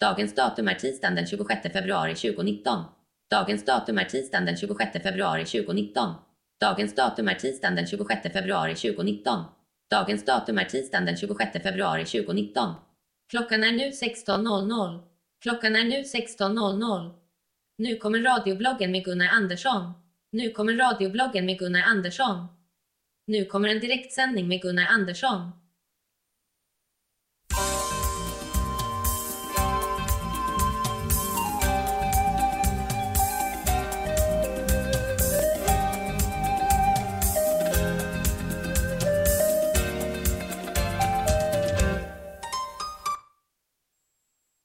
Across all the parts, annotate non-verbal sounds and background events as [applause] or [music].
Dagens datum är tisdagen den 26 februari 2019. Dagens datum är tisdagen den 26 februari 2019. Dagens datum är tisdagen den 26 februari 2019. Dagens datum är tisdagen den 26 februari 2019. Klockan är nu 16.00. Klockan är nu 16.00. Nu kommer radiobloggen med Gunnar Andersson. Nu kommer radiobloggen med Gunnar Andersson. Nu kommer en direktsändning med Gunnar Andersson.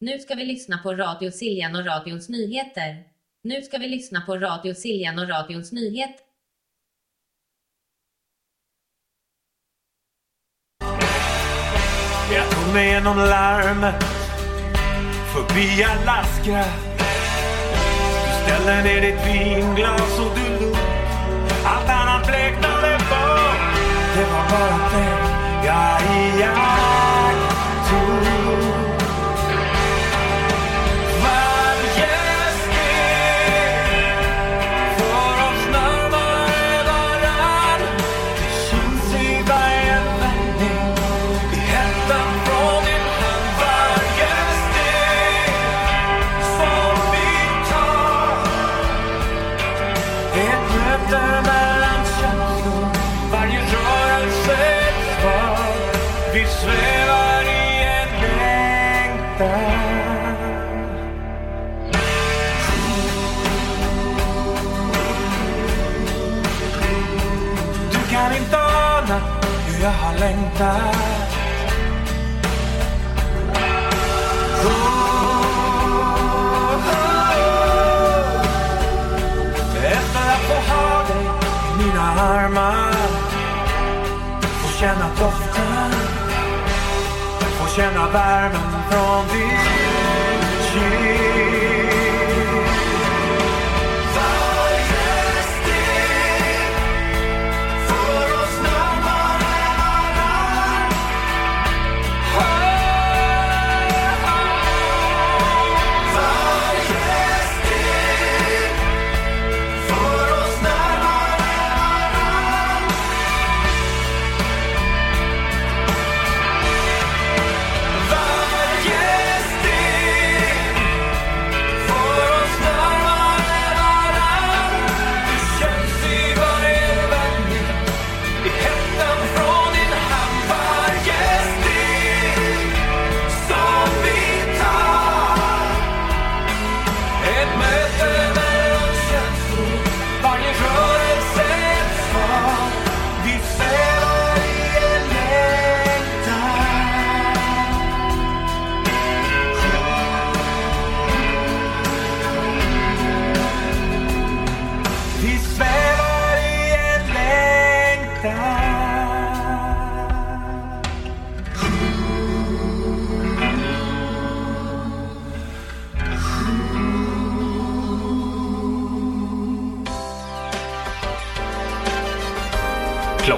Nu ska vi lyssna på Radio Siljan och radions nyheter. Nu ska vi lyssna på Radio Siljan och radions Nyheter. Jag tog mig genom larmet Förbi alla skratt Du ställde ner ditt vinglas och du log Allt annat bleknade bort Det var bara det jag iakttog jag har längtat. Oh, oh, oh. Efter att få ha dig i mina armar. Få känna doften. Få känna värmen från din kind.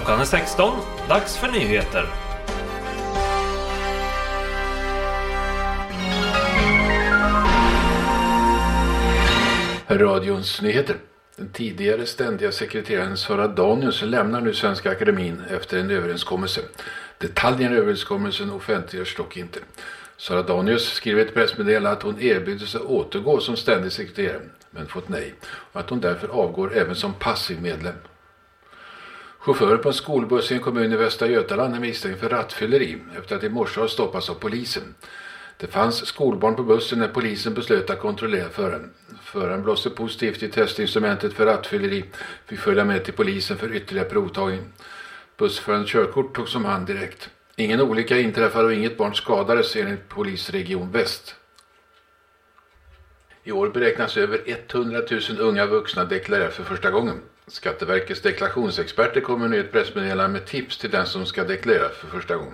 Klockan är 16. Dags för nyheter. Radions nyheter. Den tidigare ständiga sekreteraren Sara Danius lämnar nu Svenska Akademin efter en överenskommelse. Detaljerna i överenskommelsen offentliggörs dock inte. Sara Danius skriver i ett pressmeddelande att hon erbjuder sig att återgå som ständig sekreterare, men fått nej. Och att hon därför avgår även som passiv medlem. Chauffören på en skolbuss i en kommun i Västra Götaland är misstänkt för rattfylleri efter att i morse har stoppats av polisen. Det fanns skolbarn på bussen när polisen beslöt att kontrollera föraren. Föraren blåste positivt i testinstrumentet för rattfylleri. fick följa med till polisen för ytterligare provtagning. Bussförarens körkort togs om hand direkt. Ingen olycka inträffade och inget barn skadades enligt polisregion Väst. I år beräknas över 100 000 unga vuxna deklarera för första gången. Skatteverkets deklarationsexperter kommer nu ett pressmeddelande med tips till den som ska deklarera för första gången.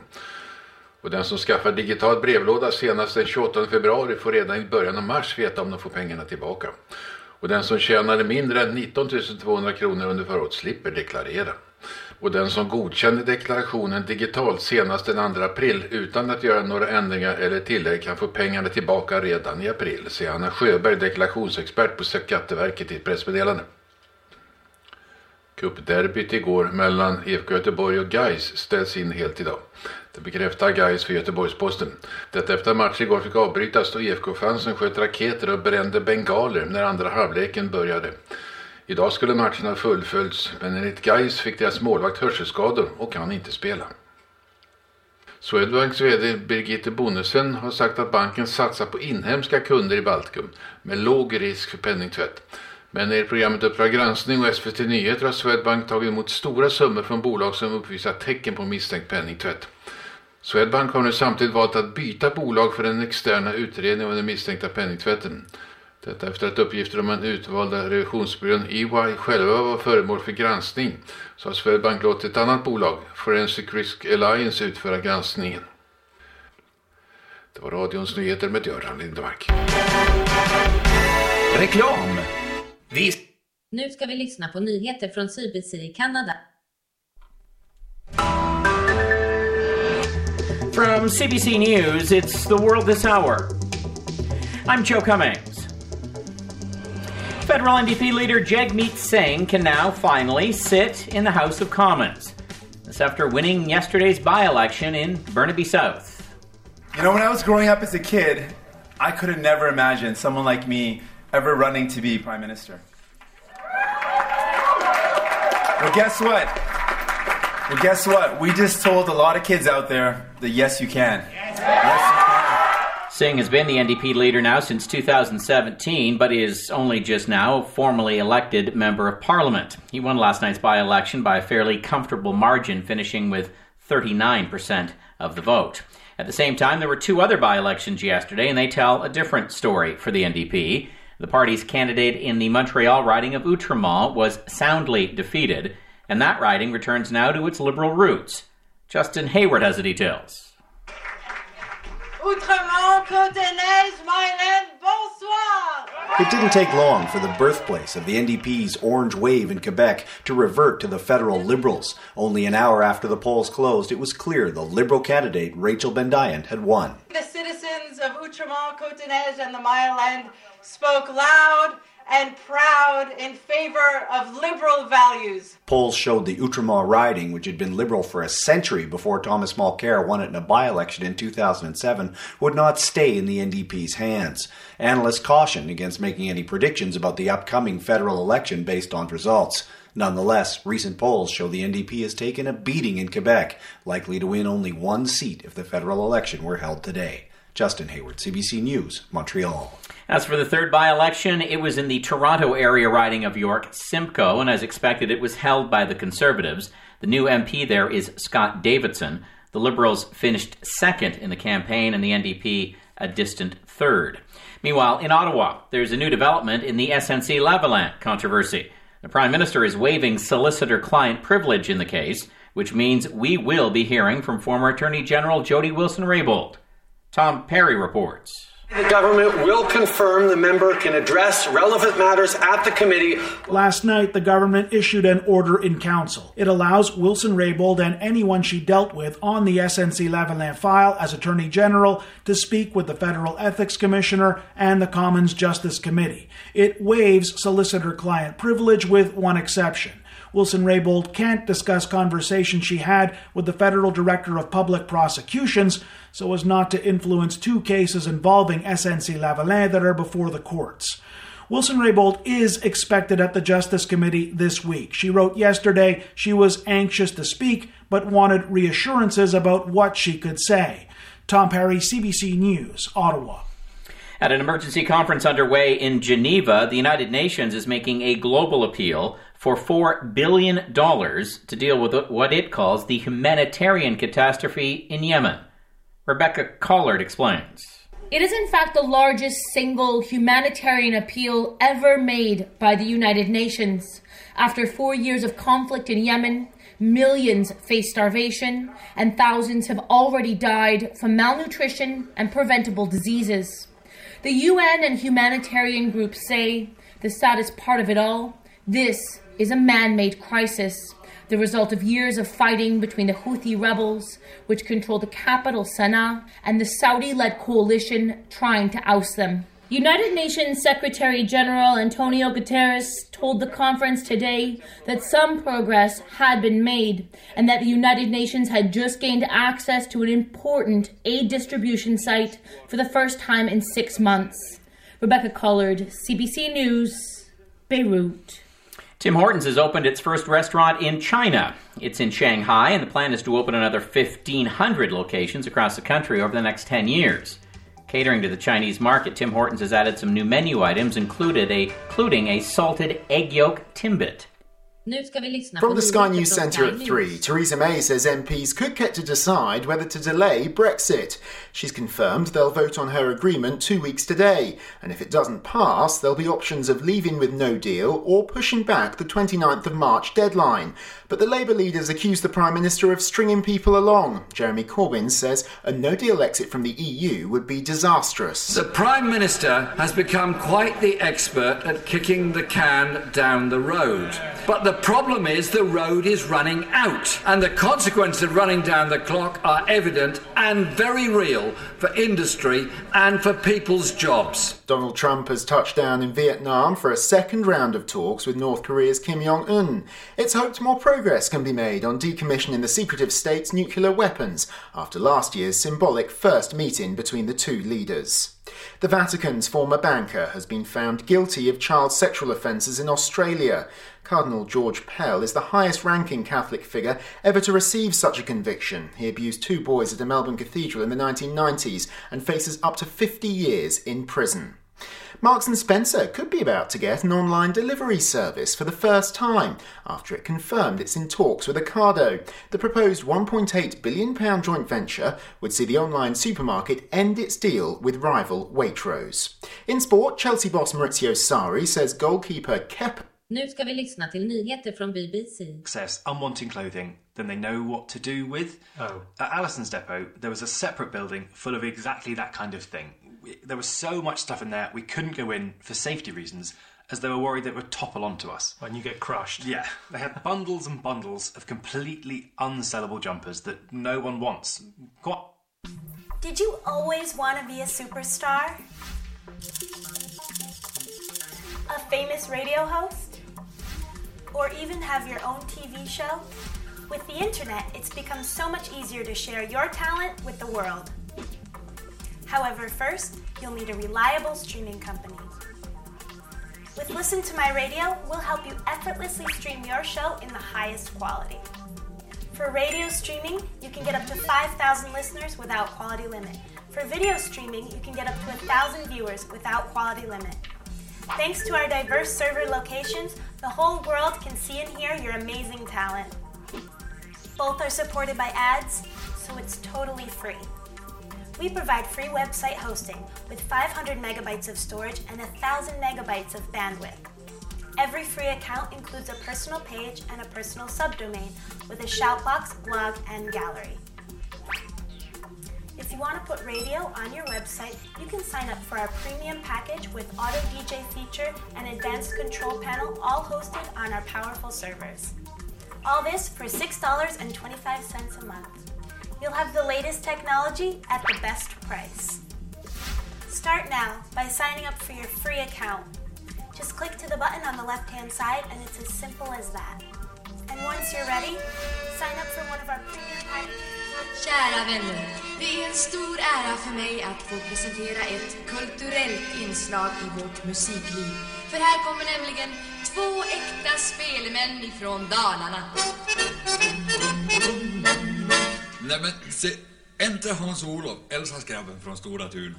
Och den som skaffar digital brevlåda senast den 28 februari får redan i början av mars veta om de får pengarna tillbaka. Och den som tjänade mindre än 19 200 kronor under förra året slipper deklarera. och den som godkänner deklarationen digitalt senast den 2 april utan att göra några ändringar eller tillägg kan få pengarna tillbaka redan i april, säger Anna Sjöberg, deklarationsexpert på Skatteverket i ett pressmeddelande. Cupderbyt igår mellan IFK Göteborg och Gais ställs in helt idag. Det bekräftar Gais för Göteborgsposten. Detta efter att matchen igår fick avbrytas då IFK-fansen sköt raketer och brände bengaler när andra halvleken började. Idag skulle matchen ha fullföljts men enligt Gais fick deras målvakt hörselskador och kan inte spela. Swedbanks vd Birgitte Bonnesen har sagt att banken satsar på inhemska kunder i Baltikum med låg risk för penningtvätt. Men i programmet Uppdrag granskning och SVT Nyheter har Swedbank tagit emot stora summor från bolag som uppvisar tecken på misstänkt penningtvätt. Swedbank har nu samtidigt valt att byta bolag för den externa utredningen av den misstänkta penningtvätten. Detta efter att uppgifter om den utvalda revisionsbyrån EY själva var föremål för granskning så har Swedbank låtit ett annat bolag, Forensic Risk Alliance, utföra granskningen. Det var radions nyheter med Göran Lindmark. Reklam! Vi Nu ska vi lyssna på nyheter från CBC i Kanada. From CBC News, it's the world this hour. I'm Joe Cummings. Federal NDP leader Jagmeet Singh can now finally sit in the House of Commons. This after winning yesterday's by election in Burnaby South. You know, when I was growing up as a kid, I could have never imagined someone like me ever running to be prime minister. Well, guess what? Well, guess what? We just told a lot of kids out there that yes, you can. Yes, you can. Singh has been the NDP leader now since 2017, but is only just now a formally elected Member of Parliament. He won last night's by election by a fairly comfortable margin, finishing with 39% of the vote. At the same time, there were two other by elections yesterday, and they tell a different story for the NDP. The party's candidate in the Montreal riding of Outremont was soundly defeated, and that riding returns now to its liberal roots. Justin Hayward has the details. Outremont, Côte-Neige, Myland, bonsoir! It didn't take long for the birthplace of the NDP's Orange Wave in Quebec to revert to the federal Liberals. Only an hour after the polls closed, it was clear the Liberal candidate, Rachel Bendiant, had won. The citizens of Outremont, Côte-Neige, and the Myland spoke loud and proud in favor of liberal values. Polls showed the Outremont riding, which had been Liberal for a century before Thomas Mulcair won it in a by election in 2007, would not stay in the NDP's hands. Analysts cautioned against making any predictions about the upcoming federal election based on results. Nonetheless, recent polls show the NDP has taken a beating in Quebec, likely to win only one seat if the federal election were held today. Justin Hayward, CBC News, Montreal. As for the third by election, it was in the Toronto area riding of York Simcoe, and as expected, it was held by the Conservatives. The new MP there is Scott Davidson. The Liberals finished second in the campaign, and the NDP a distant third. Meanwhile, in Ottawa, there's a new development in the SNC Lavalin controversy. The Prime Minister is waiving solicitor client privilege in the case, which means we will be hearing from former Attorney General Jody Wilson Raybould. Tom Perry reports. The government will confirm the member can address relevant matters at the committee. Last night, the government issued an order in council. It allows Wilson Raybould and anyone she dealt with on the SNC Lavalin file as Attorney General to speak with the Federal Ethics Commissioner and the Commons Justice Committee. It waives solicitor client privilege with one exception. Wilson Raybould can't discuss conversations she had with the Federal Director of Public Prosecutions so as not to influence two cases involving SNC Lavalin that are before the courts. Wilson Raybould is expected at the Justice Committee this week. She wrote yesterday she was anxious to speak but wanted reassurances about what she could say. Tom Perry, CBC News, Ottawa. At an emergency conference underway in Geneva, the United Nations is making a global appeal for $4 billion to deal with what it calls the humanitarian catastrophe in Yemen. Rebecca Collard explains. It is, in fact, the largest single humanitarian appeal ever made by the United Nations. After four years of conflict in Yemen, millions face starvation, and thousands have already died from malnutrition and preventable diseases. The UN and humanitarian groups say the saddest part of it all this is a man made crisis. the result of years of fighting between the Houthi rebels, which control the capital Sana'a, and the Saudi led coalition trying to oust them. United Nations Secretary General Antonio Guterres told the conference today that some progress had been made and that the United Nations had just gained access to an important aid distribution site for the first time in six months. Rebecca Collard, CBC News, Beirut. Tim Hortons has opened its first restaurant in China. It's in Shanghai, and the plan is to open another 1,500 locations across the country over the next 10 years. Catering to the Chinese market, Tim Hortons has added some new menu items, included a, including a salted egg yolk timbit. Nu ska vi lyssna From på the Sky News Centre at 3, Theresa May says MPs could get to decide whether to delay Brexit. She's confirmed they'll vote on her agreement two weeks today, and if it doesn't pass, there'll be options of leaving with no deal or pushing back the 29th of March deadline. But the Labour leaders accuse the Prime Minister of stringing people along. Jeremy Corbyn says a no deal exit from the EU would be disastrous. The Prime Minister has become quite the expert at kicking the can down the road. But the problem is the road is running out, and the consequences of running down the clock are evident and very real for industry and for people's jobs. Donald Trump has touched down in Vietnam for a second round of talks with North Korea's Kim Jong un. It's hoped more progress can be made on decommissioning the secretive state's nuclear weapons after last year's symbolic first meeting between the two leaders. The Vatican's former banker has been found guilty of child sexual offences in Australia. Cardinal George Pell is the highest ranking Catholic figure ever to receive such a conviction. He abused two boys at a Melbourne cathedral in the 1990s and faces up to 50 years in prison. Marks and Spencer could be about to get an online delivery service for the first time after it confirmed it's in talks with Ocado. The proposed 1.8 billion pound joint venture would see the online supermarket end its deal with rival Waitrose. In sport, Chelsea boss Maurizio Sarri says goalkeeper Kep Nu ska vi lyssna till nyheter från BBC. access unwanting clothing then they know what to do with. Oh. At Allison's depot, there was a separate building full of exactly that kind of thing. We- There was so much stuff in there, we couldn't go in for safety reasons, as they were worried that it would topple onto us. When you get crushed. Yeah, they had bundles and bundles of completely unsellable jumpers that no one wants. Go on. Did you always want to be a superstar? A famous radio host? Or even have your own TV show? With the internet, it's become so much easier to share your talent with the world. However, first, you'll need a reliable streaming company. With Listen to My Radio, we'll help you effortlessly stream your show in the highest quality. For radio streaming, you can get up to 5,000 listeners without quality limit. For video streaming, you can get up to 1,000 viewers without quality limit. Thanks to our diverse server locations, the whole world can see and hear your amazing talent. Both are supported by ads, so it's totally free. We provide free website hosting with 500 megabytes of storage and 1,000 megabytes of bandwidth. Every free account includes a personal page and a personal subdomain with a shoutbox, blog, and gallery. If you want to put radio on your website, you can sign up for our premium package with auto DJ feature and advanced control panel, all hosted on our powerful servers. All this for $6.25 a month. You'll have the latest technology at the best price. Start now by signing up for your free account. Just click to the button on the left hand side, and it's as simple as that. And once you're ready, sign up for one of our premium packages. Kära vänner, det är en stor ära för mig att få presentera ett kulturellt inslag i vårt musikliv. För här kommer nämligen två äkta spelmän ifrån Dalarna. Nej men se, inte Hans-Olof, Elsas-grabben från Stora Tun.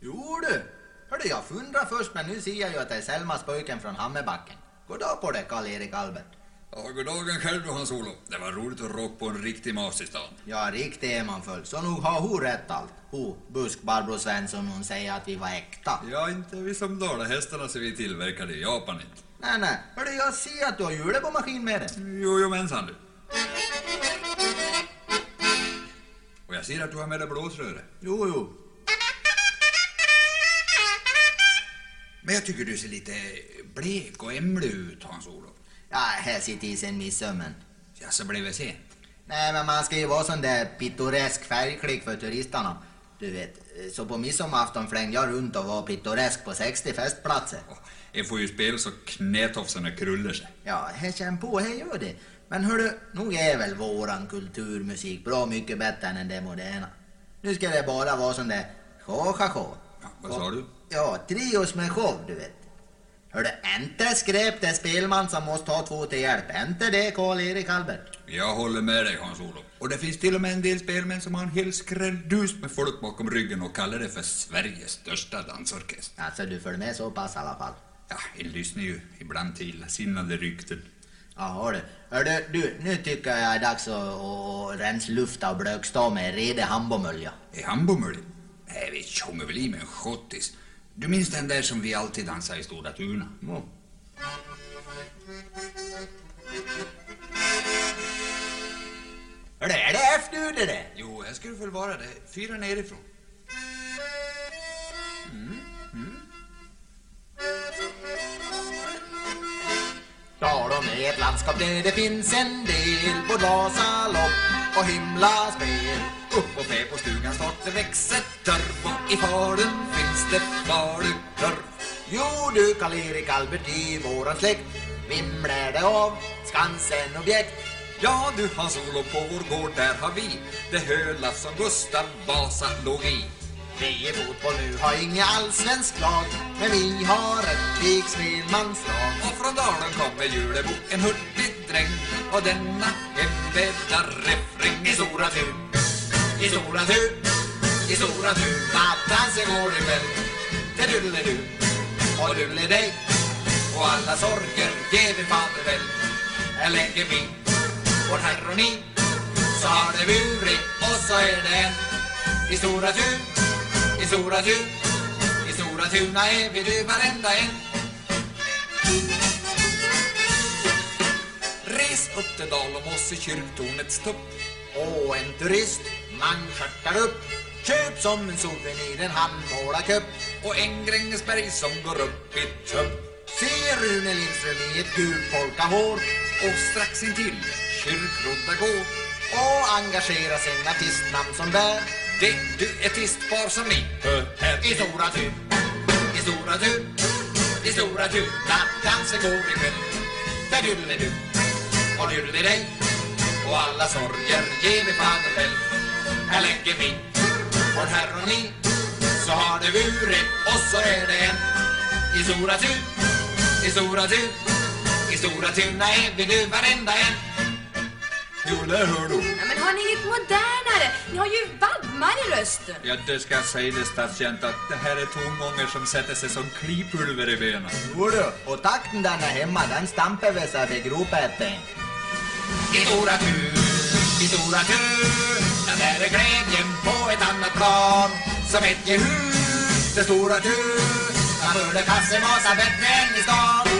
Jo du! Hörde jag fundrade först men nu ser jag ju att det är Selmas pojken från Hammerbacken. Goddag på dig Karl-Erik Albert. Ja, goddagen själv du Hans-Olof. Det var roligt att rocka på en riktig mas i stan. Ja, riktigt är man full. Så nog har hon rätt allt. Hon, busk Barbro Svensson, hon säger att vi var äkta. Ja, inte vi som dalahästarna som vi tillverkade i Japan inte. Nej, nej. Hörde jag ser att du har hjulet på maskin med dig. Jo, jo mensan du. Och jag ser att du har med dig blåsröret. Jo, jo. Men jag tycker du ser lite blek och ämlig ut, Hans-Olof. Ja, här sitter i sen midsömmen. Ja, så blev det sen. Nej, men man ska ju vara sån där pittoresk färgklick för turisterna. Du vet, så på midsommarafton flängde jag runt och var pittoresk på 60 festplatser. Jag får ju spela så knätofsarna krullar sig. Ja, här känn på, här gör det. Men hördu, nog är väl våran kulturmusik bra mycket bättre än den moderna. Nu ska det bara vara sån där show, show, show. Vad sa du? Ja, trios med show, du vet. Hördu, inte skräp det spelman som måste ha två till hjälp. Inte det, Karl-Erik Albert. Jag håller med dig Hans-Olof. Och det finns till och med en del spelmän som har en hel skrälldus med folk bakom ryggen och kallar det för Sveriges största dansorkester. Alltså, du följer med så pass i alla fall. Ja, jag lyssnar ju ibland till illasinnade rykten. Ja, hördu. Hördu, du, nu tycker jag det är dags att, att rensa lufta och blökstå med redig hambomölja. Är hambomölj? Nej, vi tjongar väl i med en schottis. Du minns den där som vi alltid dansade i Stora Tuna? Ja. Hördu, är det efter det där? Jo, här ska du väl vara det. Fyra nerifrån. Dalom är ett landskap där det finns en del Både Vasalopp och himlaspel upp på stugan snart det växer törv och i Falun finns det falukorv. Jo du Karl-Erik Albert i våran släkt vimlar det av Skansen-objekt Ja du Hans-Olof, på vår gård där har vi det höla som Gustav Vasa låg i. Vi i fotboll nu har inga allsvensk lag Men vi har ett viksmedmanslag Och från Dalen kommer Julebo, en hurtig dräng och denna hembäddar refräng I Stora tur i Stora Tun, i Stora Tun Nattdansen går ikväll till du och dulledej och alla sorger ger vi fader väl. Här lägger vi vår ni Så har det burit och så är det en I Stora Tun, i Stora Tun I Stora Tuna är vi du varenda en. Res upp till Dalåmås i kyrktornets topp. Och en turist, man skörtar upp Köp som en souvenir en handmålarkupp Och en Grängesberg som går upp i tupp. Se Rune Lindström i ett gult polkahår Och strax intill kyrkrodda gå Och engagera sin artistnamn som bär. Det du artistpar som ni hör här? I Stora Tur, i Stora Tur, i Stora Tur Tun Nattdansen går ikväll Där duddelidu och dig. Och alla sorger ger vi fader väl. Här lägger vi vår harmoni Så har det burit och så är det en I Stora Tun, i Stora Tun, i Stora Tuna är vi nu varenda en Jo, det hör du. Ja, men har ni inget modernare? Ni har ju vadmar i rösten. Ja, det ska jag säga det stadskänt att det här är tongångar som sätter sig som klipulver i benen. Jo du, och takten där hemma den stampar vi så att det gropar ett I Stora Tun, i Stora Tun Där är glädjen på ett annat plan. Som ett gehus, det Stora tur Man hörde kassemasa bättre än i stan.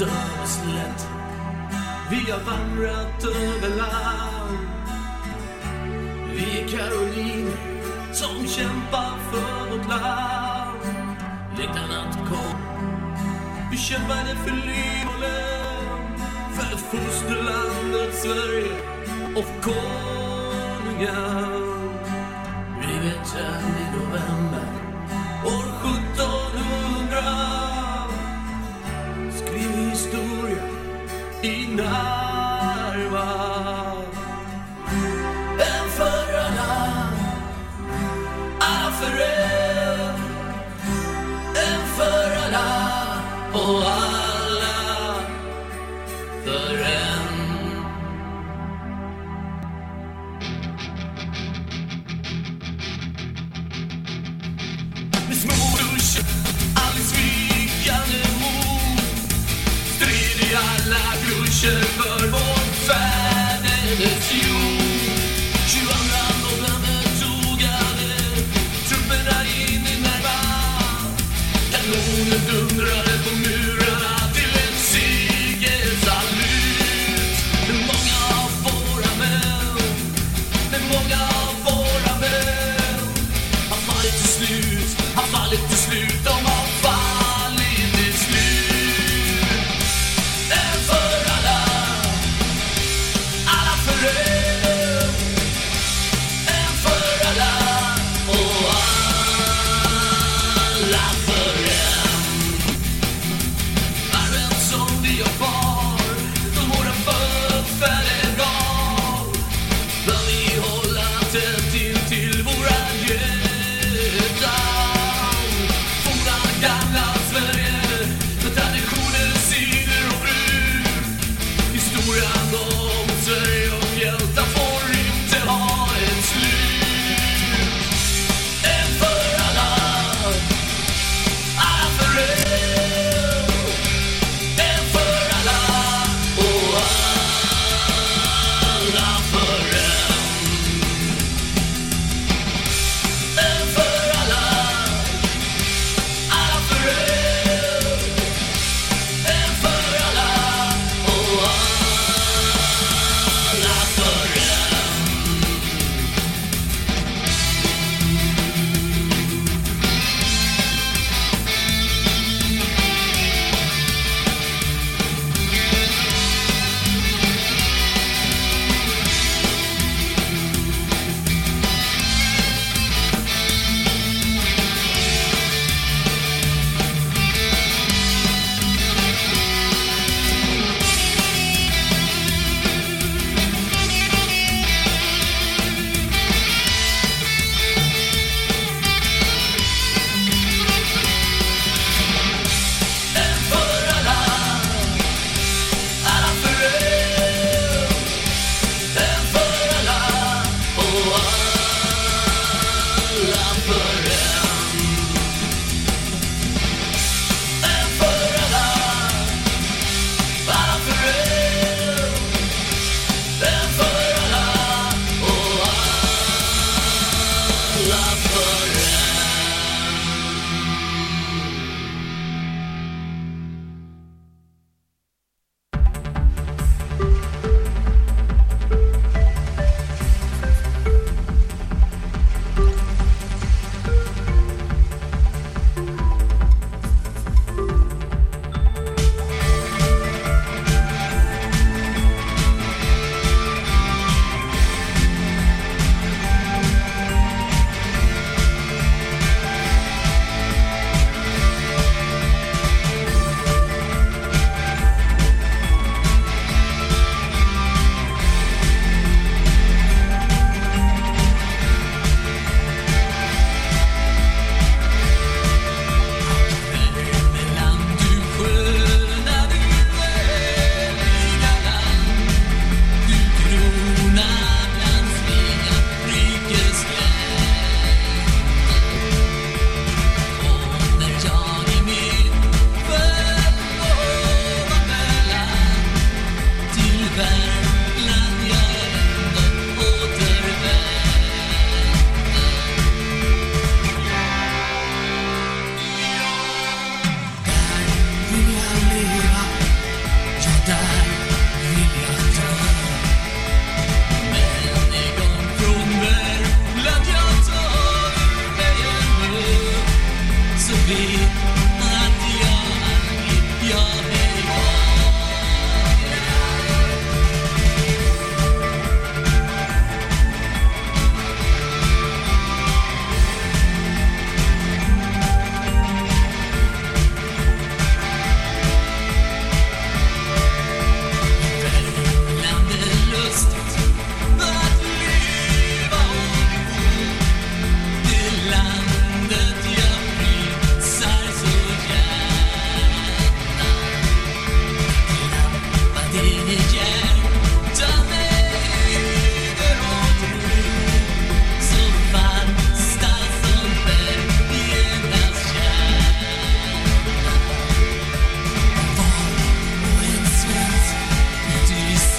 Över slätt Vi har vandrat över land. Vi är karoliner som kämpar för vårt land. Längtan att kom Vi kämpade för liv och lön. För fosterlandet Sverige och för konungen. Vi vet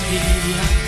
Yeah.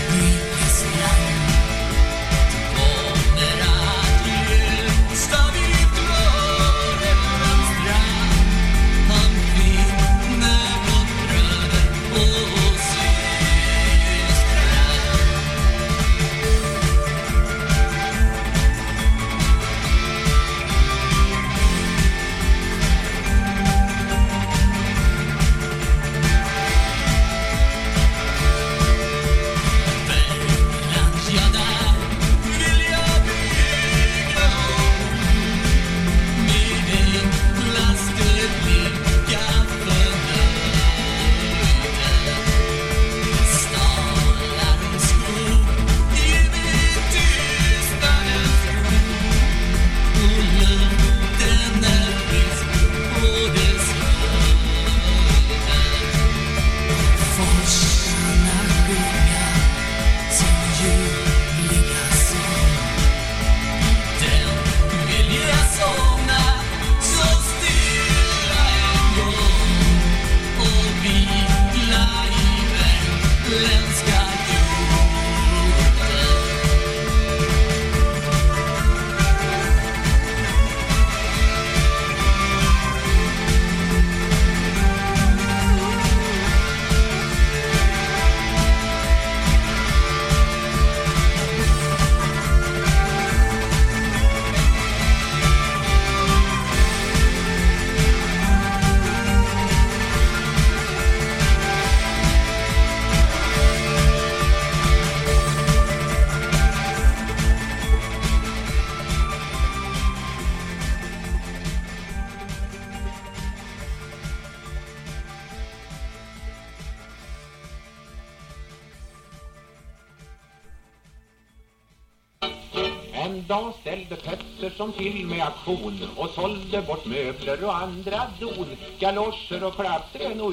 Som till med aktion och sålde bort möbler och andra don. Galoscher och klappträn och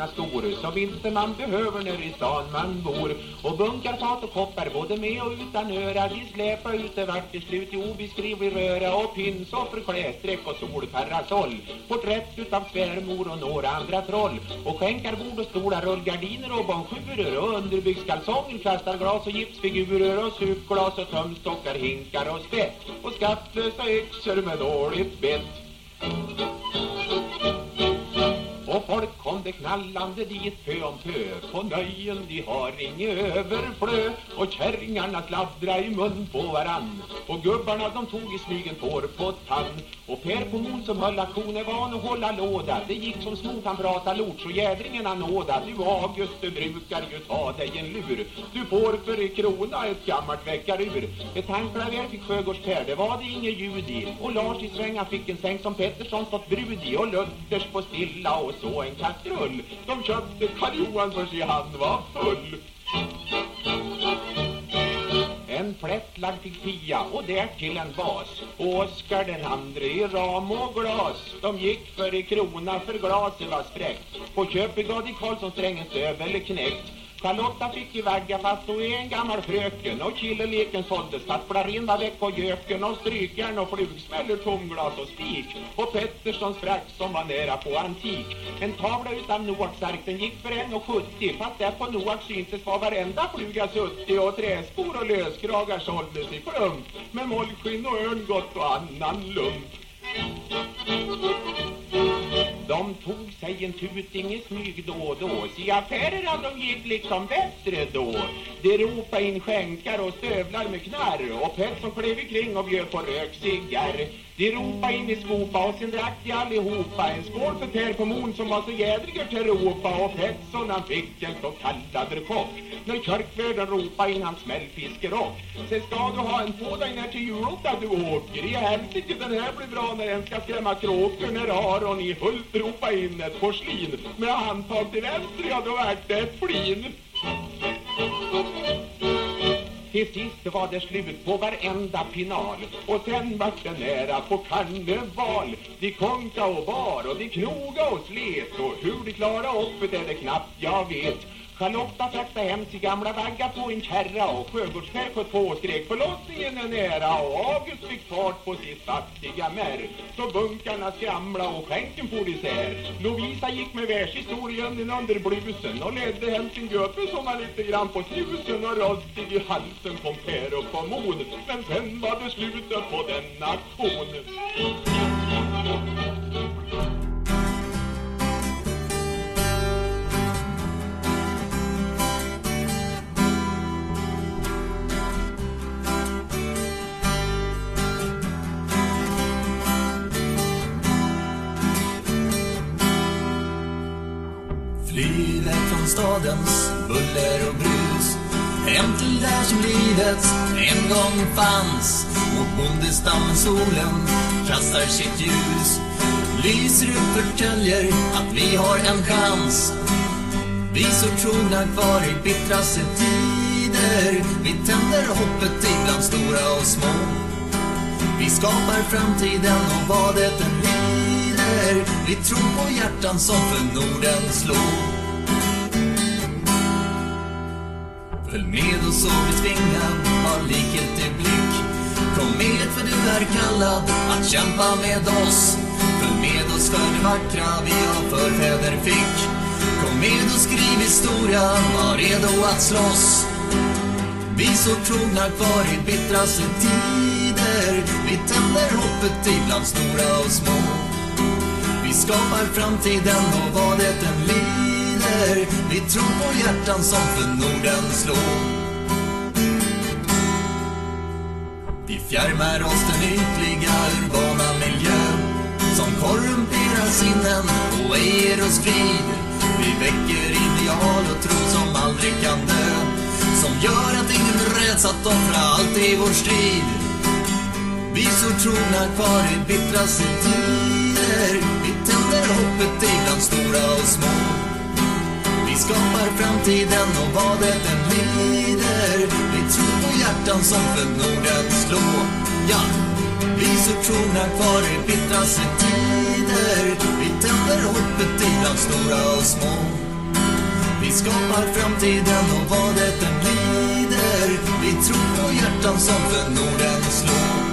utslitna skor som inte man behöver när i stan man bor. Och bunkar, fat och koppar både med och utan öra. De släpar ut det vart till slut i obeskrivlig röra och pinsoffer, klästräck och solparasoll. Porträtt utav svärmor och några andra troll. Och skänkar, bord och stolar, rullgardiner och bonjurer och underbyggskalsonger, kastarglas och gipsfigurer och supglas och tömstockar, hinkar och spett. Och skattlösa yxor med dåligt bett. Och folk kom knallande dit pö om pö På nöjen de har inget överflö Och kärringarna sladdra i mun på varann. Och gubbarna de tog i smygen tår på tann. Och Per på Mon som höll aktion är van att hålla låda. Det gick som smort han prata lort så jädringarna nåda. Du August du brukar ju ta dig en lur. Du får för i krona ett gammalt väckarur. Ett handklaver fick Sjögårds Per det var det inget ljud i. Och Lars i svänga fick en säng som Pettersson stått brud i. Och Luthers på stilla och så en kastrull. De köpte Karl Johan för hand han var full. En plättlagd till Pia och därtill en vas. Och Oskar den andre i ram och glas. De gick för i krona för glaset var spräckt På köpet gav de Karlsson strängen stövel knäckt. Charlotta fick i vagga fast hon är en gammal fröken. Och killeleken såldes. Fast Blarin väck och göken Och strykjärn och flugsmäller, tomglas och spik. Och Petterssons frack som var nära på antik. En tavla utan Noaks ark den gick för en och 70 Fast där på Noaks syntes var varenda fluga suttig Och träskor och löskragar såldes i plump Med mollskinn och örngott och annan lump de tog sig en tuting i smyg då och då. Se affärerna de gick liksom bättre då. De ropa in skänkar och stövlar med knarr. Och Pettersson klev kring och bjöd på rökcigarr. De ropa in i skopa och sen drack de allihopa. En skål för Per på Mon som var så jädriger till ropa. Och Pettersson han fick en så kallad chock När körkvärden ropa in hans smällfiskerock. Sen ska du ha en på dig när till julota du åker? I helsike den här blir bra när en ska skrämma kråkor När Aron i Hult ropa in ett porslin. Med handtag till vänster, ja då vart det ett flin till sist var det slut på varenda final. Och sen var det nära på karneval. De konka och bar och de knoga och slet. Och hur de klara upp det är det knappt jag vet. Charlotta fraktade hem sin gamla vagga på en kärra och Sjögårdskär på två skrek förlossningen är nära. Och August fick fart på sitt fattiga märr så bunkarna skramla och skänken for isär. Lovisa gick med världshistorien under blusen och ledde hem sin gubbe som var lite grann på snusen och rostig i halsen kom Per upp på mod. men sen var det slutet på denna aktion Livet från stadens buller och brus. Hem till där som livet en gång fanns. Mot bondestammen solen kastar sitt ljus. Lyser upp förtäljer att vi har en chans. Vi så trogna kvar i bittraste tider Vi tänder hoppet ibland stora och små. Vi skapar framtiden och vad det än lider Vi tror på hjärtan som för Norden slår. Följ med oss och bli tvingad, ha likhet i blick. Kom med för du är kallad att kämpa med oss. Följ med oss för det vackra vi av förfäder fick. Kom med och skriv historia, var redo att slåss. Vi så trogna kvar i bittraste tider. Vi tänder hoppet ibland stora och små. Vi skapar framtiden och vad det än lider. Vi tror på hjärtan som för Norden slår. Vi fjärmar oss den ytliga urbana miljön Som korrumperar sinnen och ej ger oss frid. Vi väcker ideal och tro som aldrig kan dö Som gör att ingen räds att offra allt i vår strid. Vi så trogna kvar i bittraste tider Vi tänder hoppet ibland stora och små Vi skapar framtiden och vad det än lider Vi tror på hjärtan som för Norden slå. Ja, vi så trogna kvar i bittraste tider. Vi tänder hoppet ibland stora och små. Vi skapar framtiden och vad det än lider. Vi tror på hjärtan som för Norden slå.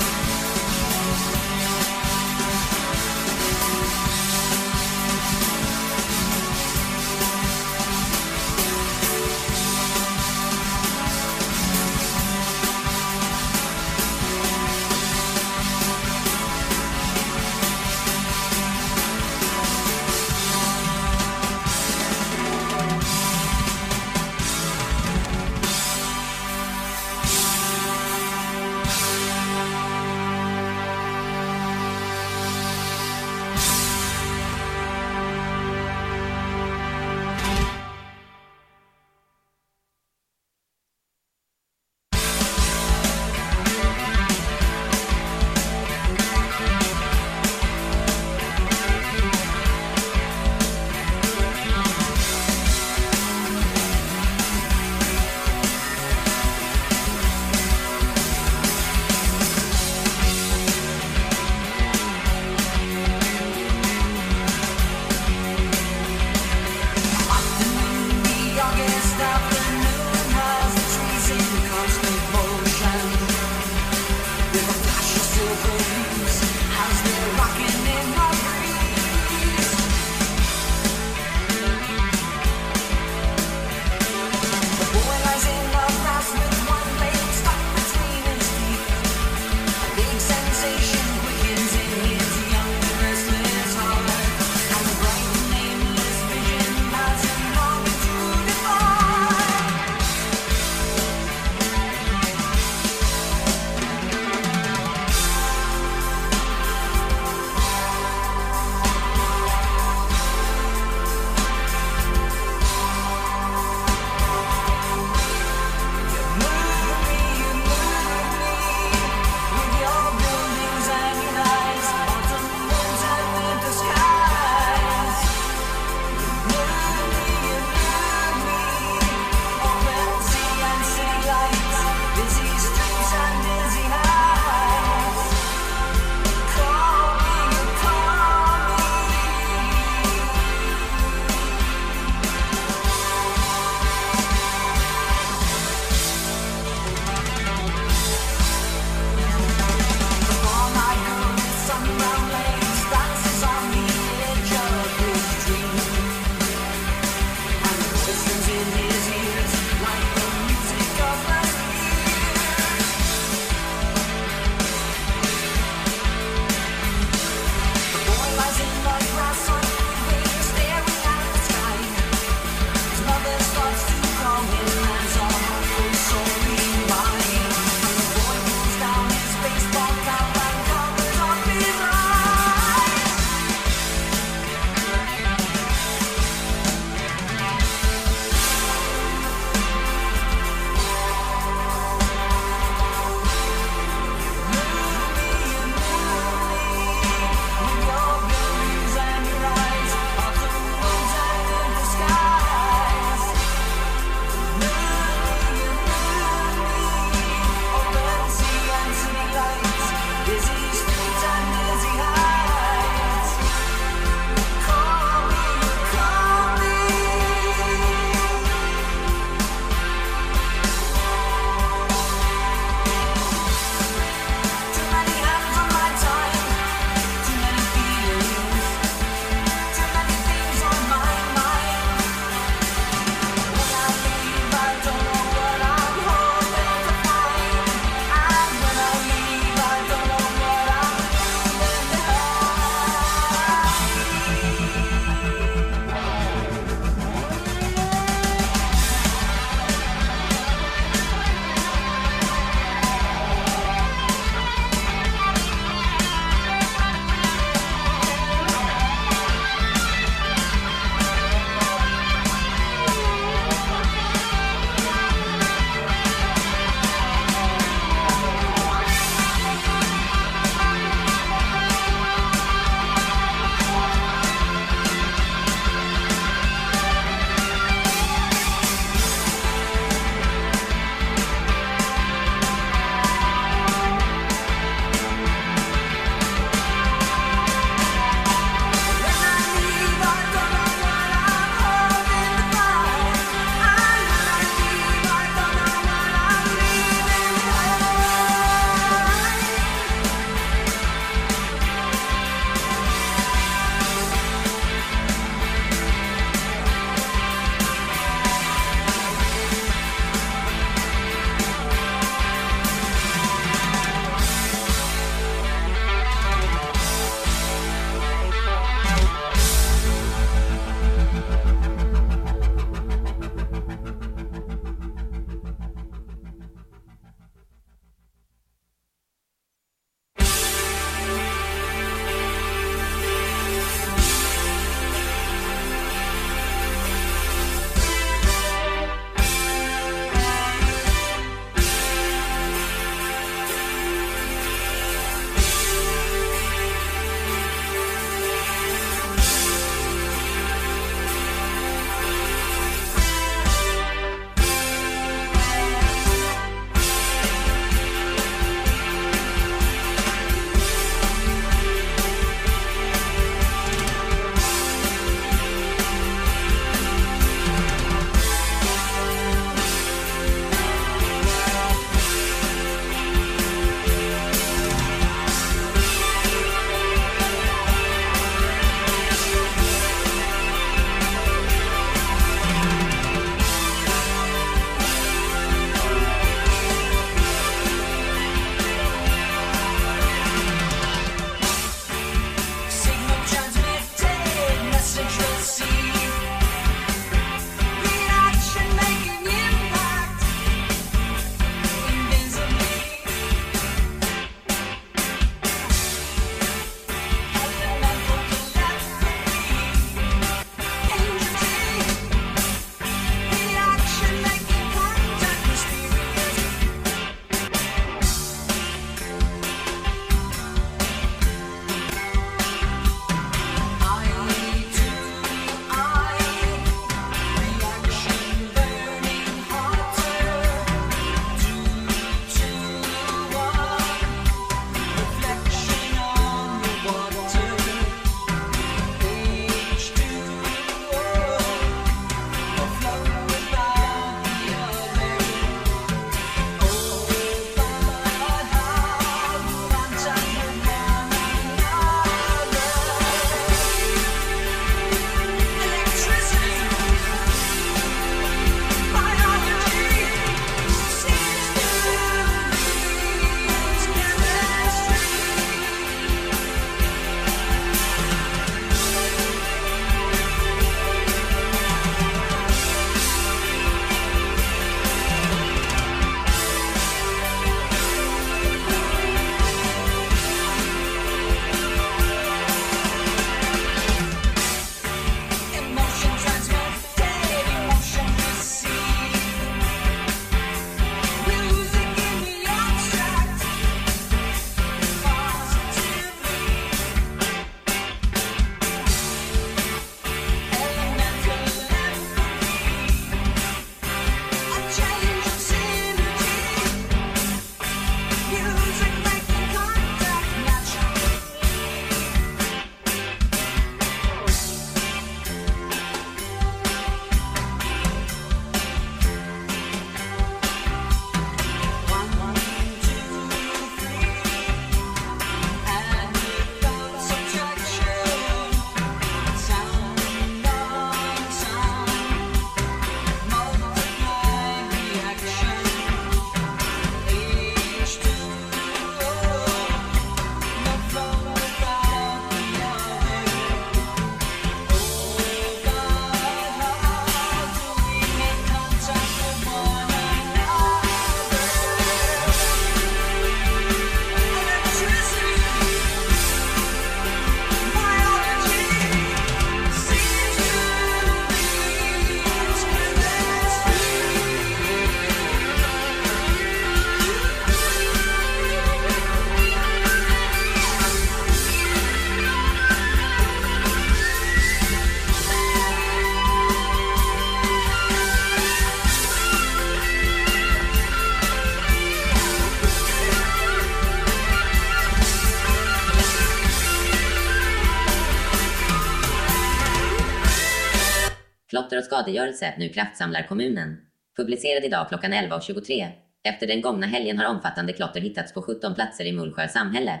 Skadegörelse, nu kraftsamlar kommunen. Publicerad idag klockan 11.23. Efter den gångna helgen har omfattande klotter hittats på 17 platser i Mullsjö samhälle.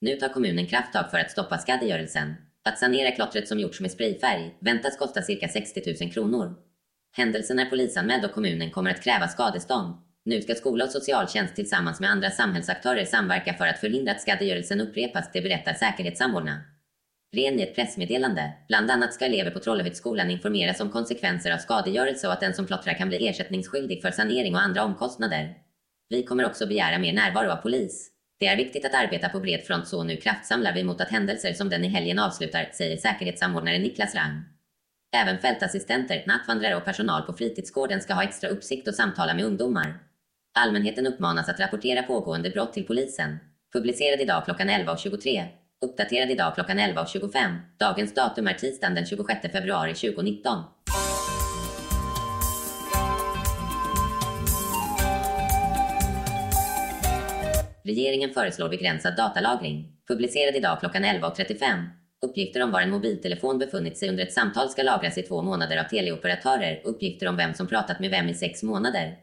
Nu tar kommunen krafttag för att stoppa skadegörelsen. Att sanera klottret som gjorts med sprayfärg väntas kosta cirka 60 000 kronor. Händelsen är polisanmäld och kommunen kommer att kräva skadestånd. Nu ska skola och socialtjänst tillsammans med andra samhällsaktörer samverka för att förhindra att skadegörelsen upprepas, det berättar säkerhetssamordna. Ren i ett pressmeddelande. Bland annat ska elever på Trollhätteskolan informeras om konsekvenser av skadegörelse och att den som klottrar kan bli ersättningsskyldig för sanering och andra omkostnader. Vi kommer också begära mer närvaro av polis. Det är viktigt att arbeta på bred front så nu kraftsamlar vi mot att händelser som den i helgen avslutar, säger säkerhetssamordnare Niklas Rang. Även fältassistenter, nattvandrare och personal på fritidsgården ska ha extra uppsikt och samtala med ungdomar. Allmänheten uppmanas att rapportera pågående brott till polisen. Publicerad idag klockan 11.23. Uppdaterad idag klockan 11.25. Dagens datum är tisdagen den 26 februari 2019. Regeringen föreslår begränsad datalagring. Publicerad idag klockan 11.35. Uppgifter om var en mobiltelefon befunnit sig under ett samtal ska lagras i två månader av teleoperatörer. Uppgifter om vem som pratat med vem i sex månader.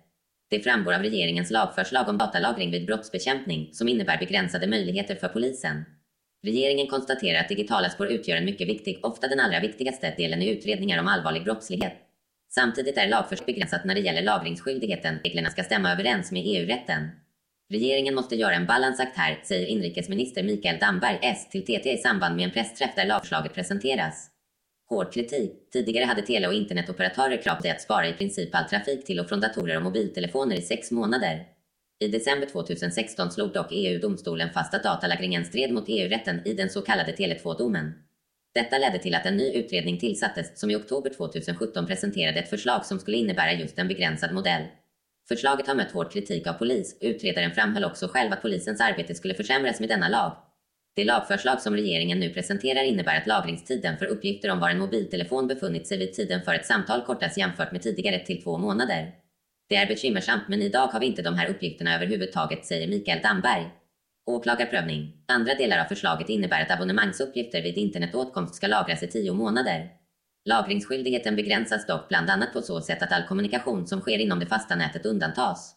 Det framgår av regeringens lagförslag om datalagring vid brottsbekämpning som innebär begränsade möjligheter för polisen. Regeringen konstaterar att digitala spår utgör en mycket viktig, ofta den allra viktigaste, delen i utredningar om allvarlig brottslighet. Samtidigt är lagförslaget begränsat när det gäller lagringsskyldigheten. Reglerna ska stämma överens med EU-rätten. Regeringen måste göra en balansakt här, säger inrikesminister Mikael Damberg, S, till TT i samband med en pressträff där lagförslaget presenteras. Hård kritik. Tidigare hade tele och internetoperatörer krav på sig att spara i princip all trafik till och från datorer och mobiltelefoner i sex månader. I december 2016 slog dock EU-domstolen fast att datalagringen stred mot EU-rätten i den så kallade Tele2-domen. Detta ledde till att en ny utredning tillsattes som i oktober 2017 presenterade ett förslag som skulle innebära just en begränsad modell. Förslaget har mött hård kritik av polis. Utredaren framhöll också själv att polisens arbete skulle försämras med denna lag. Det lagförslag som regeringen nu presenterar innebär att lagringstiden för uppgifter om var en mobiltelefon befunnit sig vid tiden för ett samtal kortas jämfört med tidigare till två månader. Det är bekymmersamt men idag har vi inte de här uppgifterna överhuvudtaget, säger Mikael Damberg. Åklagarprövning. Andra delar av förslaget innebär att abonnemangsuppgifter vid internetåtkomst ska lagras i tio månader. Lagringsskyldigheten begränsas dock bland annat på så sätt att all kommunikation som sker inom det fasta nätet undantas.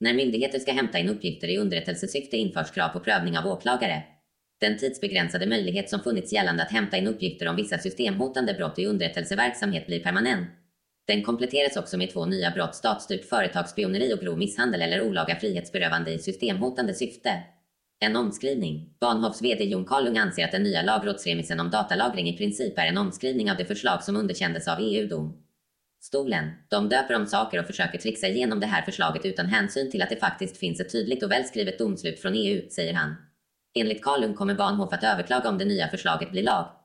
När myndigheter ska hämta in uppgifter i underrättelsesyfte införs krav på prövning av åklagare. Den tidsbegränsade möjlighet som funnits gällande att hämta in uppgifter om vissa systemhotande brott i underrättelseverksamhet blir permanent. Den kompletteras också med två nya brott, statsstyrt företagsspioneri och grov misshandel eller olaga frihetsberövande i systemhotande syfte. En omskrivning. Bahnhofs VD Jon Karlung anser att den nya lagrådsremissen om datalagring i princip är en omskrivning av det förslag som underkändes av EU-dom. Stolen. De döper om saker och försöker trixa igenom det här förslaget utan hänsyn till att det faktiskt finns ett tydligt och välskrivet domslut från EU, säger han. Enligt Karlung kommer Bahnhof att överklaga om det nya förslaget blir lag.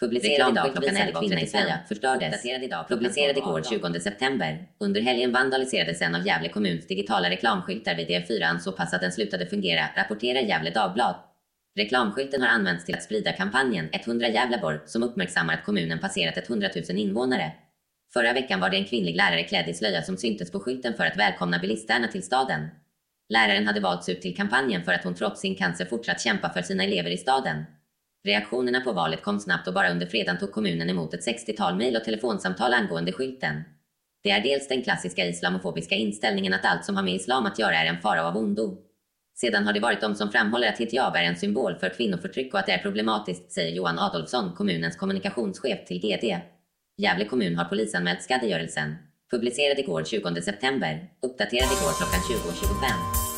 Publicerad idag klockan 11 kvinna i Sverige förstördes. Publicerad igår 20 september. Under helgen vandaliserades en av Gävle kommuns digitala reklamskyltar vid D4 så pass att den slutade fungera, rapporterar Gävle Dagblad. Reklamskylten har använts till att sprida kampanjen 100 Gävleborg som uppmärksammar att kommunen passerat 100 000 invånare. Förra veckan var det en kvinnlig lärare klädd i slöja som syntes på skylten för att välkomna bilistärna till staden. Läraren hade valts ut till kampanjen för att hon trots sin cancer fortsatt kämpa för sina elever i staden. Reaktionerna på valet kom snabbt och bara under fredagen tog kommunen emot ett 60-tal mejl och telefonsamtal angående skylten. Det är dels den klassiska islamofobiska inställningen att allt som har med islam att göra är en fara av ondo. Sedan har det varit de som framhåller att hijab är en symbol för kvinnoförtryck och att det är problematiskt, säger Johan Adolfsson, kommunens kommunikationschef till GD. Gävle kommun har polisanmält skadegörelsen. Publicerad igår 20 september. Uppdaterad igår klockan 20.25.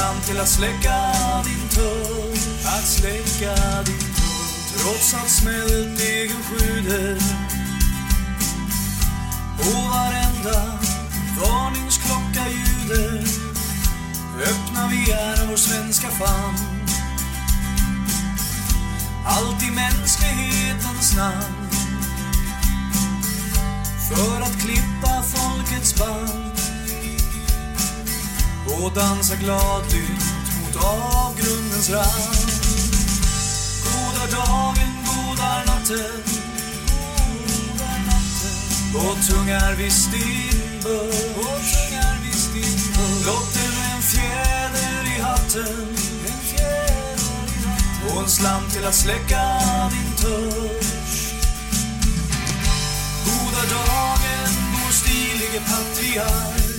hatten. Till att släcka din törst, att släcka din törst. Trots att smältdegen sjuder och varenda varningsklocka ljuder öppnar vi är vår svenska famn. Allt i mänsklighetens namn för att klippa folkets band och dansa gladlynt mot avgrundens rand. Goda dagen, goda natten, natten. Och tungar visst din börs. Låt det. Blott en fjäder i hatten, en fjäder i hatten. Och en slant till att släcka din törst. Goda dagen, vår stilige patriark.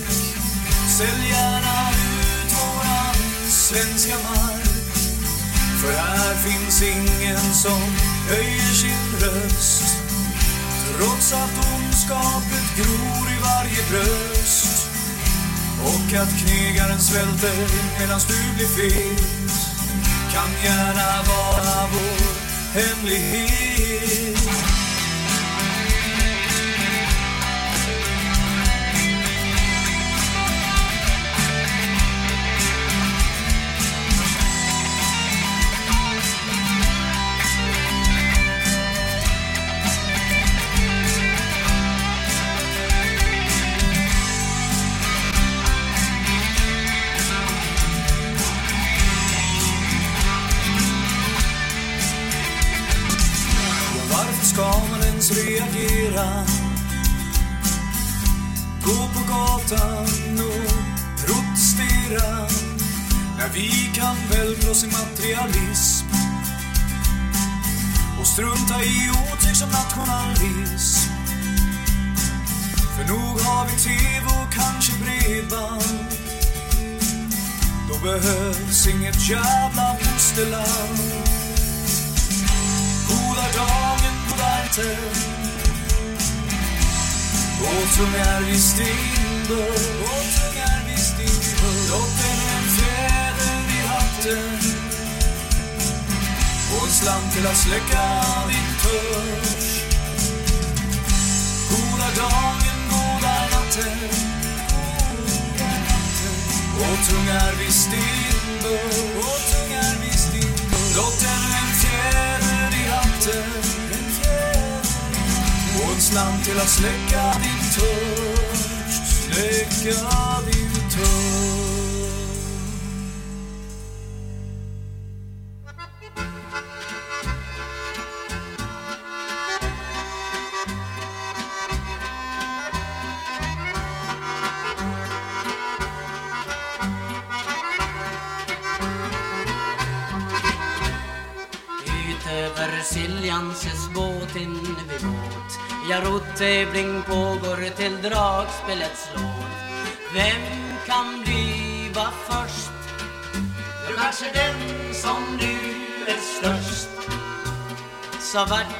Sälj gärna ut våran svenska mark. För här finns ingen som höjer sin röst. Trots att ondskapet gror i varje bröst. Och att knegaren svälter medan du blir fet. Kan gärna vara vår hemlighet.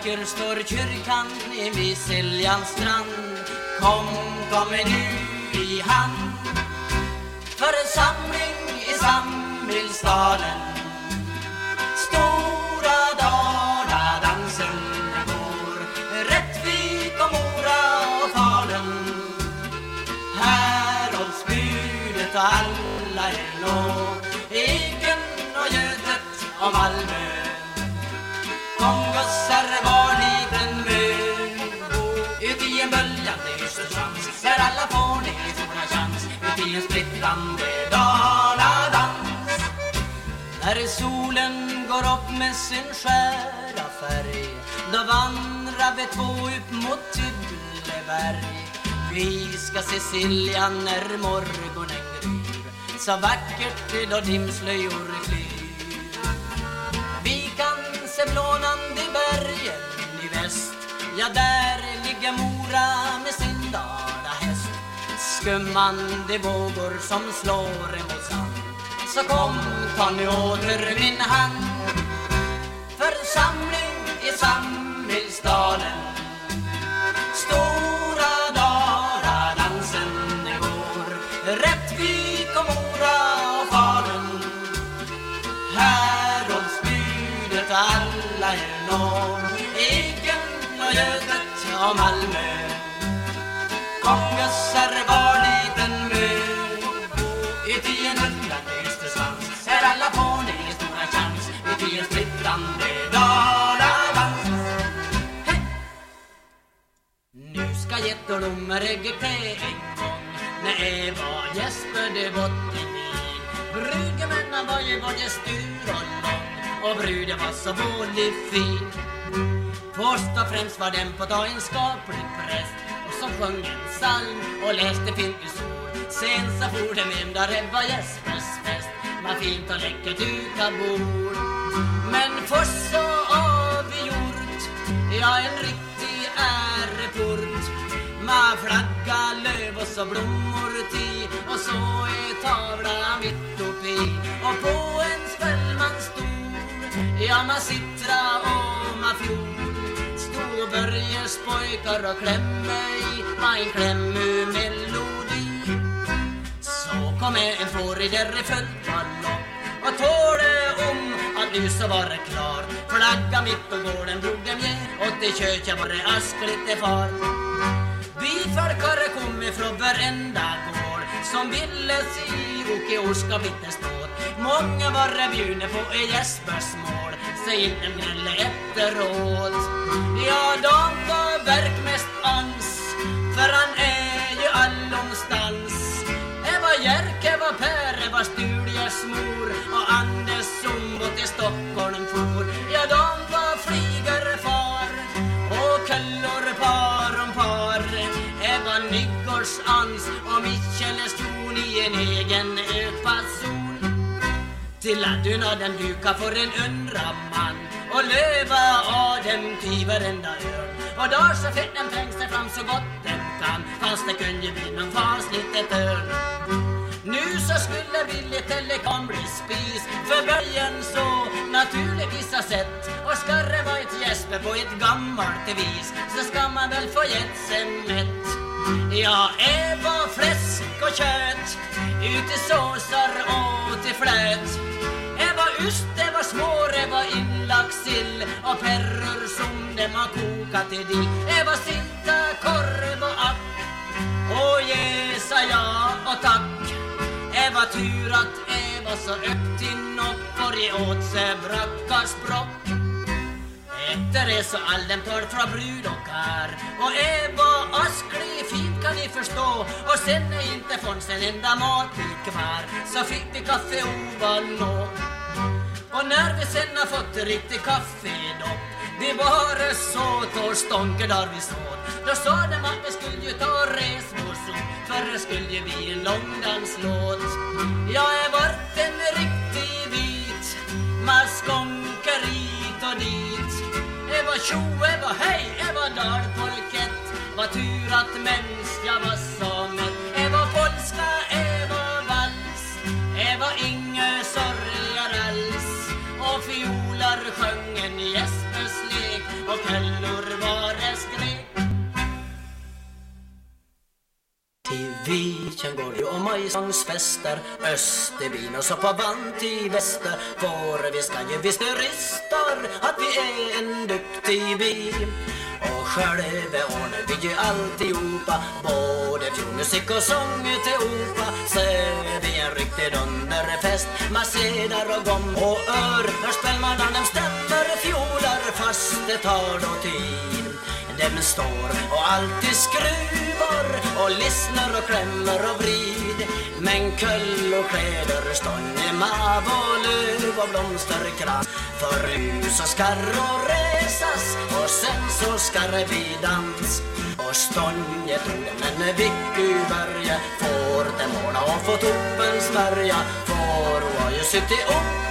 Vacker står kyrkan vid Siljans strand. Kom, kom med nu i hand. För en samling i Samhällsdalen. Stora Dala-dansen går. Rättvik och Mora och Falun. Här hålls budet och alla är nå Eken och Götet och Malmö. I Daladans. När solen går upp med sin skära färg Då vandrar vi två upp mot Tybbleberg Vi ska se Siljan när morgonen gryr Så vackert då dimslöjor flyr Vi kan se blånande bergen i väst Ja, där ligger Mora med sin Skummande vågor som slår emot sand. Så kom, ta nu åter min hand Församling i samhällsdalen Stora Dala-dansen det går Rättvik och Mora och Falun Häradsbudet alla er når Eken och Götet och Malmö ska gettordomar ägge klä en gång När Eva gäspade bottinin Brudgummen var ju både stur och lång Och bruden var så vålig fin. Först och främst var den på dag en skaplig präst. Och som sjöng en psalm och läste fint ord sol Sen så for den hem där det var Jespers fest. Vad fint och läckert duka bord. Men först så avgjort Ja, en riktig är med flagga, löv och så blommor ti Och så är tavlan mitt uppe i Och på en spelman stor Ja, man sittra och man fjol. Stod Börjes pojkar och klämme i. Med en klämmu-melodi Så kom en fårig där i full Och tålde om att nu så var det klar Flagga mitt på gården drog dem ner. Och till köket var det askligt det far. Byfolkare kom ifrån varenda gård. Som ville se Åke Orska vittnesmål Många var bjudna på i Jespers mål. Säg inte gnälla efteråt Ja, de var verk mest ans För han är ju allomstans. Eva Jerke var Per, Eva Studiers mor Och Anders som Sumbo till Stockholm for. Ja, de var flygarfar Och kullor Nygårds ans och Michelles Ston i en egen ökfason till addunaden dukar för en undra man och löva av den till varenda örn. Och då så fick den trängt fram så gott den kan fast det kunde bli någon fasligt ett örn. Nu så skulle Billy Telekom bli spis för böjen så naturligtvis har sett och skarre var ett Jesper på ett gammalt vis så ska man väl få gett sig mätt. Ja, Eva fläsk och kött ut i såsar och till flöt. Eva ost, Eva smår, var inlagd sill och perror som dem har kokat i di. Eva sylta, korv och app och ge sa ja och tack. Eva tur att Eva så upp till nopp Och ge åt sig brackarsprock. Efter det så all dem tar från brud och kar. Och Eva Askli fint kan ni förstå. Och sen är inte fanns en enda matbit kvar. Så fick vi kaffe ovanå Och när vi sen har fått riktigt kaffe då Vi bara så och stånker där vi såg Då sa de att vi skulle ju ta resmål För det skulle ju bli en långdanslåt. Jag är vart en riktig vit maskonkeri var tjo, Eva hej, Eva dalpolkett Vad tur att mens jag var så mätt Eva polska, Eva vals Eva inge sorgar alls. Och fiolar sjöng en Jespers lek. Och källor var det skratt I Viken går det och majsångsfester Österbyn och så på vant i väster. För vi ska ju visst ristar att vi är en duktig by. Och själva ordnar vi ju alltihopa. Både fjolmusik och sång till opa. Så är vi en riktig dunderfest Massedar och gom och ör. När spelmannen dem stämmer fjolar. Fast det tar då tid dem står och alltid skruvar och lyssnar och klämmer och vrid. Men köll och kläder, stånge, mav och löv och blomsterkrans Förut så skall och resas och sen så skall det bli dans och stånge tog dem en vicku börja Får det måla och få toppen För hon har ju suttit uppe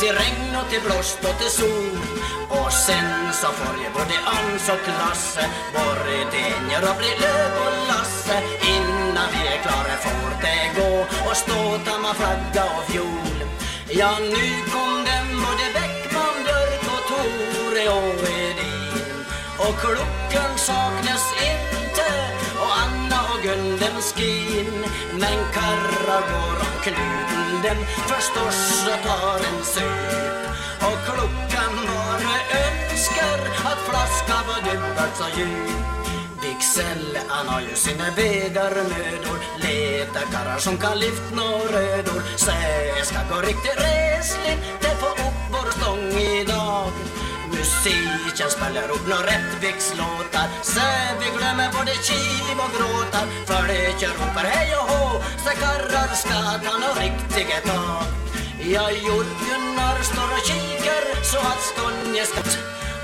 till regn och till blåst och till sol. Och sen så får ju både Ans och Klasse Borg, Denjer och bli löv och Lasse innan vi är klara får det gå och stå tamma flagga och fjol. Ja, nu kom den både Bäckman, Björk och Tore och och klockan saknas inte. Och Anna och Gun dem skin Men karra går om knuten dem förstås och tar en sup. Och klockan bara önskar att flaskan var dubbelt så djup. Dixell, han har ju sina vägarmödor Leta karrar som kan lyft några rödor. Så jag ska gå riktigt resligt. Det får upp vår stång idag. Musiken spelar upp några Rättvikslåtar. Så vi glömmer både kiv och gråtar. För det kör ropar hej och hå. Så karrar ska ta några riktiga tag. Ja, jordgunnar står och kikar så att Skånje ska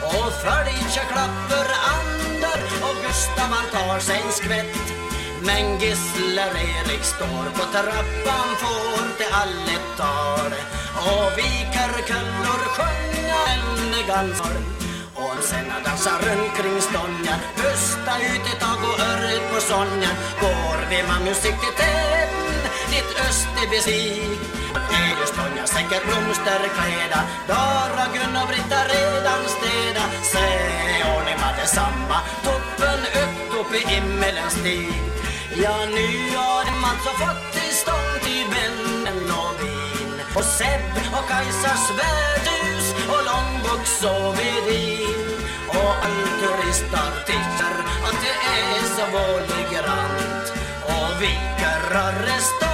och Följa klapper andar. Och Gustav han tar sig en skvätt. Men Gisler Erik står på trappan får det allet tal. Och vikarkullor sjunga en gansal och sen dansar runt kring stången Pusta ut ett tag och örret på sången. Går vi med musik till täten Ditt Österby stig är ju stången säkert blomsterkläda Dara, Gun och Britta redan städa. Se ordning med detsamma Toppen upp upp i himmelens stig. Ja, nu har de alltså fått till stånd till vännen och vin Och Seb och Kajsas värdhus och långbox och Vedin Och all turistar tittar att det är så vålig grant Och vi karrar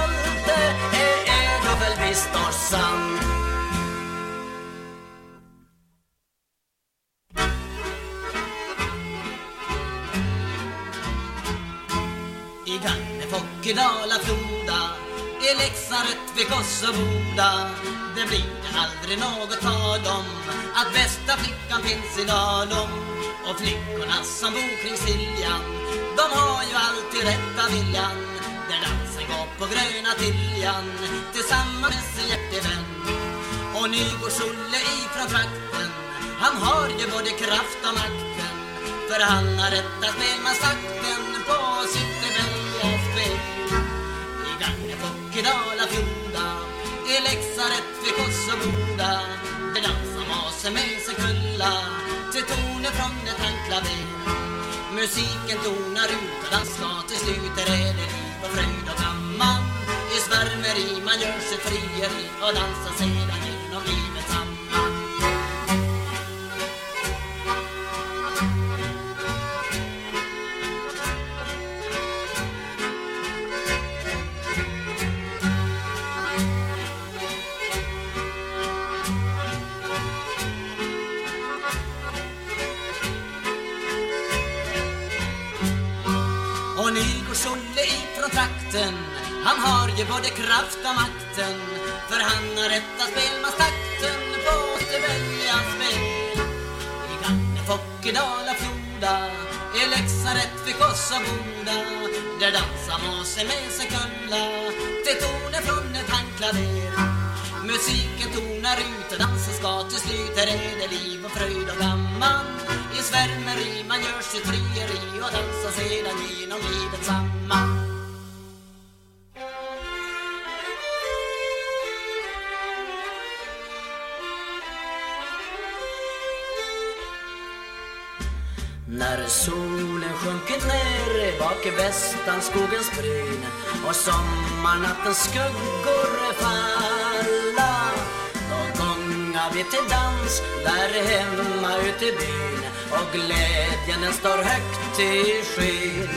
Gannefok, i Dala-Floda I Leksand, Rättvik Kosovoda. Det blir aldrig något tal om Att bästa flickan finns i Dalom. Och flickorna som bor kring Siljan De har ju alltid rätta viljan Där dansen går på gröna Tiljan Tillsammans med sin hjärtevän. Och Nygårds-Olle ifrån trakten Han har ju både kraft och makten. För han har rätta spelmansakten På sitt event spel I Gagnefok, i Dala-Floda I Leksaret vid Kossoboda Där dansar masen med sin kulla Till toner från ett handklaver Musiken tonar ut och den ska till slut är det liv och fröjd och gammal. I svärmeri man gör sitt frieri och dansar sedan. Kraft makten För han har rätta spelmanstakten På att spel I Gagnefok, i Floda I Leksand, Rättvik och Boda Där dansar måsen med sig kulla Till toner från ett handklaver Musiken tonar ut och dansen ska till slut Här är det liv och fröjd och gammal. I svärmeri man gör sitt frieri och dansar sedan genom livet samman När solen sjunkit ner bak i västanskogens bryn och sommarnattens skuggor falla Då gångar vi till dans där hemma ute i byn och glädjen den står högt i skyn.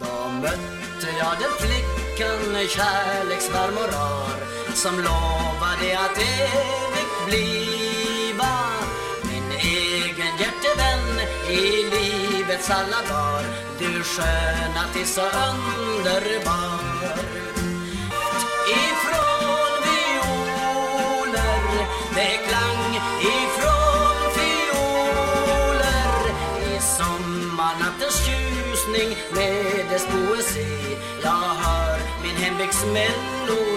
Då mötte jag den flickan kärleksvarm och rar som lovade att evigt bliva min egen hjärtevän i livets alla dagar. Du sköna till så underbar. Ifrån violer det klang. Ifrån fioler I sommarnattens ljusning med dess poesi. Jag hör min hembygds melodi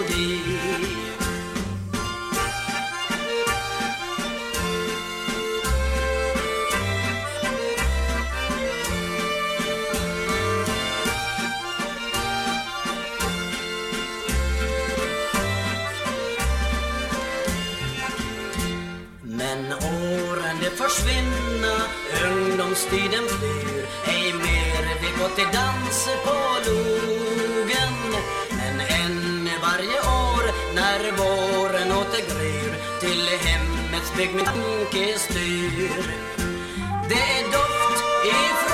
tiden flyr. Ej mer vi gå till dans på logen Men än varje år när våren åter gryr Till hemmets bygg min tanke styr. Det är doft ifrån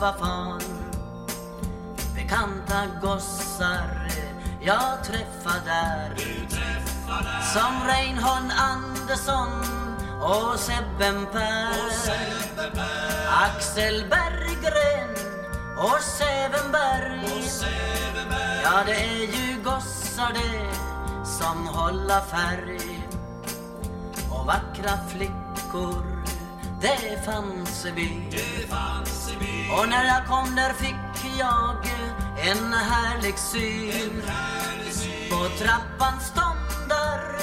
själva fan. Bekanta gossar jag träffade där. Som Reinhold Andersson och Sebben Per. Axel Berggren och Sävenberg. Ja, det är ju gossar det som hålla färg. Och vackra flickor, det fanns i byn. Och när jag kom där fick jag en härlig syn. På trappan stånd där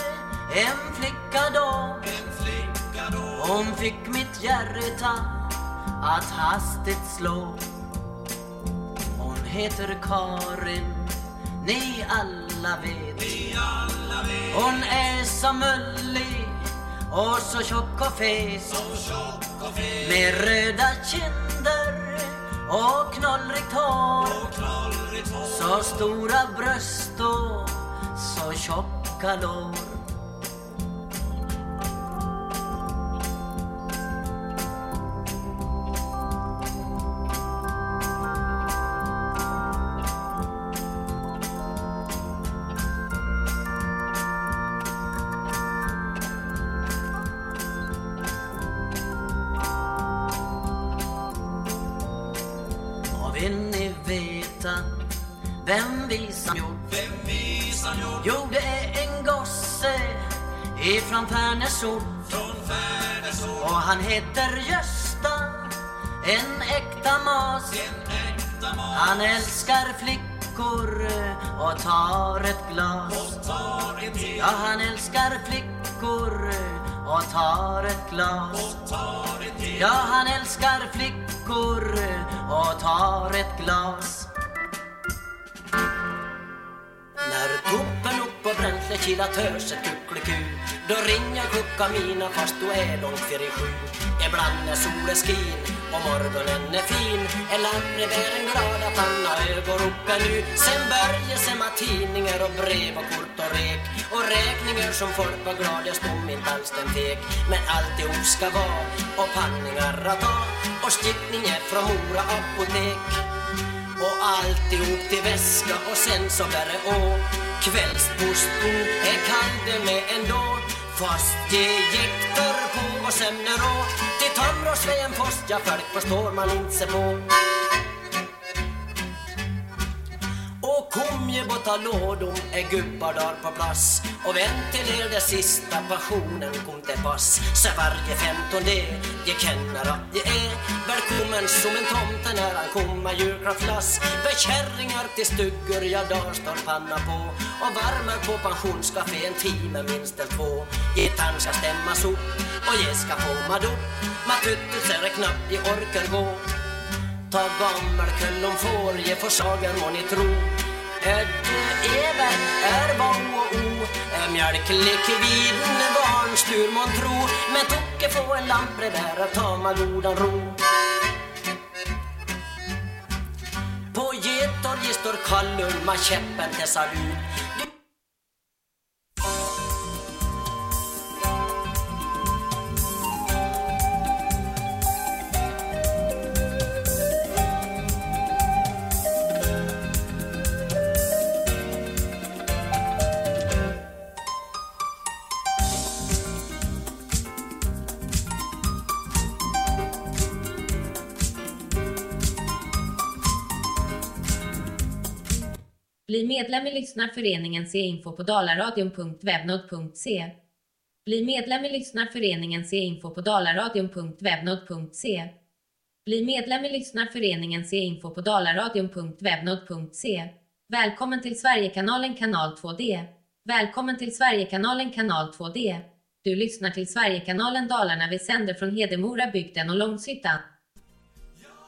en flicka då. Hon fick mitt hjärta att hastigt slå. Hon heter Karin, ni alla vet. Hon är så mullig och så tjock och fet, Med röda kinder och knollrigt hår. Så stora bröst och så tjocka lår. Från Färnäsort. Och han heter Gösta, en äkta mas. En äkta mas. Han älskar flickor och tar ett glas. Och tar ett till. Ja, han älskar flickor och tar ett glas. Och tar ett till. Ja, han älskar flickor och tar ett glas. När tuppen upp på bränsle kilar töset kuckeliku då ringer klockan mina fast då är långt i sju Ibland när solen skin och morgonen är fin. Är lantbrevbäraren glad att han har ögon uppe nu. Sen börjar med tidningar och brev och kort och rek. Och räkningar som folk var gladast om inte alls den fek. Men alltihop ska vara och panningar att ha Och stickningar från Mora apotek. Och alltihop till väska och sen så bär å. Kvällsposten är kall det med ändå Fast. Det gick jäktar på och sömner å Till Sveen post, ja folk förstår man inte sig på. Och komjebåtar lådom är gubbar där på plats. Och ventiler det sista passionen kom till pass. Så varje femtonde de känner att de är Välkommen som en tomte när han kommer julklappsglass För kärringar till stugor, jag där står panna på. Och värmer på pensionscafé en timme minst eller två. Gitarren ska stämmas upp och jag ska få madopp Matuttet så är det knappt jag orkar gå. Ta gammelkull om får, ge försagen må ni tro Ödde evert, är bo och o Är mjölklikviden barnstur mon tro. Men Tocke få en lantbrevbärare ta ma godan ro. På Getorget står Kallulma käppen till salut Bli medlem i Lyssnarföreningen Se info på dalaradion.webnod.se. Bli medlem i Lyssnarföreningen Se info på dalaradion.webnod.se. Bli medlem i Lyssnarföreningen Se info på dalaradion.webnod.se. Välkommen till Sverigekanalen kanal 2D. Välkommen till Sverigekanalen kanal 2D. Du lyssnar till Sverigekanalen Dalarna. Vi sänder från Hedemora bygden och Långshyttan.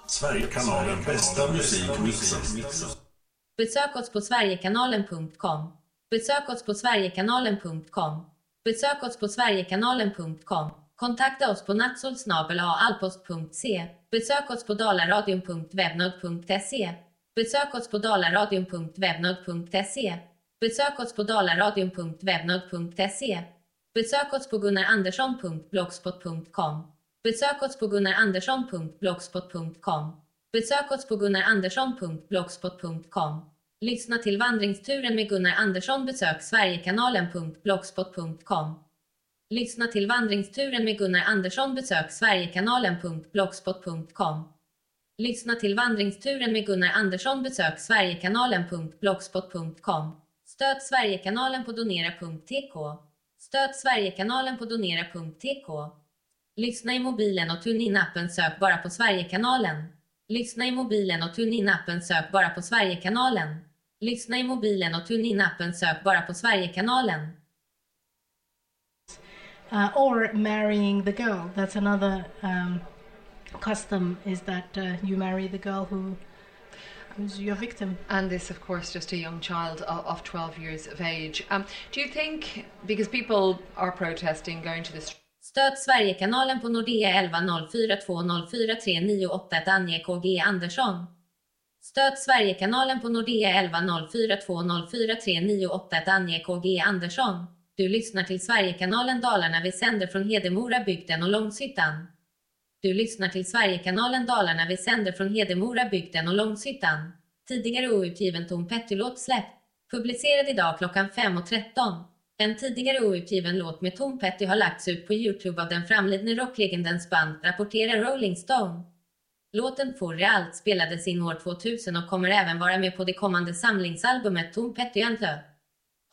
Sverigekanalen bästa musik mixen. Besök oss på sverigekanalen.com. Besök oss på sverigekanalen.com. Besök oss på sverigekanalen.com. Kontakta oss på nattsolsnabelaalpost.se. Besök oss på dalaradion.webnod.se. Besök oss på dalaradion.webnod.se. Besök oss på dalaradion.webnod.se. Besök oss på gunnarandersson.blogspot.com. Besök oss på gunnarandersson.blogspot.com. Besök oss på gunnarandersson.blogspot.com. Lyssna till vandringsturen med Gunnar Andersson. Besök sverigekanalen.blogspot.com. Lyssna till vandringsturen med Gunnar Andersson. Besök sverigekanalen.blogspot.com. Lyssna till vandringsturen med Gunnar Andersson. Besök sverigekanalen.blogspot.com. Stöd Sverigekanalen på donera.tk. Stöd Sverigekanalen på donera.tk. Lyssna i mobilen och tune in appen sök bara på Sverigekanalen. Lyssna i mobilen och tune in appen sök bara på Sverigekanalen. Lyssna i mobilen och tune in appen sök bara på Sverigekanalen. uh, or marrying the girl. That's another um, custom is that uh, you marry the girl who who's your victim. And this, of course, just a young child of, of 12 years of age. Um, do you think, because people are protesting, going to the streets, Stöd Sverigekanalen på Nordea 11 0420 43981 ange KG Andersson. Stöd Sverigekanalen på Nordea 11 0420 43981 ange KG Andersson. Du lyssnar till Sverigekanalen Dalarna. Vi sänder från Hedemora bygden och Långshyttan. Du lyssnar till Sverigekanalen Dalarna. Vi sänder från Hedemora bygden och Långshyttan. Tidigare outgiven Tom Petty-låt släppt. Publicerad idag klockan 5.13. En tidigare outgiven låt med Tom Petty har lagts ut på Youtube av den framlidne rocklegendens band, rapporterar Rolling Stone. Låten For Realt spelades in år 2000 och kommer även vara med på det kommande samlingsalbumet Tom Petty and the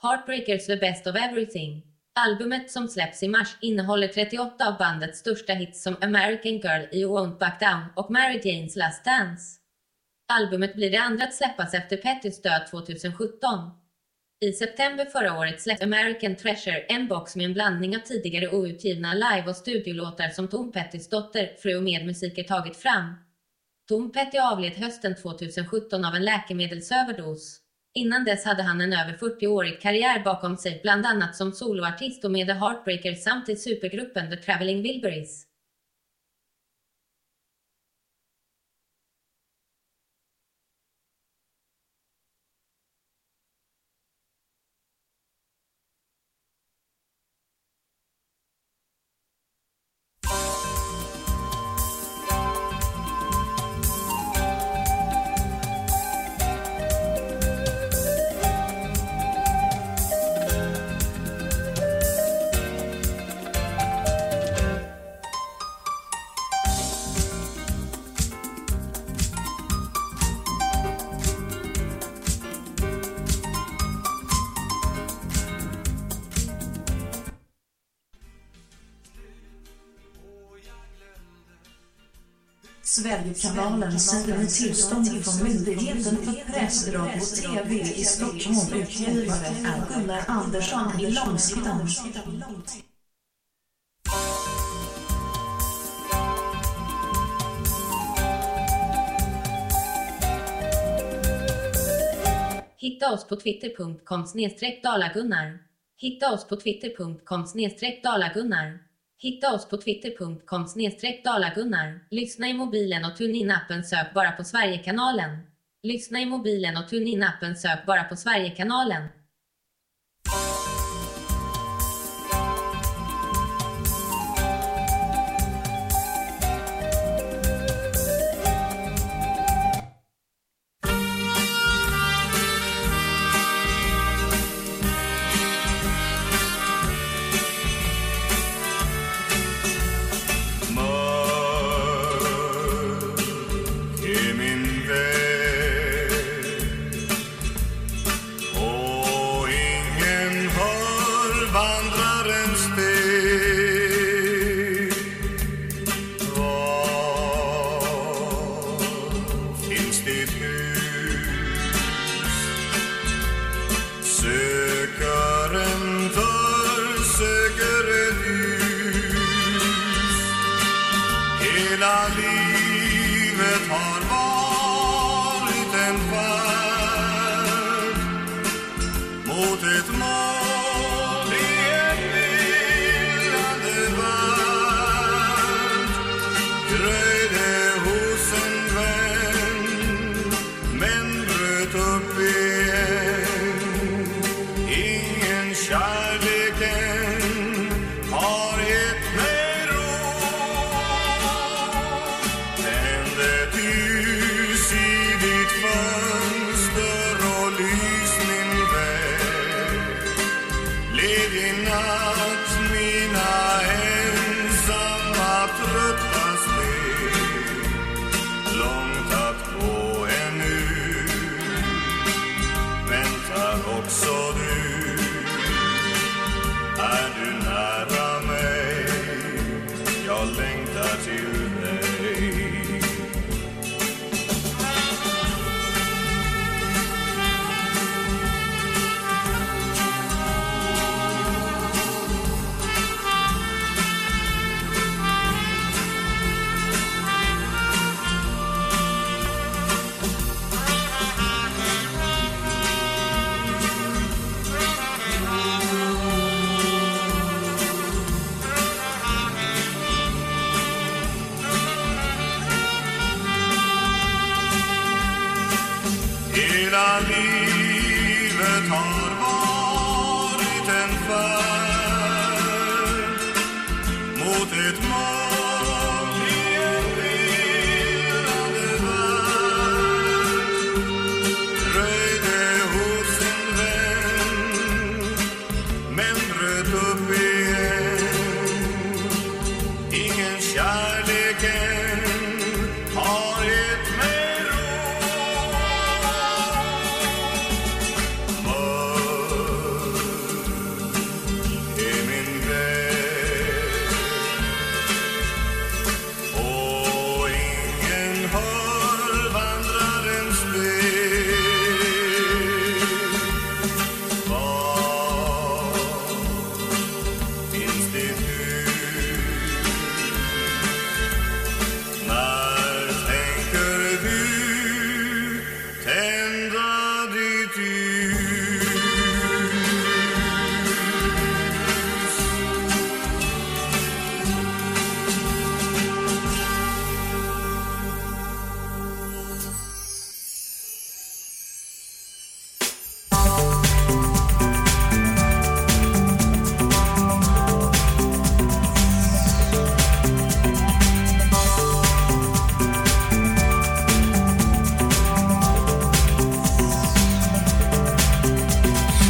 Heartbreakers The Best of Everything. Albumet som släpps i mars innehåller 38 av bandets största hits som American Girl, You Won't Back Down och Mary Janes Last Dance. Albumet blir det andra att släppas efter Pettys död 2017. I september förra året släppte American Treasure en box med en blandning av tidigare outgivna live och studiolåtar som Tom Pettys dotter, fru och medmusiker tagit fram. Tom Petty avled hösten 2017 av en läkemedelsöverdos. Innan dess hade han en över 40-årig karriär bakom sig, bland annat som soloartist och med The Heartbreakers samt i supergruppen The Traveling Wilburys. Sverigekanalen sänder i tillstånd från Myndigheten för press, radio och TV i Stockholm. Utgivare är Gunnar Andersson i Långshyttan. Hitta oss på twitter.com snedstreck dalagunnar. Hitta oss på twitter.com snedstreck dalagunnar. Hitta oss på twitter.com snedstreck dalagunnar. Lyssna i mobilen och TuneIn-appen sök bara på Sverigekanalen. Lyssna i mobilen och TuneIn-appen sök bara på Sverigekanalen.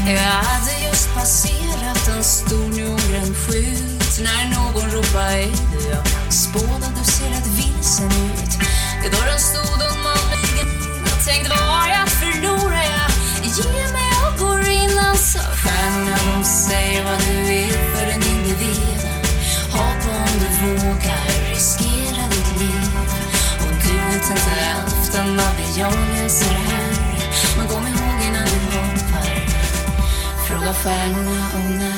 Eu adeus paciência. Fråga stjärnorna om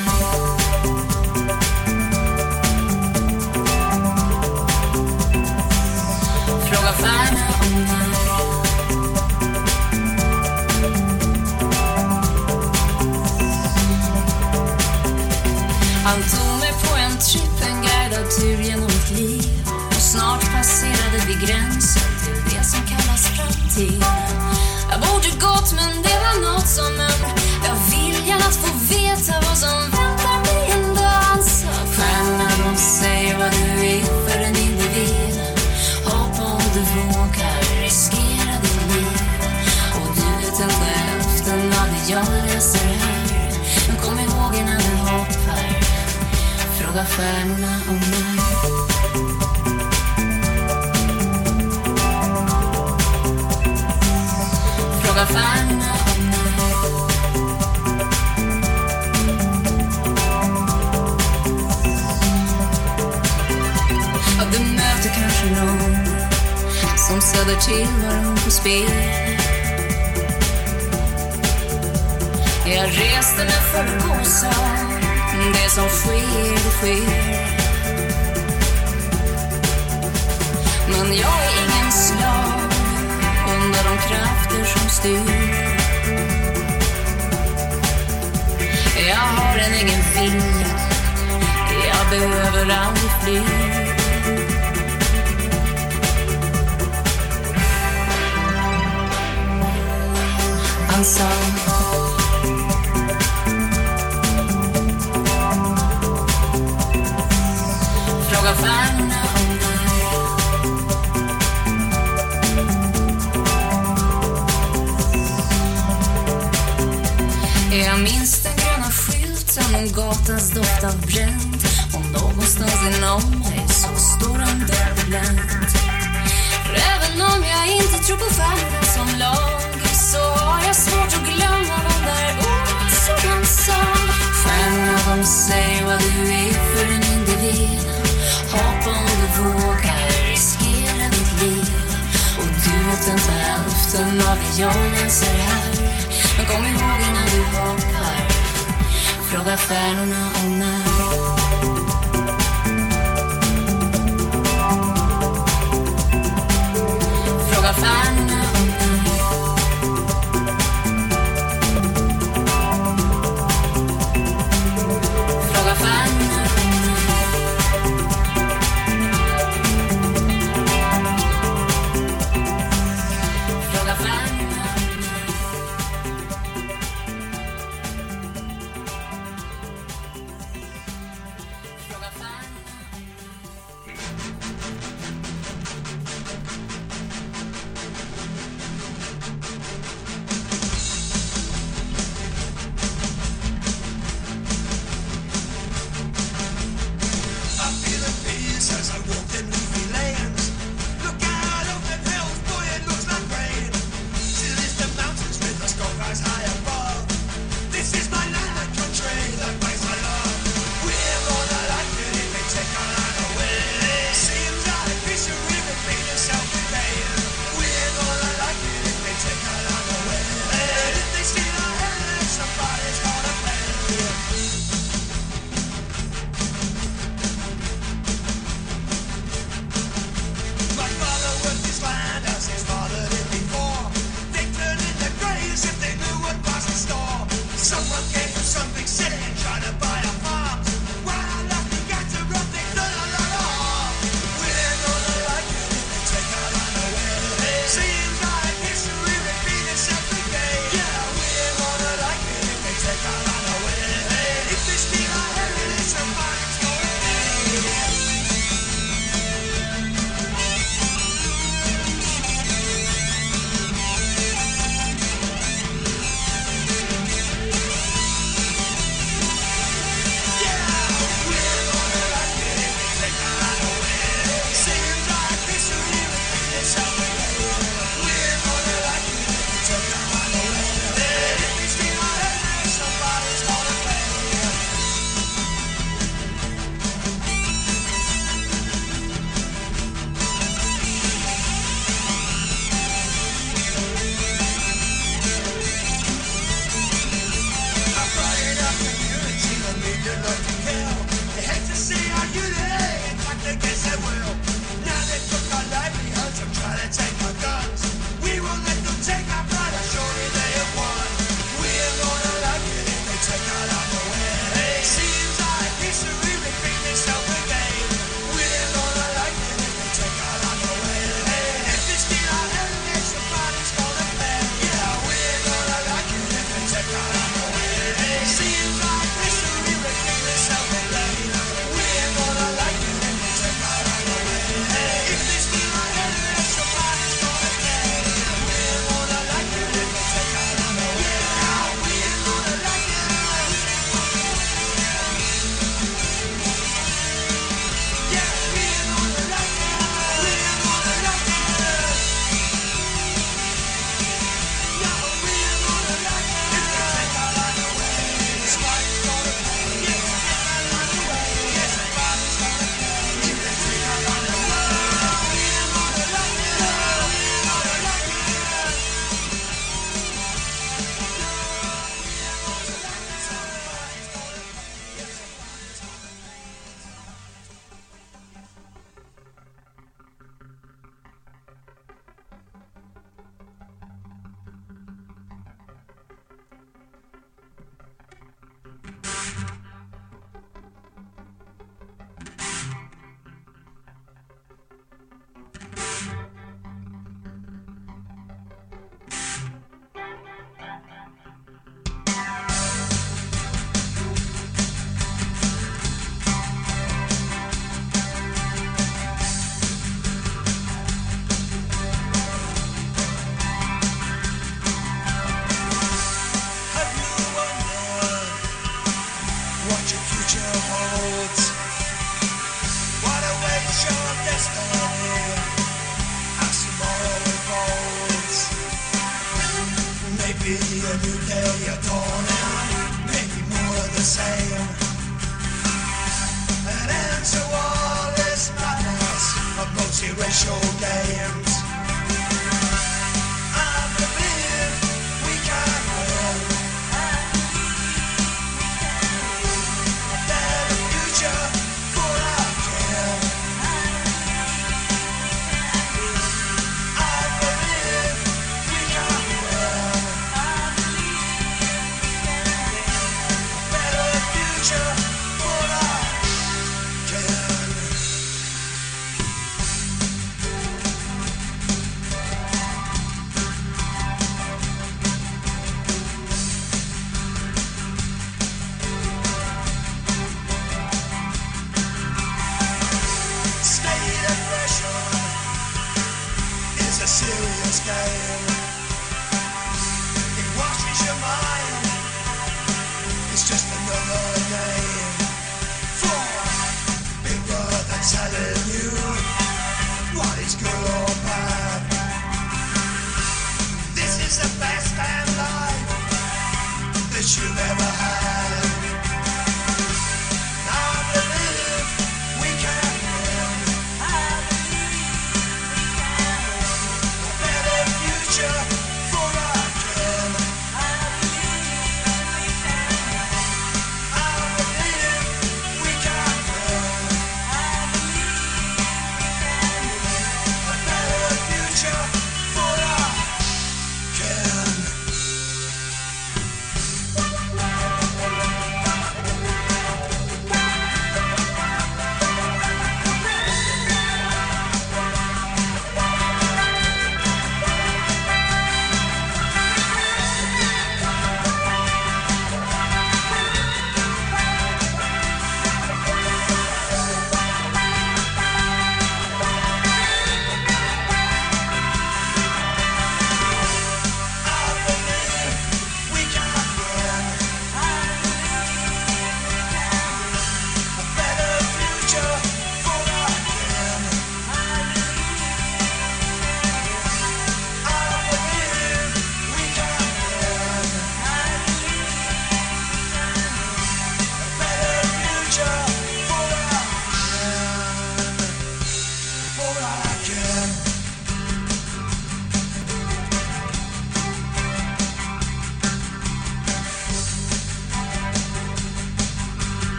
som tillvaron på spel. Jag reste mig för att gosa, det som sker, det sker. Men jag är ingen slav under de krafter som styr. Jag har en egen vilja. Jag behöver aldrig fly. Ensam Fråga stjärnorna om när Jag minns den gröna skylten och gatans doft av bränt? Och någonstans inom mig så står en död glänt För även om jag inte tror på stjärnorna som lag så har jag svårt att glömma de där orden som han sa. Stjärnorna de säger vad du är för en individ. Hoppa om du vågar, riskera ditt liv. Och du vet inte hälften av det jag läser här. Men kom ihåg innan du hoppar. Fråga stjärnorna om när. Fråga stjärnorna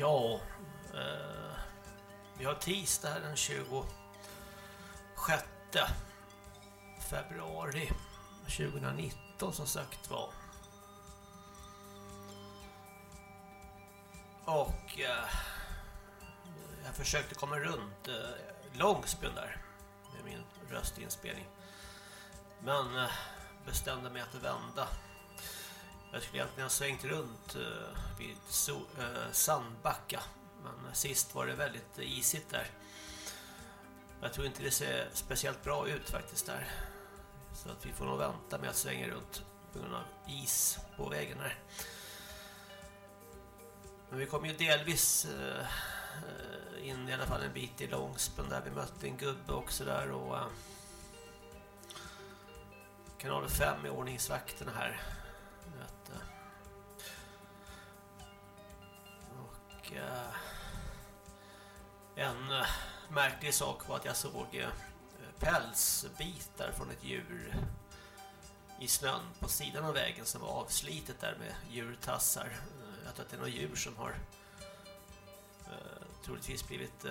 Ja, eh, vi har tisdag här den 26 februari 2019 som sagt var. Och eh, jag försökte komma runt eh, Långsbyn där med min röstinspelning. Men eh, bestämde mig att vända. Jag skulle egentligen ha svängt runt eh, vid eh, Sandbacka. Men sist var det väldigt isigt där. Jag tror inte det ser speciellt bra ut faktiskt där. Så att vi får nog vänta med att svänga runt på grund av is på vägen här. Men vi kom ju delvis eh, in i alla fall en bit i Långspen där vi mötte en gubbe också där och kanal 5 i ordningsvakterna här möte. Och eh, en märklig sak var att jag såg eh, pälsbitar från ett djur i snön på sidan av vägen som var avslitet där med djurtassar. Eh, jag tror att det är några djur som har eh, troligtvis blivit eh,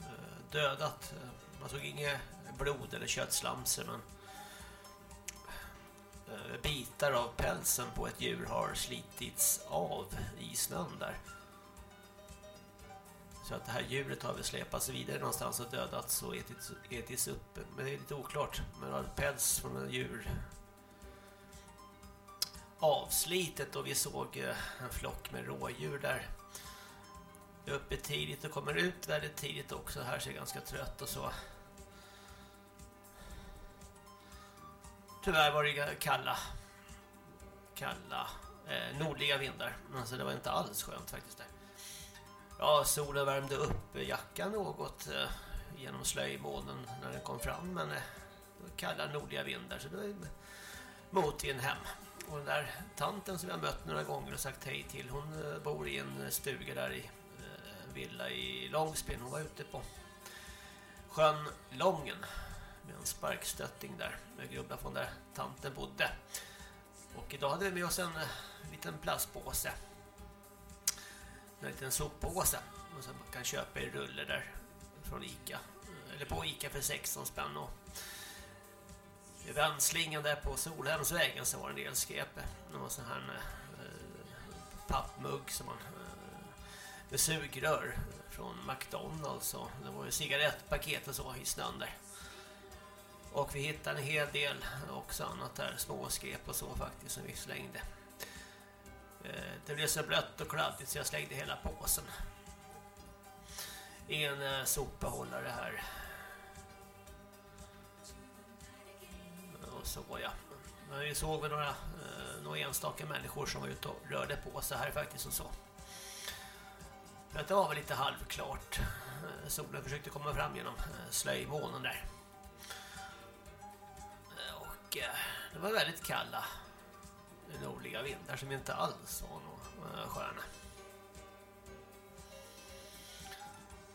eh dödat. Man såg inget blod eller köttslamser men eh, Eh, bitar av pälsen på ett djur har slitits av i snön där. Så att det här djuret har väl släpats vidare någonstans och dödats och ätits, ätits upp. Men det är lite oklart. Men det var päls från en djur avslitet och vi såg eh, en flock med rådjur där. Jag är uppe tidigt och kommer ut väldigt tidigt också. Här ser jag ganska trött och så. Tyvärr var det kalla kalla eh, nordliga vindar. Alltså det var inte alls skönt faktiskt där. Ja, solen värmde upp jackan något eh, genom slöjmolnen när den kom fram men eh, det var kalla nordliga vindar så det var motvind hem. Och den där tanten som jag mött några gånger och sagt hej till, hon eh, bor i en stuga där i eh, en villa i Långsbyn. Hon var ute på sjön Lången med en sparkstötting där med gubbar från där tanten bodde. Och idag hade vi med oss en eh, liten plastpåse. En liten soppåse som man kan köpa i rulle där från Ica. Eller på Ica för 16 spänn och i vändslingan där på Solhemsvägen så var det en del skräp. Det var sån här en, eh, pappmugg som man eh, med sugrör från McDonalds och det var ju cigarettpaket och så i snön där. Och vi hittade en hel del också annat där, småskräp och så faktiskt som vi slängde. Eh, det blev så blött och kladdigt så jag slängde hela påsen. I en eh, sopbehållare här. Och så ja. Men vi såg väl några, eh, några enstaka människor som var ute och rörde på sig här faktiskt och så. Det var väl lite halvklart. Solen försökte komma fram genom slöjmånen där. Och det var väldigt kalla nordliga vindar som inte alls var några eh, sköna.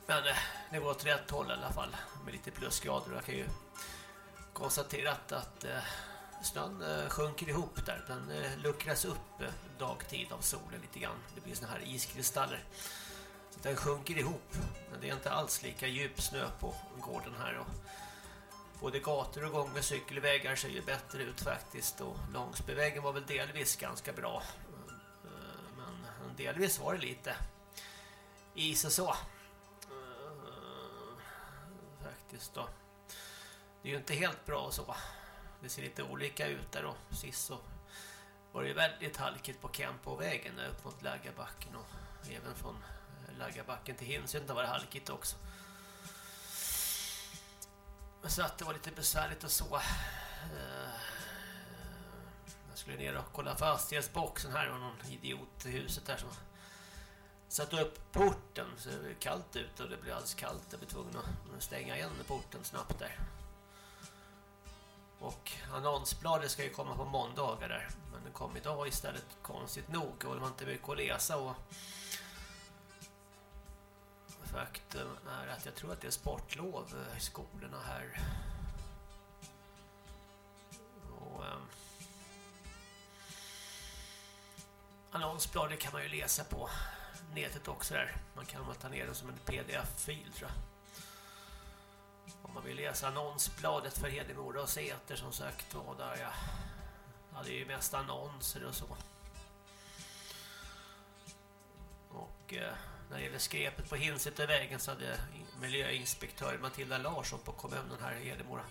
Men eh, det går åt rätt håll i alla fall med lite plusgrader. Jag kan ju konstatera att, eh, snön eh, sjunker ihop där. Den luckras upp dagtid av solen lite grann. Det blir såna här iskristaller. Så den sjunker ihop. Men det är inte alls lika djup snö på gården här. Och både gator och gång med cykelvägar ser ju bättre ut faktiskt. Och Långsbyvägen var väl delvis ganska bra. Men delvis var det lite is och så. Faktiskt då. Det är ju inte helt bra och så. Det ser lite olika ut där och sist så var det väldigt halkigt på Kempovägen där upp mot Laggabacken och även från eh, Laggabacken till Hinsund var det halkigt också. Så att det var lite besvärligt och så. Eh, jag skulle ner och kolla fastighetsboxen här. Det var någon idiot i huset här som satte upp porten så det blev kallt ute och det blev alldeles kallt. Jag blev tvungen att stänga igen porten snabbt där. Och annonsbladet ska ju komma på måndagar där. Men den kom idag istället konstigt nog. Och det var inte mycket att läsa och faktum är att jag tror att det är sportlov eh, i skolorna här. Och eh, annonsbladet kan man ju läsa på nätet också där. Man kan ta ner det som en pdf-fil tror jag. Om man vill läsa annonsbladet för Hedemora och Säter som sagt var där jag hade det är ju mest annonser och så. Och eh, när det gäller skräpet på Hinsätervägen så hade miljöinspektör Matilda Larsson på kommunen här i Hedemora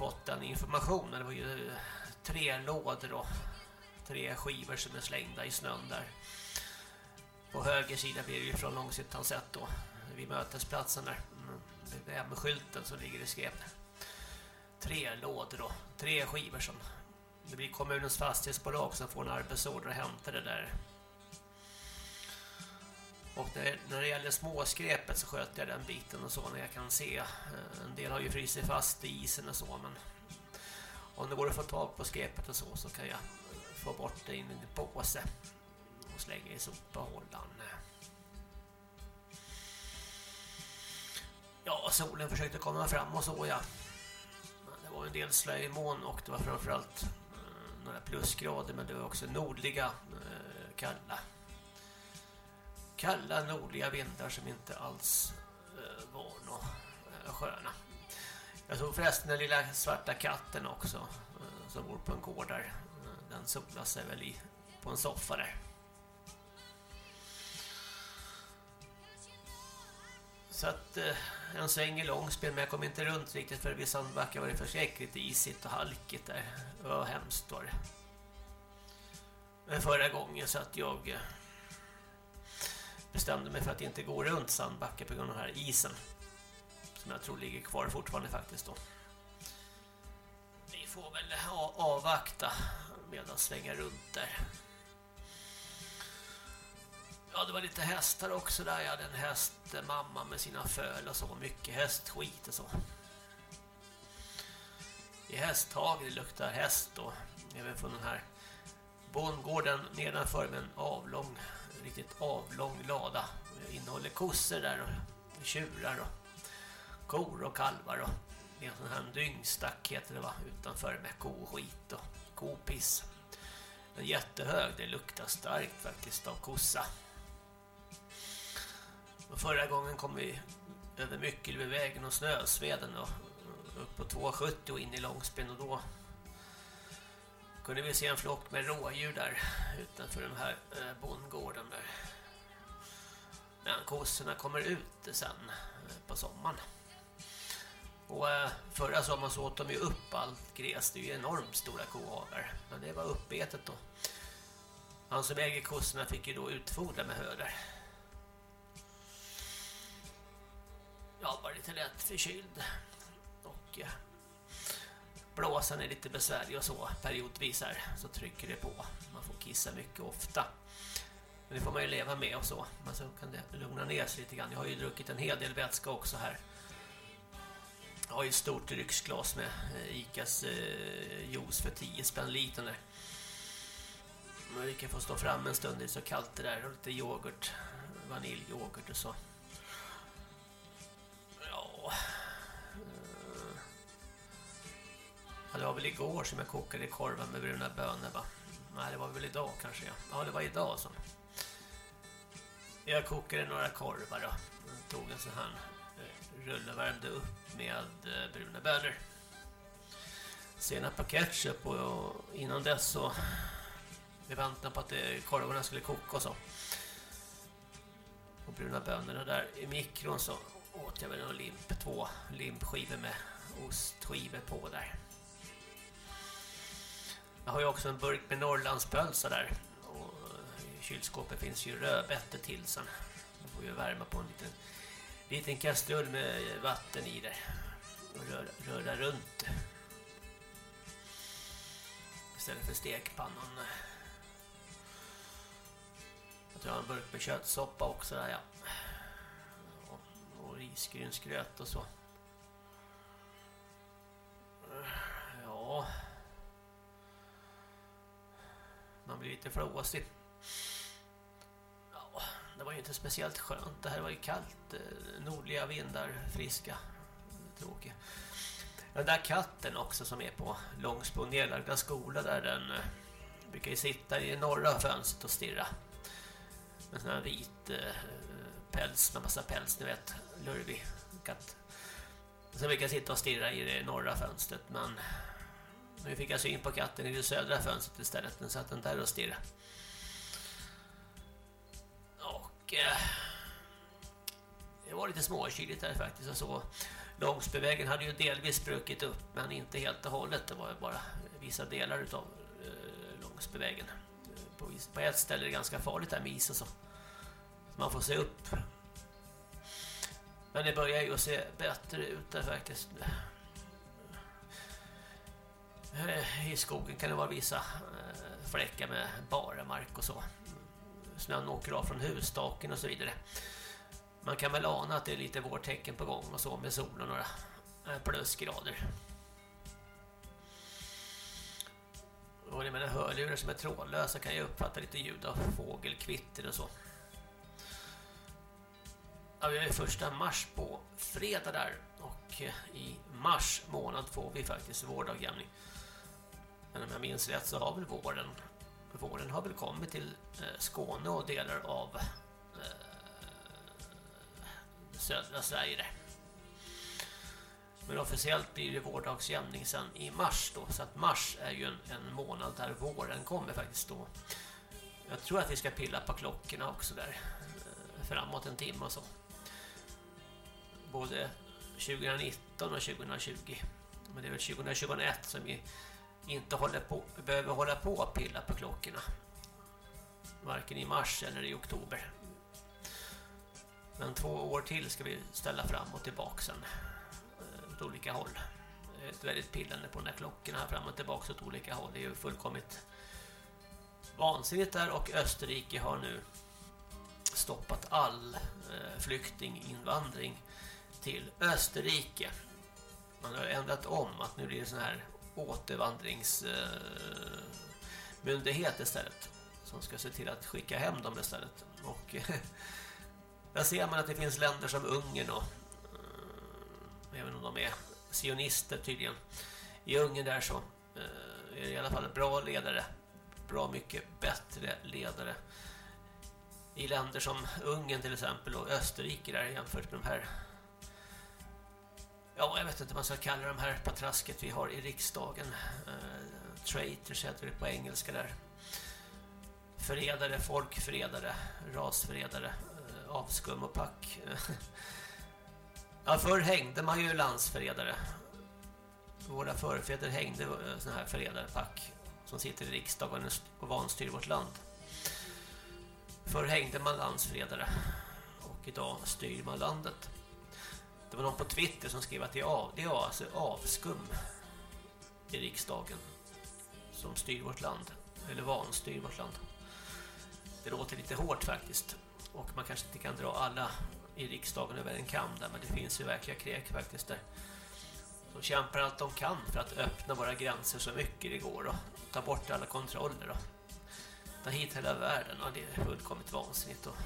fått den informationen. Det var ju eh, tre lådor och tre skivor som är slängda i snön där. På höger sida blir det ju från Långsittan sett då. Vid mötesplatsen där. Mm, med skylten som ligger i skräp. Tre lådor och tre skivor som det blir kommunens fastighetsbolag som får en arbetsorder och hämta det där. Och när, när det gäller småskräpet så sköter jag den biten och så när jag kan se. Eh, en del har ju frysit fast i isen och så men om det går att få tag på skräpet och så så kan jag få bort det in i en påse och slänga i sopahållaren. Ja, solen försökte komma fram och så, ja. Det var en del slöjmån och det var framförallt eh, några plusgrader men det var också nordliga eh, kalla. Kalla nordliga vindar som inte alls eh, var några eh, sköna. Jag såg förresten den lilla svarta katten också eh, som bor på en gård där. Eh, den solar sig väl i på en soffa där. Så att eh, en sväng är långspel men jag kom inte runt riktigt för vid Sandbacka var det förskräckligt isigt och halkigt där. Det var hemskt var det. Men förra gången så att jag eh, bestämde mig för att inte gå runt Sandbacka på grund av den här isen. Som jag tror ligger kvar fortfarande faktiskt då. Vi får väl avvakta med att svänga runt där. Ja, det var lite hästar också där. Jag hade en hästmamma med sina föl och så. Mycket hästskit och så. I hästhagen det luktar häst då. även från den här bondgården nedanför med en avlång, riktigt avlång lada. Det innehåller kossor där och tjurar och kor och kalvar och det är en sån här dyngstack heter det va utanför med koskit och kopiss. En jättehög, det luktar starkt faktiskt av kossa. Och förra gången kom vi över Myckelbyvägen och Snösveden och upp på 270 och in i Långsben och då kunde vi se en flock med rådjur där utanför den här eh, bondgården där. Men kossorna kommer ut sen eh, på sommaren. Och eh, förra sommaren så åt de ju upp allt gräs. Det är ju enormt stora kohagar. Men det var uppbetet då. Han som äger kossorna fick ju då utfodra med hö där. Jag var lite lätt förkyld. Och blåsan är lite besvärlig och så periodvis här. Så trycker det på. Man får kissa mycket ofta. Men det får man ju leva med och så. Men så kan det lugna ner sig lite grann. Jag har ju druckit en hel del vätska också här. Jag har ju ett stort drycksglas med eh, Icas eh, juice för 10 spänn liten där. Men vi kan få stå fram en stund, det är så kallt det där. Och lite yoghurt, eh, vaniljyoghurt och så. Ja. Ja. Det var väl igår som jag kokade korven med bruna bönor va? Nej, det var väl idag kanske ja. Ja, det var idag som. Jag kokade några korvar då. Jag tog en sån här eh, rulle värmde upp med eh, bruna bönor. Senap och ketchup och innan dess så vi väntade på att eh, korvarna skulle koka och så. Och bruna bönorna där i mikron så åt jag väl en limp, två limpskivor med ostskivor på där. Jag har ju också en burk med Norrlandspölsa där. Och i kylskåpet finns ju rödbetor till sen. Jag får ju värma på en liten liten kastrull med vatten i där och röra, röra runt istället för stekpannan. Jag har en burk med köttsoppa också där, ja. Och, och risgrynsgröt och så. Ja. Man blir lite flåsig det var ju inte speciellt skönt. Det här var ju kallt, eh, nordliga vindar, friska, tråkiga. Den där katten också som är på Långsbo nedlagda skola där den eh, brukar ju sitta i norra fönstret och stirra Med sån här vit eh, päls med massa päls, ni vet. Lurvig katt. Sen brukar jag sitta och stirra i det norra fönstret men nu fick jag syn på katten i det södra fönstret istället. Den satt den där och stirrade. Och eh, det var lite småkyligt där faktiskt. Jag såg Långsbyvägen hade ju delvis spruckit upp men inte helt och hållet. Det var ju bara vissa delar utav eh, Långsbyvägen. På, på ett ställe är det ganska farligt där med is och så. så man får se upp. Men det börjar ju att se bättre ut där faktiskt. Eh, I skogen kan det vara vissa eh, fläckar med bara mark och så. Snön åker av från husstaken och så vidare. Man kan väl ana att det är lite vårtecken på gång och så med solen och några eh, plusgrader. Och det med hörlurar som är trådlösa kan jag uppfatta lite ljud av fågelkvitter och så. Ja, vi har ju första mars på fredag där och i mars månad får vi faktiskt vårdagjämning. Men om jag minns rätt så har väl våren våren har väl kommit till eh, Skåne och delar av eh, södra Sverige. Men officiellt blir det vårdagsjämning sen i mars då. Så att mars är ju en, en månad där våren kommer faktiskt då. Jag tror att vi ska pilla på klockorna också där. Eh, framåt en timme och så. Både 2019 och 2020. Men det är väl 2021 som vi inte håller på, behöver hålla på och pilla på klockorna. Varken i mars eller i oktober. Men två år till ska vi ställa fram och tillbaka sen. Eh, åt olika håll. Det är Ett väldigt pillande på de där klockorna här fram och tillbaka åt olika håll. Det är ju fullkomligt vansinnigt där och Österrike har nu stoppat all eh, flyktinginvandring till Österrike. Man har ändrat om att nu blir det sån här återvandringsmyndighet istället som ska se till att skicka hem dem istället. Och eh, där ser man att det finns länder som Ungern och eh, även om de är sionister tydligen. I Ungern där så eh, är det i alla fall bra ledare. Bra mycket bättre ledare. I länder som Ungern till exempel och Österrike där jämfört med de här Ja, jag vet inte vad man ska kalla de här patrasket vi har i riksdagen. Uh, traitors heter det på engelska där. Förredare, folkförrädare, rasförrädare, uh, eh, avskum och pack. [laughs] ja, förr hängde man ju landsförredare. Våra förfäder hängde uh, såna här förrädarpack som sitter i riksdagen och vanstyr vårt land. Förr hängde man landsförredare och idag styr man landet. Det var någon på Twitter som skrev att det är, av, det är alltså avskum i riksdagen som styr vårt land. Eller vanstyr vårt land. Det låter lite hårt faktiskt. Och man kanske inte kan dra alla i riksdagen över en kam där. Men det finns ju verkliga kräk faktiskt där. De kämpar allt de kan för att öppna våra gränser så mycket det går. Och ta bort alla kontroller. Och ta hit hela världen. och det är fullkomligt vansinnigt. Och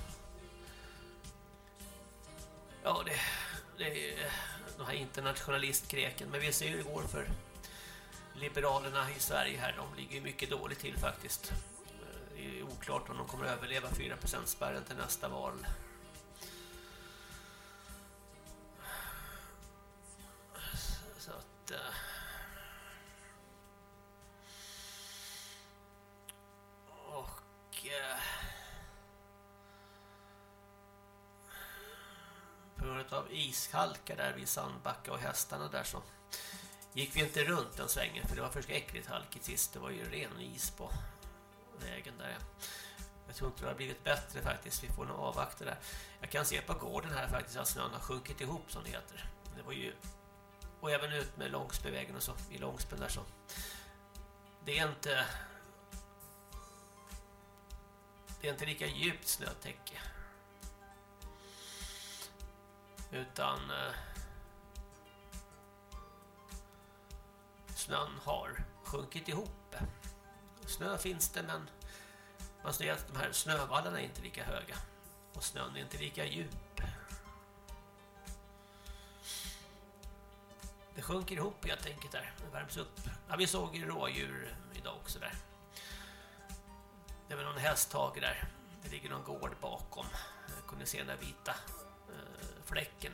Ja, det, det är eh, de här internationalistgreken, Men vi ser hur det går för liberalerna i Sverige här. De ligger mycket dåligt till faktiskt. Eh, det är oklart om de kommer att överleva 4% spärren till nästa val. Så att... Eh, och... eh, på grund av ishalka där vid Sandbacka och hästarna där så gick vi inte runt den svängen för det var först äckligt halkigt sist. Det var ju ren is på vägen där. Jag tror inte det har blivit bättre faktiskt. Vi får nog avvakta där. Jag kan se på gården här faktiskt att snön har sjunkit ihop som det heter. Det var ju och även ut med Långsbyvägen och så i Långsbyn där så. Det är inte det är inte lika djupt snötäcke utan eh, snön har sjunkit ihop. Snö finns det men man ser att de här snövallarna är inte lika höga och snön är inte lika djup. Det sjunker ihop helt enkelt där, det värms upp. Ja, vi såg ju rådjur idag också där. Det var någon hästhage där. Det ligger någon gård bakom. Jag kunde se den där vita fläcken.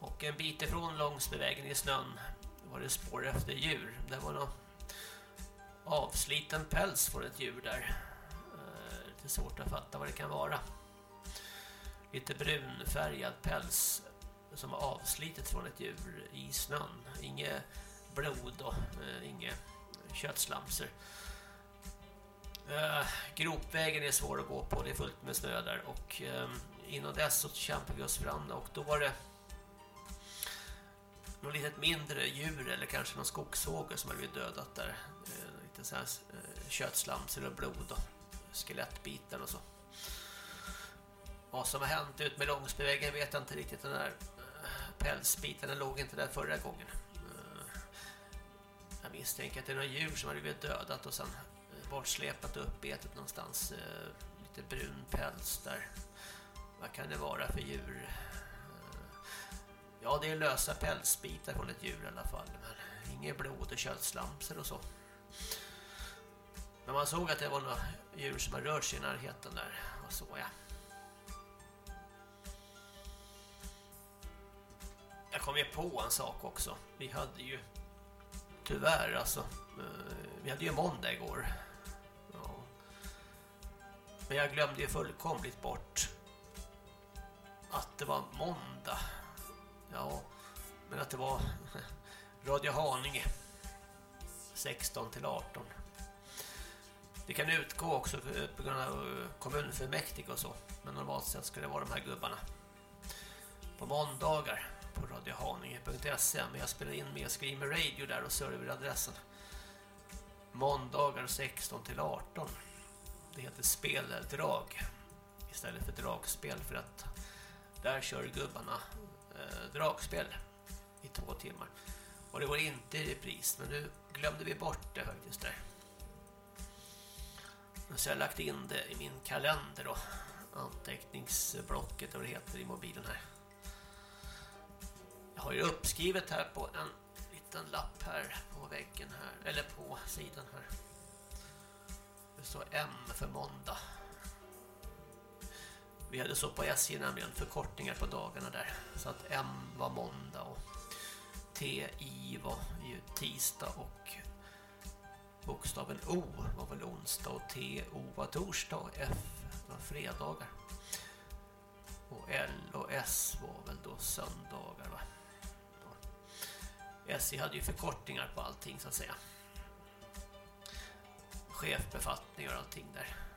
Och en bit ifrån Långsbevägen i snön var det spår efter djur. Det var någon avsliten päls från ett djur där. Eh, lite svårt att fatta vad det kan vara. Lite brunfärgad päls som var avslitet från ett djur i snön. Inget blod och inget inga köttslamser. Eh, gropvägen är svår att gå på, det är fullt med snö där och ehm, innan dess så kämpade vi oss fram och då var det något litet mindre djur eller kanske någon skogshåge som hade blivit dödat där. Eh, lite så här eh, köttslamser och blod och skelettbitar och så. Vad som har hänt ut med Långsbyvägen vet jag inte riktigt. Den där eh, pälsbiten den låg inte där förra gången. Eh, jag misstänker att det är några djur som har blivit dödat och sen eh, bortsläpat och uppbetet någonstans. Lite brun päls där. Vad kan det vara för djur? Eh, ja, det är lösa pälsbitar från ett djur i alla fall. Men inget blod och köttslamser och så. Men man såg att det var några djur som har rört sig i närheten där. Och så, ja. Jag kom ju på en sak också. Vi hade ju tyvärr alltså eh, vi hade ju måndag igår. Ja. Men jag glömde ju fullkomligt bort att det var måndag. Ja, men att det var [laughs] Radio Haninge 16 till 18. Det kan utgå också på grund av eh, kommunfullmäktige och så. Men normalt sett ska det vara de här gubbarna. På måndagar på radiohaninge.se men jag spelar in med Screamer Radio där och serveradressen. Måndagar 16 till 18. Det heter speldrag istället för dragspel för att där kör gubbarna eh, dragspel i två timmar. Och det var inte i repris men nu glömde vi bort det faktiskt där. Så jag har lagt in det i min kalender då. Anteckningsblocket eller vad det heter i mobilen här. Jag har ju uppskrivet här på en liten lapp här på väggen här. Eller på sidan här. Det står M för måndag. Vi hade så på SJ nämligen förkortningar på dagarna där. Så att M var måndag och TI var ju tisdag och bokstaven O var väl onsdag och TO var torsdag och F var fredagar. Och L och S var väl då söndagar va? SJ hade ju förkortningar på allting så att säga. Chefbefattningar och allting där.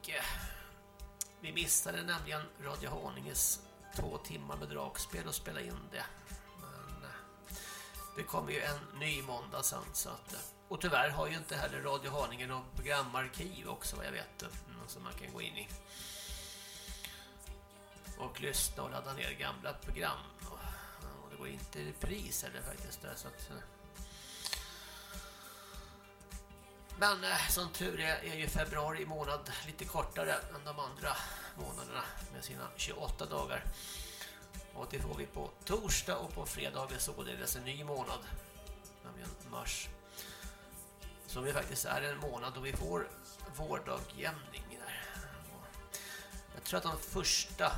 Och eh, vi missade nämligen Radio Haninges två timmar med dragspel och spela in det. Men eh, det kommer ju en ny måndag sen så att, eh, och tyvärr har ju inte heller Radio Haninge något programarkiv också vad jag vet mm, som man kan gå in i och lyssna och ladda ner gamla program och, det går inte i repris heller faktiskt där så att men eh, som tur är är ju februari månad lite kortare än de andra månaderna med sina 28 dagar och det får vi på torsdag och på fredag är således en ny månad nämligen mars som ju faktiskt är en månad då vi får vårdagjämning där. Jag tror att de första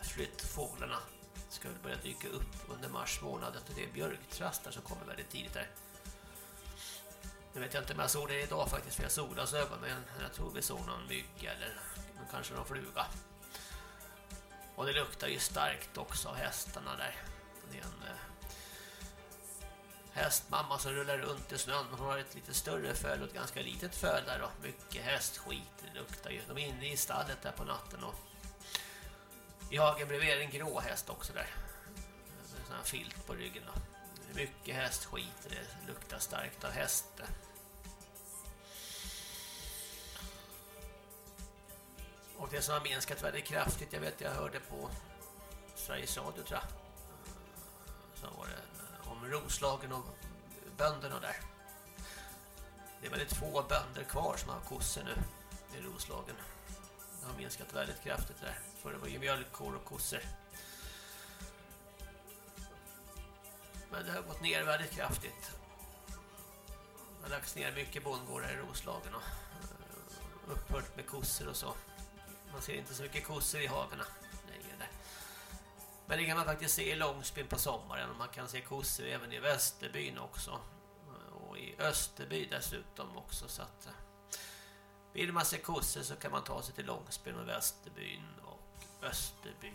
flyttfåglarna ska börja dyka upp under mars månad det är björktrastar som kommer väldigt tidigt där. Nu vet jag inte om jag såg det idag faktiskt för jag solglasögon men jag tror vi såg någon mygg eller kanske någon fluga. Och det luktar ju starkt också av hästarna där. Det är en eh, hästmamma som rullar runt i snön. Hon har ett lite större föl och ett ganska litet föl där och mycket hästskit. Det luktar ju. De är inne i stallet där på natten och i hagen bredvid är en grå häst också där. Med en sån här filt på ryggen då. Mycket hästskit. Det luktar starkt av häst. Och det som har minskat väldigt kraftigt, jag vet jag hörde på Sveriges Radio tror jag. Så var det eh, om Roslagen och bönderna där. Det är väldigt få bönder kvar som har kossor nu i Roslagen. Det har minskat väldigt kraftigt där. För det var ju mjölkkor och kossor. Men det har gått ner väldigt kraftigt. Det har lagts ner mycket bondgårdar i Roslagen och eh, upphört med kossor och så. Man ser inte så mycket kossor i hagarna längre. Men det kan man faktiskt se i Långsbyn på sommaren och man kan se kossor även i Västerbyn också. Och i Österby dessutom också så att eh, vill man se kossor så kan man ta sig till Långsbyn och Västerbyn och Österby.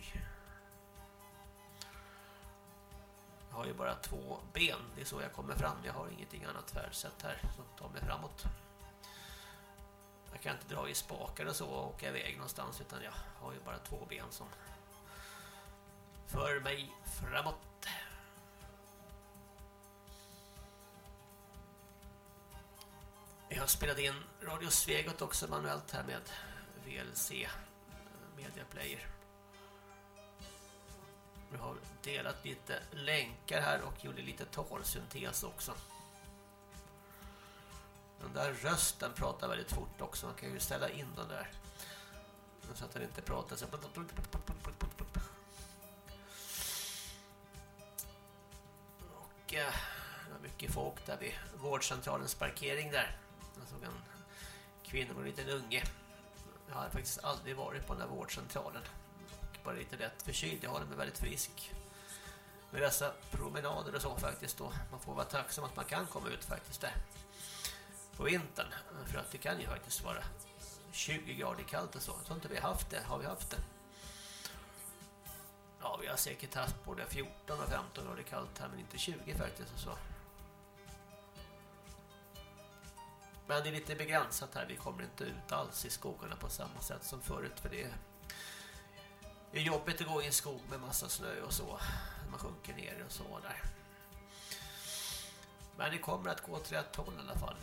Har ju bara två ben, det är så jag kommer fram. Jag har ingenting annat färdsätt här som tar mig framåt. Jag kan inte dra i spakar och så och åka iväg någonstans utan jag har ju bara två ben som för mig framåt. Jag har spelat in Radio Svegot också manuellt här med VLC Media Player. Vi har delat lite länkar här och gjorde lite talsyntes också. Den där rösten pratar väldigt fort också. Man kan ju ställa in den där. Så att den inte pratar så. Och eh, det var mycket folk där vid vårdcentralens parkering där. Jag såg en kvinna och en liten unge. Jag har faktiskt aldrig varit på den där vårdcentralen. Och bara lite lätt förkyld. Jag håller mig väldigt frisk. Med dessa promenader och så faktiskt då. Man får vara tacksam att man kan komma ut faktiskt där. På vintern. För att det kan ju faktiskt vara 20 grader kallt och så. Jag tror inte vi har haft det. Har vi haft det? Ja, vi har säkert haft både 14 och 15 grader kallt här men inte 20 faktiskt och så. Men det är lite begränsat här. Vi kommer inte ut alls i skogarna på samma sätt som förut för det det är jobbigt att gå i en skog med massa snö och så. Man sjunker ner och så där. Men det kommer att gå åt rätt håll i alla fall.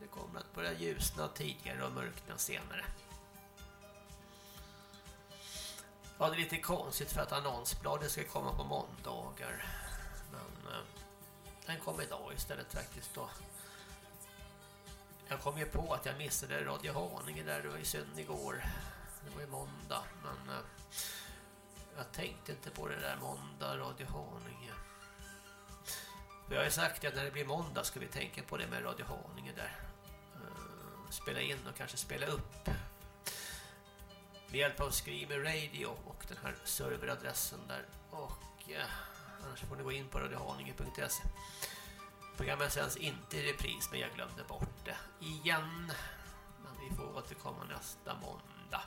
Det kommer att börja ljusna tidigare och mörkna senare. Ja, det är lite konstigt för att annonsbladet ska komma på måndagar. Men eh, den kom idag istället faktiskt då. Jag kom ju på att jag missade Radio Haninge där det var i synd igår. Det var ju måndag, men eh, jag tänkte inte på det där måndag, Radio Haninge. För jag har ju sagt att när det blir måndag ska vi tänka på det med Radio Haninge där. Eh, spela in och kanske spela upp. Med hjälp av Screamer Radio och den här serveradressen där. Och eh, annars får ni gå in på radiohaninge.se. Programmet sänds inte i repris men jag glömde bort det igen. Men vi får återkomma nästa måndag.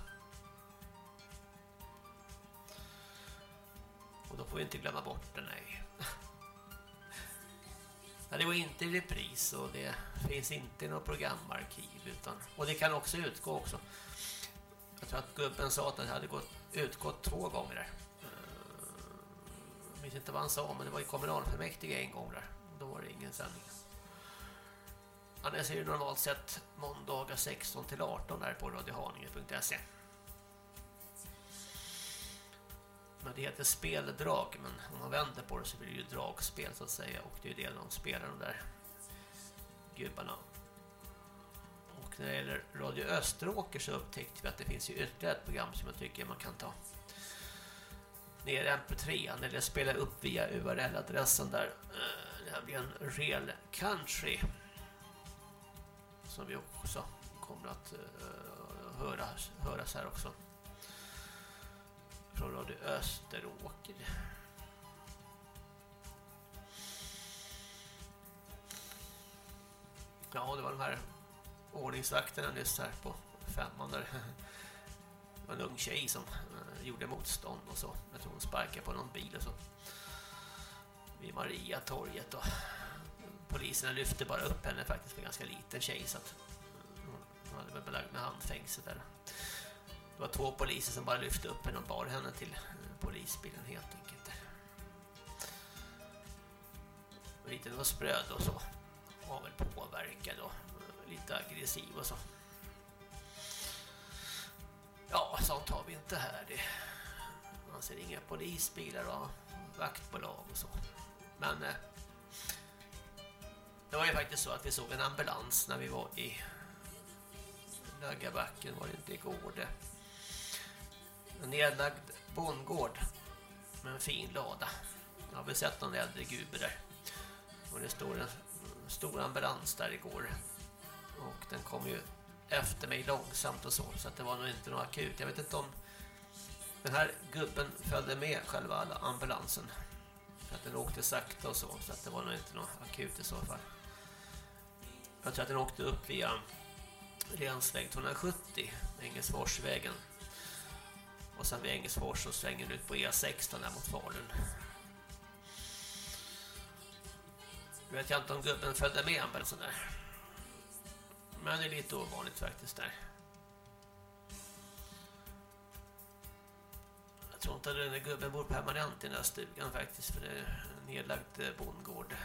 Och då får vi inte glömma bort det, nej. [laughs] nej. det var inte i repris och det finns inte i något programarkiv utan och det kan också utgå också. Jag tror att gubben sa att det hade gått, utgått två gånger där. Jag minns inte vad han sa men det var i kommunalfullmäktige en gång där. Då var det ingen sändning. Annars är det normalt sett måndagar 16 till 18 där på radiohaninge.se. Men det heter speldrag men om man vänder på det så blir det ju dragspel så att säga och det är ju det de spelar de där gubbarna. Och när det gäller Radio Österåker så upptäckte vi att det finns ju ytterligare ett program som jag tycker man kan ta ner mp3 eller spela upp via URL-adressen där eh, nämligen Real Country som vi också kommer att eh, höra, höras här också från Radio Österåker. Ja, det var de här ordningsvakterna nyss här på femman där. Det var en ung tjej som eh, gjorde motstånd och så. Jag tror hon sparkade på någon bil och så. Vid Maria torget och poliserna lyfte bara upp henne faktiskt för en ganska liten tjej så att eh, hon hade väl belagd med handfängsel där. Det var två poliser som bara lyfte upp henne och bar henne till eh, polisbilen helt enkelt. Och lite var spröd och så. Var väl påverkad och eh, lite aggressiv och så. Ja, sånt har vi inte här. Det, man ser inga polisbilar och vaktbolag och så. Men eh, det var ju faktiskt så att vi såg en ambulans när vi var i Läggabacken var det inte igår det. En nedlagd bondgård med en fin lada. Jag har väl sett någon äldre gubbe där. Och det står en stor ambulans där igår. Och den kom ju efter mig långsamt och så. Så att det var nog inte något akut. Jag vet inte om den här gubben följde med själva ambulansen. För att den åkte sakta och så. Så att det var nog inte något akut i så fall. Jag tror att den åkte upp via länsväg 270, Engelsforsvägen. Och sen vid Engelsfors så svänger den ut på E16 där mot Falun. Nu vet jag inte om gubben följde med en sån där. Men det är lite ovanligt faktiskt där. Jag tror inte att den där gubben bor permanent i den här stugan faktiskt. För det är en nedlagd bondgård.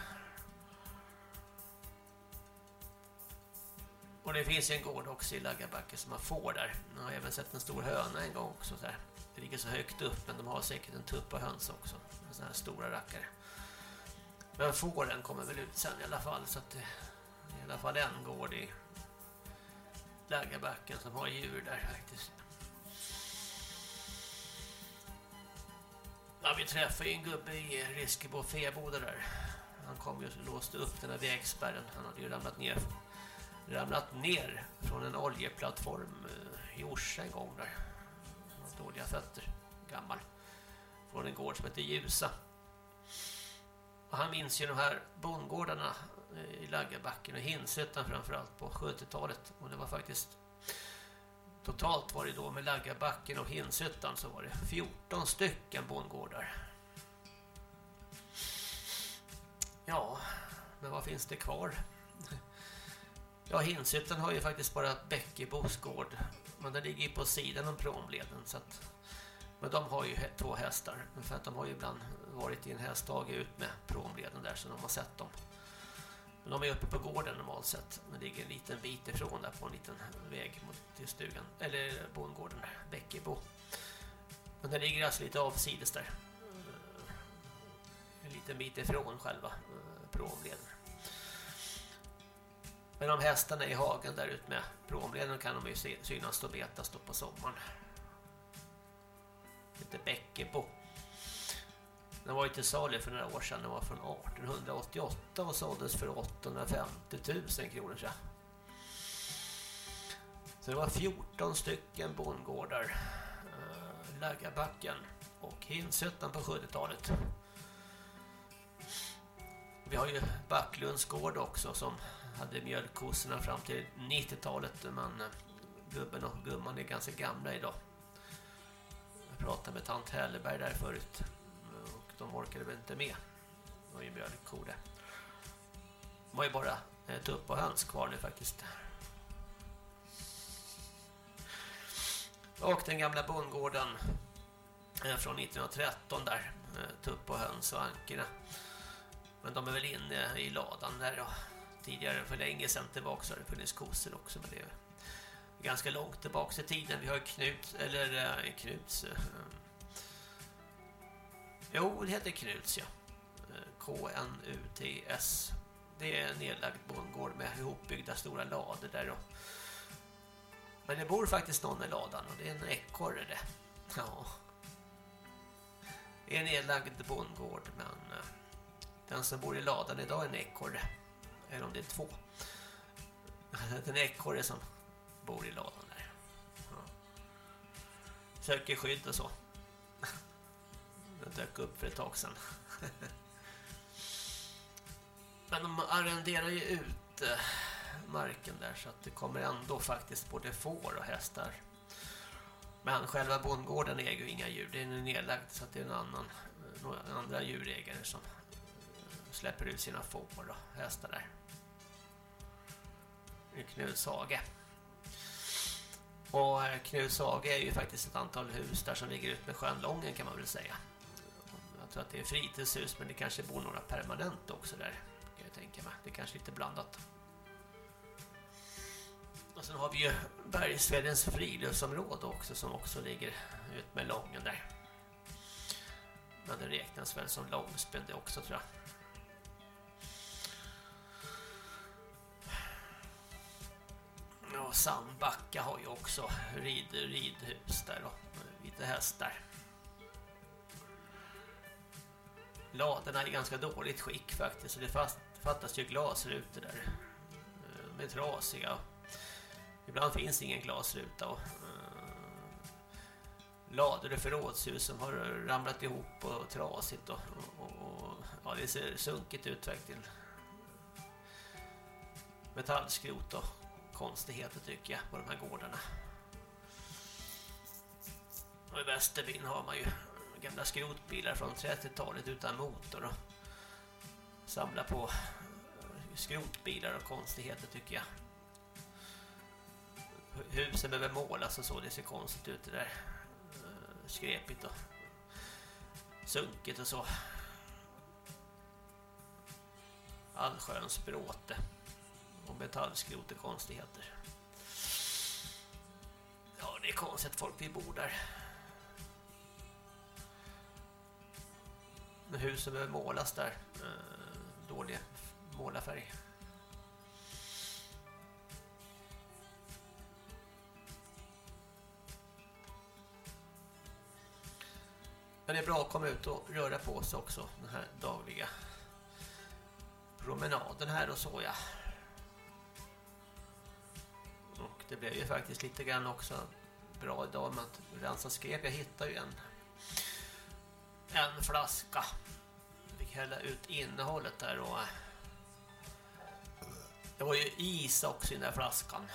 Och det finns en gård också i Laggabacke som har får där. Jag har även sett en stor höna en gång också. Där. Det ligger så högt upp men de har säkert en tupp och höns också. En sån här stora rackare. Men fåren kommer väl ut sen i alla fall. Så att det är i alla fall en gård i Laggarbacken som har djur där faktiskt. Ja, vi träffade en gubbe i Riskebo Feboda där. Han kom ju och låste upp den här vägspärren. Han hade ju ramlat ner ramlat ner från en oljeplattform eh, i Orsa en gång där. Har dåliga fötter, gammal. Från en gård som heter Ljusa. Och han minns ju de här bondgårdarna eh, i Laggarbacken och Hinshyttan framförallt på 70-talet. Och det var faktiskt totalt var det då med Laggarbacken och Hinshyttan så var det 14 stycken bondgårdar. Ja, men vad finns det kvar? Ja, Hinsytten har ju faktiskt bara Bäckebos gård. Men den ligger ju på sidan om promleden så att men de har ju två hästar. För att de har ju ibland varit i en hästhage ut med promleden där så de har sett dem. Men de är uppe på gården normalt sett. Men det ligger en liten bit ifrån där på en liten väg mot till stugan. Eller bondgården Bäckebo. Men den ligger alltså lite avsides där. En liten bit ifrån själva eh, promleden. Men de hästarna i hagen där ute med promleden kan de ju synas och betas då på sommaren. Lite Bäckebo. Den var ju till salu för några år sedan. Den var från 1888 och såldes för 850 000 kronor så. Så det var 14 stycken bondgårdar. Uh, och Hinsötan på 70-talet. Vi har ju Backlunds gård också som hade mjölkkossorna fram till 90-talet men eh, gubben och gumman är ganska gamla idag. Jag pratade med tant Helleberg där förut och de orkade väl inte med. Det var ju mjölkkor det. De var ju bara tupp och höns kvar nu faktiskt. Och den gamla bondgården eh, från 1913 där, tupp och höns och ankerna. Men de är väl inne i ladan där då tidigare för länge sedan tillbaka så har det funnits kossor också men det är ganska långt tillbaka i tiden. Vi har Knut eller äh, Knuts äh, Jo, det heter Knuts ja. Eh, K-N-U-T-S. Det är en nedlagd bondgård med ihopbyggda stora lader där då. Men det bor faktiskt någon i ladan och det är en ekorre det. Ja. Det är en nedlagd bondgård men äh, den som bor i ladan idag är en ekorre eller om det är två. [laughs] Den en ekorre som bor i ladan där. Ja. Söker skydd och så. [laughs] Den dök upp för ett tag sedan. [laughs] Men de arrenderar ju ut eh, marken där så att det kommer ändå faktiskt både får och hästar. Men själva bondgården äger ju inga djur. Det är nedlagd så att det är en annan, eh, några andra djurägare som eh, släpper ut sina får och hästar där. Knuts hage. Och eh, är ju faktiskt ett antal hus där som ligger ut med sjön Lången kan man väl säga. Jag tror att det är fritidshus men det kanske bor några permanent också där. Kan jag tänka mig. Det är kanske lite blandat. Och sen har vi ju Bergsvedens friluftsområde också som också ligger ut med Lången där. Men det räknas väl som Långsben det också tror jag. Ja, Sandbacka har ju också rid, ridhus där och lite hästar. Ladorna är i ganska dåligt skick faktiskt. Så det fattas ju glasrutor där. Eh, De är trasiga. Ibland finns ingen glasruta och eh, lador och förrådshus som har ramlat ihop och trasigt och, och, och ja, det ser sunkigt ut faktiskt. Metallskrot och konstigheter tycker jag på de här gårdarna. Och i Västerbyn har man ju gamla skrotbilar från 30-talet utan motor och samla på eh, skrotbilar och konstigheter tycker jag. Husen behöver målas och så, det ser konstigt ut det där. Eh, Skrepigt och sunkigt och så. Allsköns bråte och metallskrot och konstigheter. Ja, det är konstigt folk Vi bor där. Men husen behöver målas där. Eh, dålig målarfärg. Men det är bra att komma ut och röra på sig också den här dagliga promenaden här och så ja. Det blev ju faktiskt lite grann också bra idag med att rensa skräp. Jag hittade ju en en flaska. Jag fick hälla ut innehållet där och eh, det var ju is också i den där flaskan.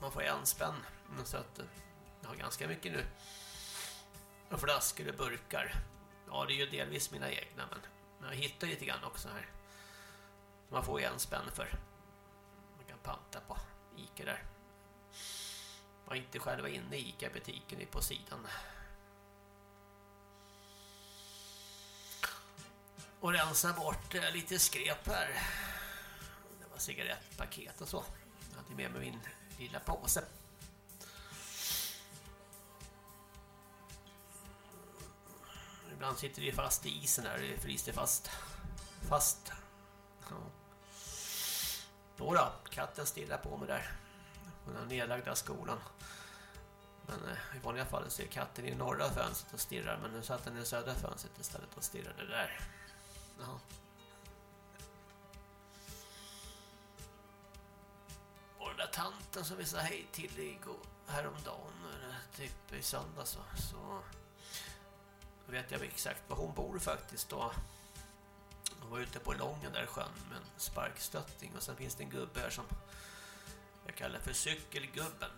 Man får en spänn så att eh, jag har ganska mycket nu. Och flaskor och burkar. Ja, det är ju delvis mina egna men jag hittar lite grann också här. Man får ju en spänn för. Panta på Ica där. Var inte själva inne i Ica-butiken, på sidan. Och rensa bort eh, lite skräp här. Det var cigarettpaket och så. Jag hade med mig min lilla påse. Ibland sitter det fast i isen här, det fryser fast. Fast. Ja. Då då, katten stirrar på mig där. På den nedlagda skolan. Men eh, i vanliga fall så är katten i norra fönstret och stirrar. Men nu satt den i södra fönstret istället och stirrade där. Ja. Och den där tanten som vi sa hej till igår, häromdagen, eller typ i söndag så, så vet jag exakt var hon bor faktiskt då. Var ute på Lången där sjön med en sparkstötting och sen finns det en gubbe här som jag kallar för cykelgubben.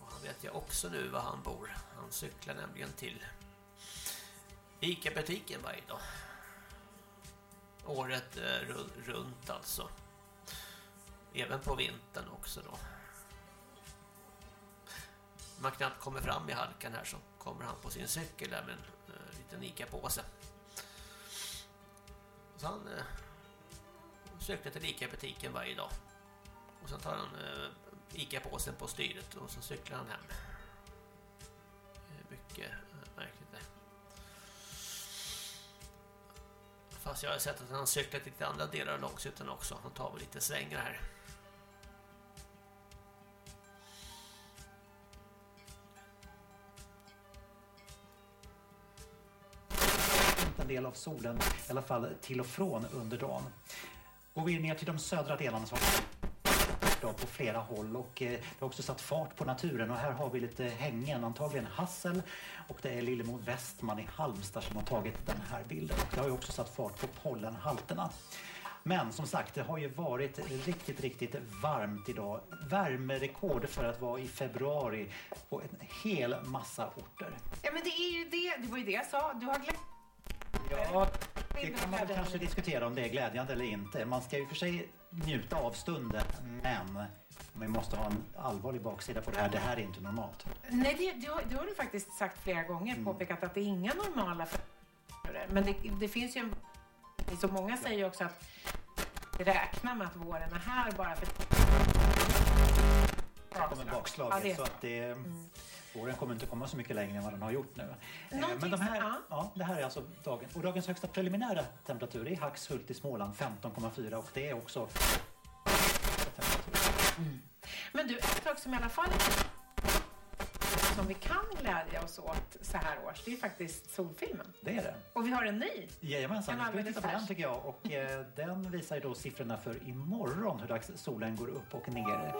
Och han vet jag också nu var han bor. Han cyklar nämligen till Ica-butiken varje dag. Året eh, runt alltså. Även på vintern också då. Man knappt kommer fram i halkan här så kommer han på sin cykel där med en eh, liten Ica-påse. Så han eh, cyklar till Ica-butiken varje dag. Och sen tar han eh, Ica-påsen på styret och så cyklar han hem. Eh, mycket eh, märkligt det. Fast jag har sett att han cyklar cyklat lite andra delar av Långshyttan också. Han tar väl lite svängar här. Del av solen, i alla fall till och från under dagen. Går vi ner till de södra delarna så har på flera håll och eh, det har också satt fart på naturen och här har vi lite hängen, antagligen Hassel och det är Lillemor Westman i Halmstad som har tagit den här bilden. Och det har ju också satt fart på pollenhalterna. Men som sagt, det har ju varit riktigt, riktigt varmt idag. Värmerekord för att vara i februari på en hel massa orter. Ja, men det är ju det. Det var ju det jag sa. Du har glömt. Ja, det kan man kanske diskutera om det är glädjande eller inte. Man ska ju för sig njuta av stunden, men vi måste ha en allvarlig baksida på det här. Det här är inte normalt. Nej, det, det, har, det har du faktiskt sagt flera gånger, Mm. påpekat att det är inga normala faktorer. Men det, det finns ju en... Så många säger ju också att räkna med att våren är här bara för... Det kommer bakslag. Ja, det så så. att det, våren kommer inte komma så mycket längre än vad den har gjort nu. Eh, Någonting Men de här, som- ja, det här är alltså dagen. Och dagens högsta preliminära temperatur är i Hackshult i Småland 15,4 och det är också Men du, en sak som i alla fall som vi kan glädja oss åt så här års, det är faktiskt solfilmen. Det är det. Och vi har en ny. Jajamensan, En vi ska titta på den tycker jag. Och eh, den visar ju då siffrorna för imorgon, hur dags solen går upp och ner.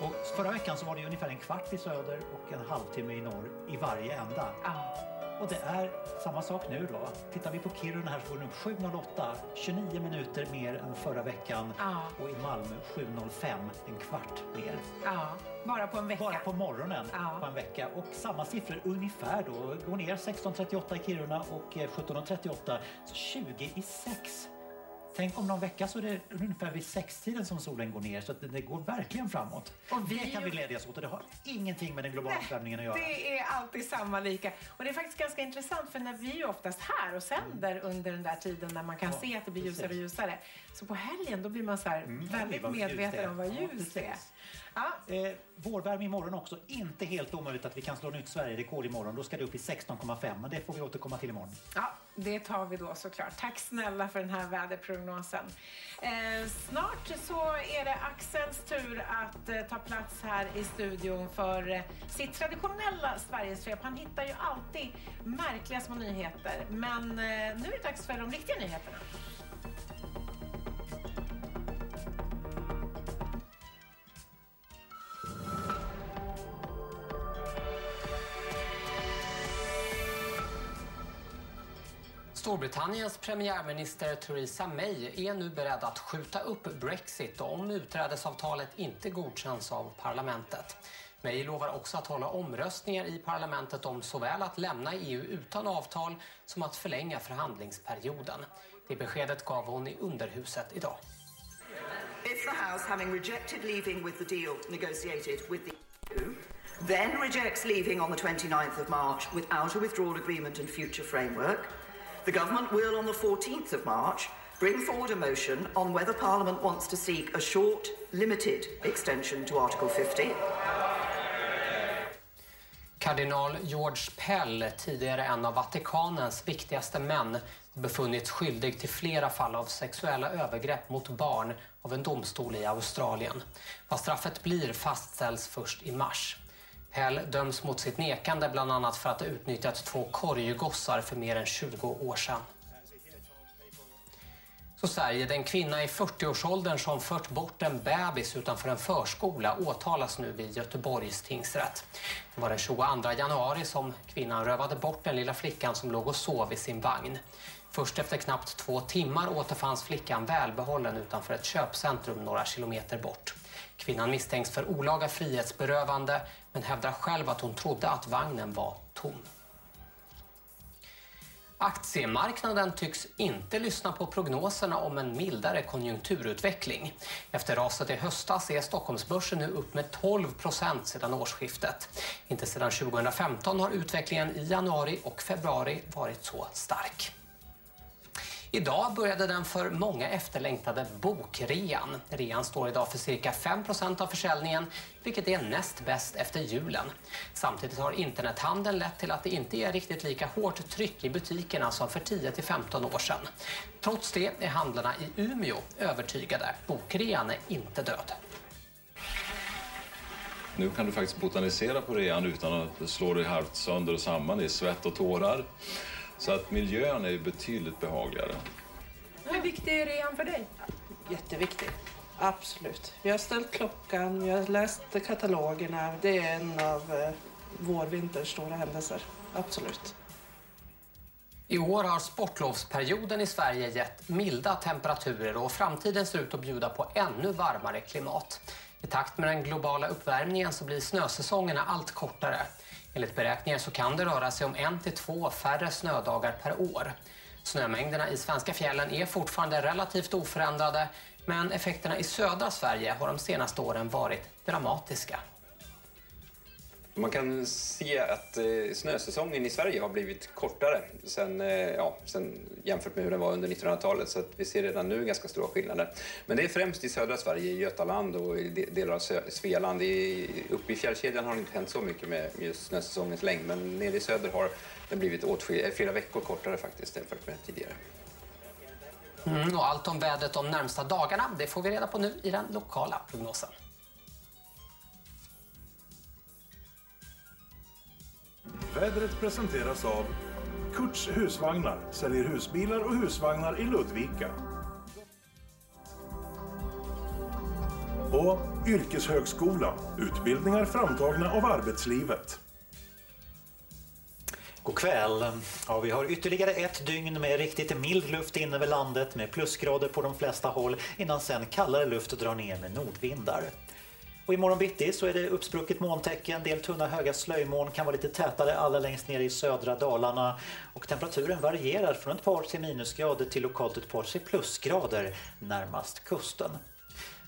Och förra veckan så var det ungefär en kvart i söder och en halvtimme i norr i varje ända. Och det är samma sak nu då. Tittar vi på Kiruna här så går den upp 7.08, 29 minuter mer än förra veckan. Ja. Och i Malmö 7.05, en kvart mer. Ja, bara på en vecka. Bara på morgonen på en vecka. Och samma siffror ungefär då. Går ner 16.38 i Kiruna och eh, 17.38, så 20 i 6. Tänk om någon vecka så är det ungefär vid sextiden som solen går ner så att det, går verkligen framåt. Och vi- det kan vi glädjas åt och det har ingenting med den globala uppvärmningen att göra. Det är alltid samma lika. Och det är faktiskt ganska intressant för när vi är ju oftast här och sänder under den där tiden när man kan se att det blir ljusare och ljusare. Så på helgen då blir man så här väldigt ljust det medveten om vad Ja, ljus det är. Precis. Eh, vårvärme imorgon också. Inte helt omöjligt att vi kan slå nytt Sverige-rekord imorgon. Då ska det upp i 16,5 men det får vi återkomma till imorgon. Ja, det tar vi då såklart. Tack snälla för den här väderprognosen. Eh, snart så är det Axels tur att eh, ta plats här i studion för eh, sitt traditionella Sverigesvep. Han hittar ju alltid märkliga små nyheter. Men eh, nu är det dags för de riktiga nyheterna. Storbritanniens premiärminister Theresa May är nu beredd att skjuta upp Brexit om utträdesavtalet inte godkänns av parlamentet. May lovar också att hålla omröstningar i parlamentet om såväl att lämna EU utan avtal som att förlänga förhandlingsperioden. Det beskedet gav hon i underhuset idag. If the House, having rejected leaving with the deal negotiated with the EU, then rejects leaving on the 29th of March without a withdrawal agreement and future framework, the government will, on the 14th of March, bring forward a motion on whether Parliament wants to seek a short, limited extension to Article 50. Kardinal George Pell, tidigare en av Vatikanens viktigaste män, har befunnits skyldig till flera fall av sexuella övergrepp mot barn av en domstol i Australien. Vad straffet blir fastställs först i mars. Pell döms mot sitt nekande bland annat för att ha utnyttjat två korggossar för mer än 20 år sedan. Så Sverige, den kvinna i 40-årsåldern som fört bort en bebis utanför en förskola åtalas nu vid Göteborgs tingsrätt. Det var den 22 januari som kvinnan rövade bort den lilla flickan som låg och sov i sin vagn. Först efter knappt två timmar återfanns flickan välbehållen utanför ett köpcentrum några kilometer bort. Kvinnan misstänks för olaga frihetsberövande men hävdar själv att hon trodde att vagnen var tom. Aktiemarknaden tycks inte lyssna på prognoserna om en mildare konjunkturutveckling. Efter raset i höstas är Stockholmsbörsen nu upp med 12 procent sedan årsskiftet. Inte sedan 2015 har utvecklingen i januari och februari varit så stark. Idag började den för många efterlängtade bokrean. Rean står idag för cirka 5% av försäljningen, vilket är näst bäst efter julen. Samtidigt har internethandeln lett till att det inte är riktigt lika hårt tryck i butikerna som för 10-15 år sedan. Trots det är handlarna i Umeå övertygade. Bokrean är inte död. Nu kan du faktiskt botanisera på rean utan att slå dig halvt sönder och samman i svett och tårar. Så att miljön är ju betydligt behagligare. Hur viktig är rean för dig? Jätteviktig. Absolut. Vi har ställt klockan, vi har läst katalogerna. Det är en av eh, vår vinters stora händelser. Absolut. I år har sportlovsperioden i Sverige gett milda temperaturer och framtiden ser ut att bjuda på ännu varmare klimat. I takt med den globala uppvärmningen så blir snösäsongerna allt kortare. Enligt beräkningar så kan det röra sig om en till två färre snödagar per år. Snömängderna i svenska fjällen är fortfarande relativt oförändrade men effekterna i södra Sverige har de senaste åren varit dramatiska. Man kan se att eh, snösäsongen i Sverige har blivit kortare sen, eh, ja, sen jämfört med hur den var under 1900-talet. Så att vi ser redan nu ganska stora skillnader. Men det är främst i södra Sverige, i Götaland och i delar av Svealand. I, uppe i fjällkedjan har det inte hänt så mycket med just snösäsongens längd. Men nere i söder har den blivit åtskil- eh, flera veckor kortare faktiskt jämfört med tidigare. Mm, och allt om vädret de närmsta dagarna det får vi reda på nu i den lokala prognosen. Vädret presenteras av Kurts husvagnar säljer husbilar och husvagnar i Ludvika. Och Yrkeshögskolan, utbildningar framtagna av arbetslivet. God kväll. Ja, vi har ytterligare ett dygn med riktigt mild luft in över landet med plusgrader på de flesta håll innan sen kallare luft drar ner med nordvindar. Och imorgon bitti så är det uppsprucket molntäcke, en del tunna höga slöjmoln kan vara lite tätare allra längst ner i södra Dalarna och temperaturen varierar från ett par tre minusgrader till lokalt ett par tre plusgrader närmast kusten.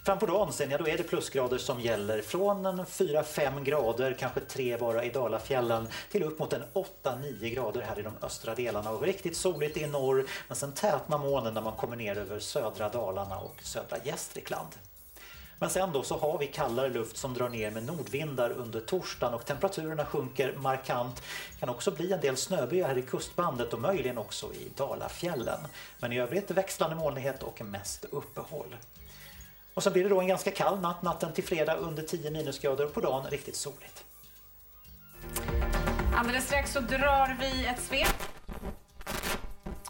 Fram på dagen sen, ja då är det plusgrader som gäller från en 4-5 grader, kanske 3 bara i Dalafjällen till upp mot en 8-9 grader här i de östra delarna och riktigt soligt i norr men sen tätnar molnen när man kommer ner över södra Dalarna och södra Gästrikland. Men sen då så har vi kallare luft som drar ner med nordvindar under torsdagen och temperaturerna sjunker markant. kan också bli en del snöbyar här i kustbandet och möjligen också i Dalafjällen. Men i övrigt växlande molnighet och mest uppehåll. Och så blir det då en ganska kall natt, natten till fredag under 10 minusgrader och på dagen riktigt soligt. Alldeles strax så drar vi ett svep.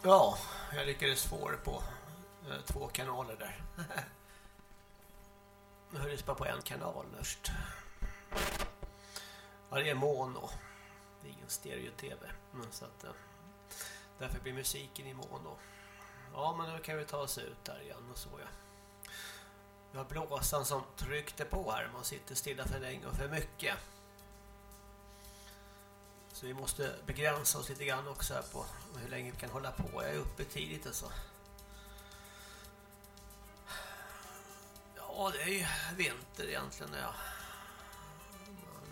Ja, jag lyckades få det på eh, två kanaler där. [laughs] Nu hördes bara på en kanal först. Ja, det är mono. Det är ingen stereo-tv. Så att, eh, därför blir musiken i mono. Ja, men nu kan vi ta oss ut där igen och så ja. Vi har blåsan som tryckte på här. Man sitter stilla för länge och för mycket. Så vi måste begränsa oss lite grann också här på hur länge vi kan hålla på. Jag är uppe tidigt alltså. Ja, det är ju vinter egentligen. Ja.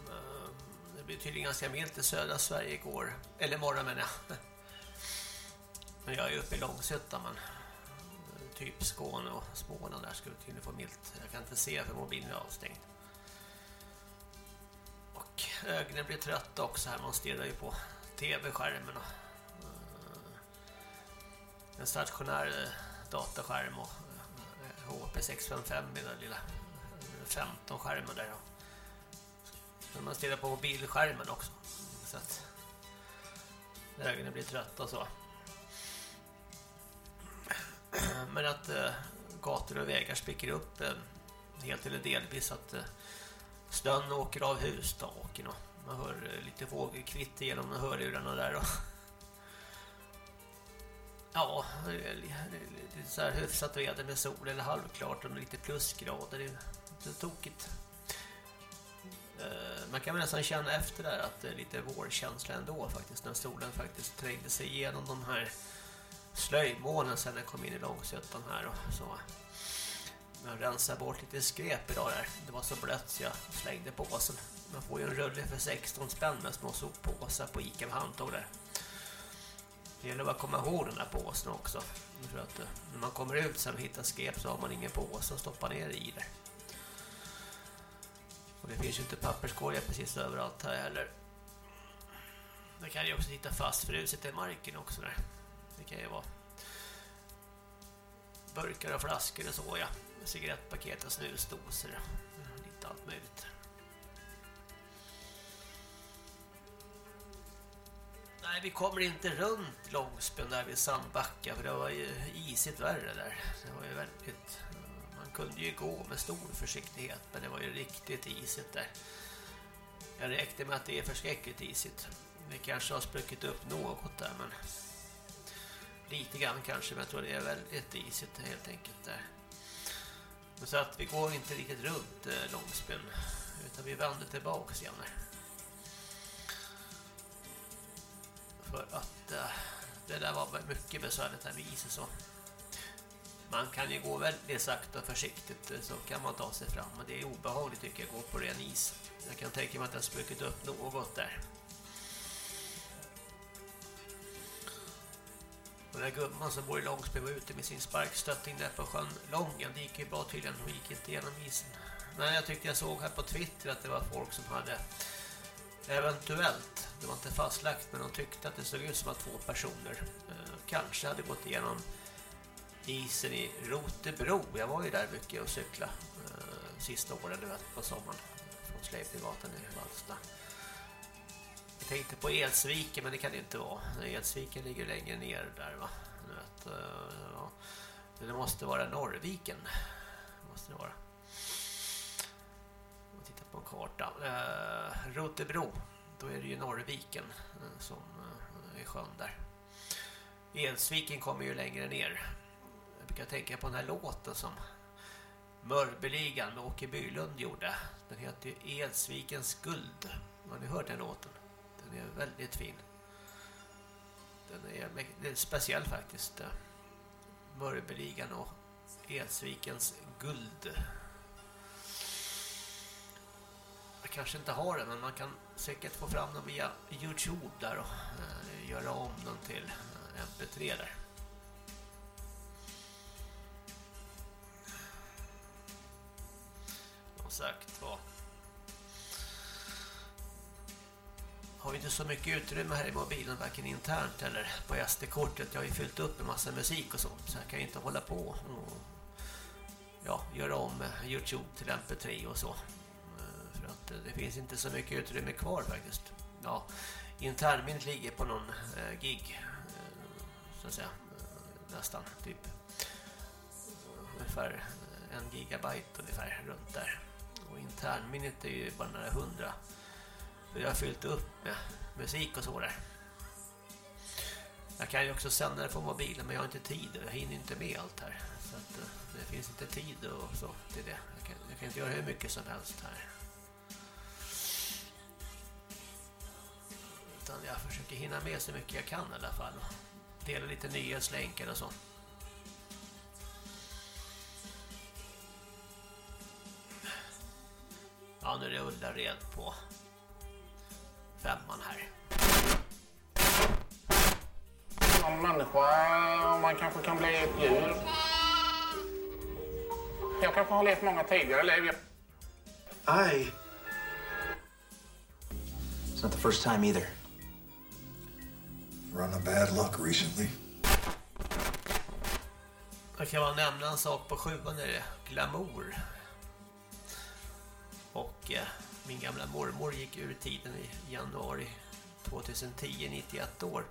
Men, eh, det blir tydligen ganska milt i södra Sverige igår. Eller imorgon menar jag. [laughs] Men jag är uppe i Långsötta men eh, typ Skåne och Småland där skulle tydligen få milt. Jag kan inte se för mobilen är avstängd. Och ögonen blir trötta också här. Man stirrar ju på tv-skärmen och eh, en stationär eh, dataskärm och HP 655 med den lilla 15 skärmen där. Men man stirrar på mobilskärmen också. Så att ögonen blir trötta och så. Men att eh, gator och vägar spricker upp eh, helt eller delvis att eh, snön åker av hustaken och man hör lite vågkvitter genom hörlurarna där och Ja, det är lite så här hyfsat väder med sol eller halvklart och lite plusgrader. Det är lite tokigt. Eh, man kan väl nästan känna efter där att det är lite vårkänsla ändå faktiskt när solen faktiskt trängde sig igenom de här slöjmånen sen den kom in i Långsötan här och så. Jag rensar bort lite skräp idag där. Det var så blött så jag slängde påsen. Man får ju en rulle för 16 spänn med små soppåsar på Ica med handtag där. Det gäller bara att komma ihåg den här påsen också. För att eh, när man kommer ut sen och hittar skräp så har man ingen påse att stoppa ner i det. Och det finns ju inte papperskorgar precis överallt här heller. Det kan ju också sitta fast fruset i marken också där. Det kan ju vara burkar och flaskor och så ja. Cigarettpaket och snusdosor. Lite allt möjligt. Nej, vi kommer inte runt Långsbyn där vid Sandbacka för det var ju isigt värre där. Det var ju väldigt... Man kunde ju gå med stor försiktighet men det var ju riktigt isigt där. Jag räknar med att det är förskräckligt isigt. Det kanske har spruckit upp något där men... Lite grann kanske men jag tror det är väldigt isigt helt enkelt där. Så att vi går inte riktigt runt eh, Långsbyn utan vi vänder tillbaka igen där. För att eh, det där var mycket besvärligt här med isen så. Man kan ju gå väldigt sakta och försiktigt eh, så kan man ta sig fram men det är obehagligt tycker jag att gå på ren is. Jag kan tänka mig att det har spruckit upp något där. Den där gumman som bor i Långsby var ute med sin sparkstötting där på sjön Lången. Det gick ju bra tydligen, hon gick inte igenom isen. Men jag tyckte jag såg här på Twitter att det var folk som hade eventuellt, det var inte fastlagt men de tyckte att det såg ut som att två personer eh, kanske hade gått igenom isen i Rotebro. Jag var ju där mycket och cykla eh, sista åren vet, på sommaren från Sleipnergatan i Valsta. Jag tänkte på Edsviken men det kan det inte vara. Edsviken ligger längre ner där va. Vet, eh, ja. Det måste vara Norrviken. Måste det vara. Om man tittar på en karta. Eh, Rotebro. Då är det ju Norrviken eh, som eh, är sjön där. Edsviken kommer ju längre ner. Jag brukar tänka på den här låten som Mörbeligan med Åke Bylund gjorde. Den heter ju Edsvikens guld. Har ni hört den låten? Den är väldigt fin. Den är, den är speciell faktiskt. Eh, Mörbeligan och Edsvikens guld. Jag kanske inte har den men man kan säkert få fram dem via Youtube där och eh, göra om den till MP3 där. Som sagt var. Har vi inte så mycket utrymme här i mobilen varken internt eller på SD-kortet. Jag har ju fyllt upp en massa musik och sånt så jag kan ju inte hålla på och ja, göra om eh, Youtube till MP3 och så. Det finns inte så mycket utrymme kvar faktiskt. Ja, internminnet ligger på någon eh, gig eh, så att säga eh, nästan typ ungefär eh, en gigabyte ungefär runt där. Och internminnet är ju bara några hundra. För jag har fyllt upp med musik och så där. Jag kan ju också sända det på mobilen men jag har inte tid och jag hinner inte med allt här. Så att eh, det finns inte tid och så till det. Jag kan, jag kan inte göra hur mycket som helst här. Utan jag försöker hinna med så mycket jag kan i alla fall. Dela lite nyhetslänkar och så. Ja, nu rullar det rent på femman här. Som människa, man kanske kan bli ett djur. Jag kanske har levt många tidigare liv. I. It's not the first time either. Run a bad luck recently. Jag kan bara nämna en sak på sjuan är det glamour. Och eh, min gamla mormor gick ur tiden i januari 2010, 91 år.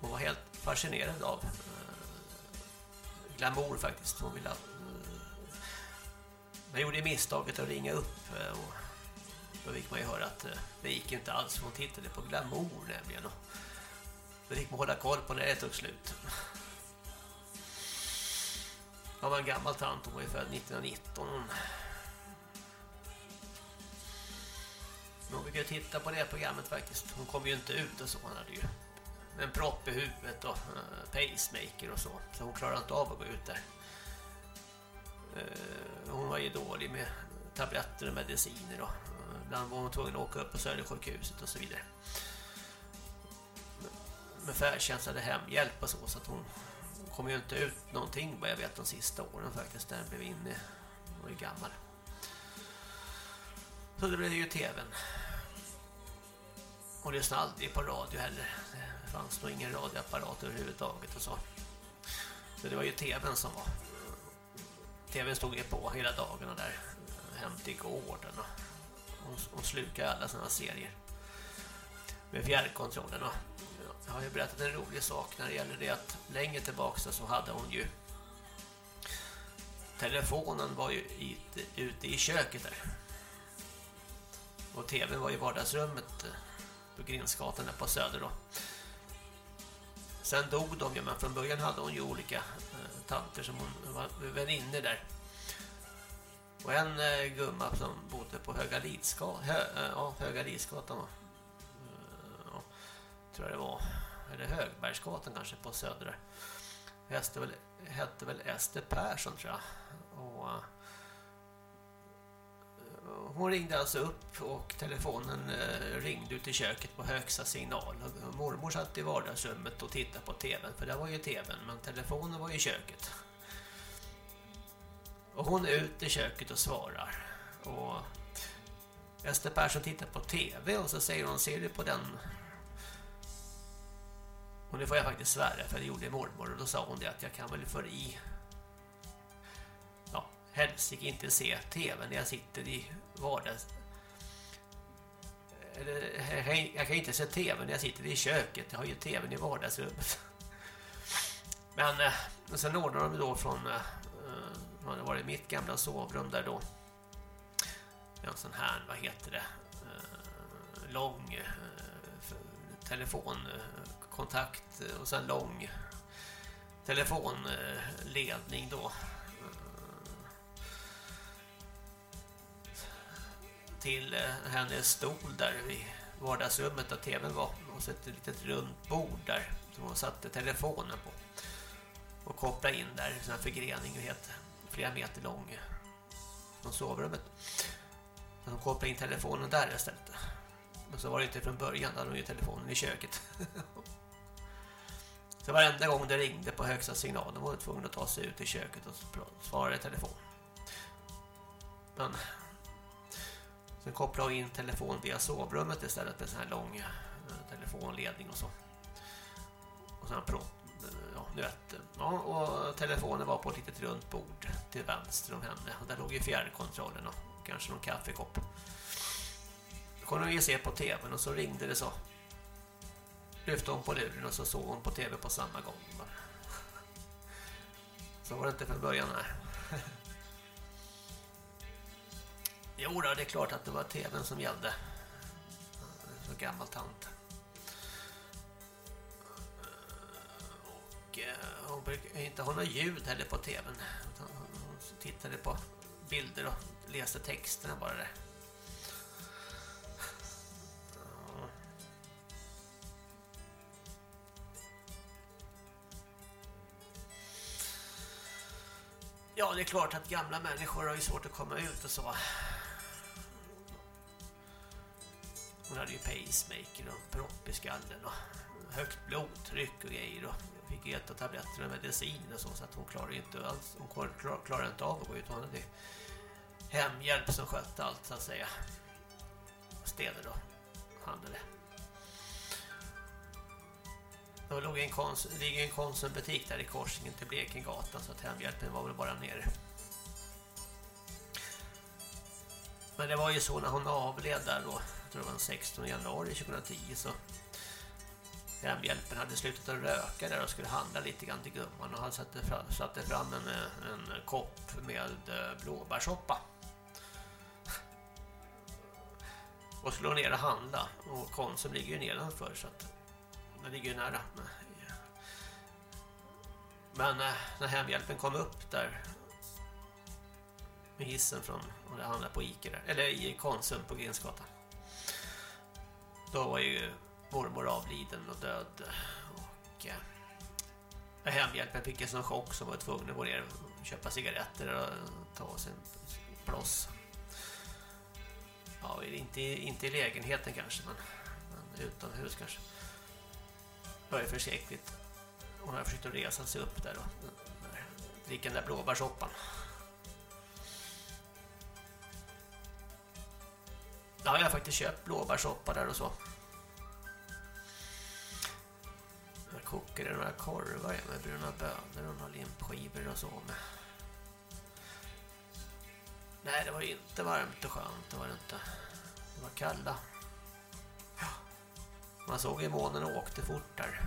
Hon var helt fascinerad av eh, glamour faktiskt. Hon ville eh, Jag gjorde misstaget att ringa upp eh, och då fick man ju höra att eh, det gick inte alls. Hon tittade på glamour nämligen. Då fick man hålla koll på när det tog slut. Hon var en gammal tant, hon var ju född 1919. Hon... hon brukar titta på det programmet faktiskt. Hon kom ju inte ut och så. Hon hade ju en propp i huvudet och uh, pacemaker och så. Så hon klarade inte av att gå ut där. Uh, hon var ju dålig med tabletter och mediciner. Och, ibland var hon tvungen att åka upp på Södersjukhuset och så vidare. Med färdtjänst hade hemhjälp och så. Så att hon kom ju inte ut någonting vad jag vet de sista åren faktiskt. Där blev inne. Hon var ju gammal. Så det blev ju tvn. Och lyssnade aldrig på radio heller. Det fanns nog ingen radioapparat överhuvudtaget och så. Så det var ju tvn som var. Tvn stod ju på hela dagarna där. Hem till gården och hon, slukar alla sådana serier. Med fjärrkontrollen jag har ju berättat en rolig sak när det gäller det att längre tillbaka så hade hon ju telefonen var ju ute i köket där. Och tvn var i vardagsrummet eh, på Grinsgatan där på Söder då. Sen dog de ju, men från början hade hon ju olika eh, tanter som hon var vänner där. Och en eh, gumma som bodde på Höga Lidsgatan, hö, eh, ja, Höga Lidsgatan va? Eh, ja, tror jag det var. Eller Högbergsgatan kanske på Södra, Hette väl, hette väl Ester Persson tror jag. Och eh, hon ringde alltså upp och telefonen eh, ringde ut i köket på högsta signal. Mormor satt i vardagsrummet och tittade på tvn, för det var ju tvn, men telefonen var i köket. Och hon är ute i köket och svarar. Och Ester Persson tittar på tv och så säger hon, ser du på den? Och nu får jag faktiskt svära, för det gjorde mormor. Och då sa hon det att jag kan väl för i Ja, helst inte se tv när jag sitter i vardags eller, jag kan- inte se tv när jag sitter i köket. Jag har ju tvn i vardagsrummet. Men eh, sen ordnar de då från eh, Ja, det var det mitt gamla sovrum där då. En sån här, vad heter det? Eh, lång eh, telefonkontakt eh, och sen lång telefonledning då. till hennes stol där vid vardagsrummet där tvn var och så ett litet runt bord där som hon satte telefonen på och kopplade in där en sån här förgrening och heter flera meter lång från sovrummet. Men de kopplade in telefonen där istället. Men så var det inte från början där de ju telefonen i köket. [laughs] Så varenda gång det ringde på högsta signalen var de tvungna att ta sig ut i köket och svara i telefon. Men Sen kopplade de in telefon via sovrummet istället med en sån här lång eh, telefonledning och så. Och sen prat, du vet. Ja, och telefonen var på ett litet runt bord till vänster om henne. Och där låg ju fjärrkontrollen och kanske någon kaffekopp. Då kunde hon ju se på tvn och så ringde det så. Lyfte hon på luren och så såg hon på tv på samma gång. Så var det inte från början här. Jo, då, det är klart att det var tvn som gällde. Så gammal tant. Och eh, hon brukar inte ha något ljud heller på tvn. Utan Hon tittade på bilder och läste texterna bara där. Ja. Ja, det är klart att gamla människor har ju svårt att komma ut och så. Hon hade ju pacemaker och propp i skallen och högt blodtryck och grejer. Och fick äta tabletter och medicin och så så att hon klarade inte alls hon klarade inte av att gå ut. Hon hade hemhjälp som skötte allt så att säga. Städer och handlade det låg en kons ligger en konsumbutik där i korsningen till Blekingegatan så att hemhjälpen var väl bara nere Men det var ju så när hon avled där då, jag tror det var den 16 januari 2010 så hemhjälpen hade slutat att röka där och skulle handla lite grann till gumman och han satte fram, satte fram en, en kopp med eh, blåbärssoppa. [laughs] Och slår ner och handla och Konsum ligger ju nedanför så att det ligger ju nära. Men eh, när hemhjälpen kom upp där med hissen från och det handlade på Ica där, eller i Konsum på Grensgatan. Då var ju mormor avliden och död och eh, hemhjälpen fick en sån chock som var tvungen att gå ner och köpa cigaretter och ta sig plås. Ja, inte, inte i lägenheten kanske, men, men utomhus kanske. Det var ju försäkligt. Hon har försökt att resa sig upp där och eh, dricka den där blåbärssoppan. Ja, jag har faktiskt köpt blåbärssoppa där och så. Jag kokade några korvar med bruna bönor och några limpskivor och så med. Nej, det var inte varmt och skönt, det var det inte. Det var kalla. Ja. Man såg ju månen och åkte fort där.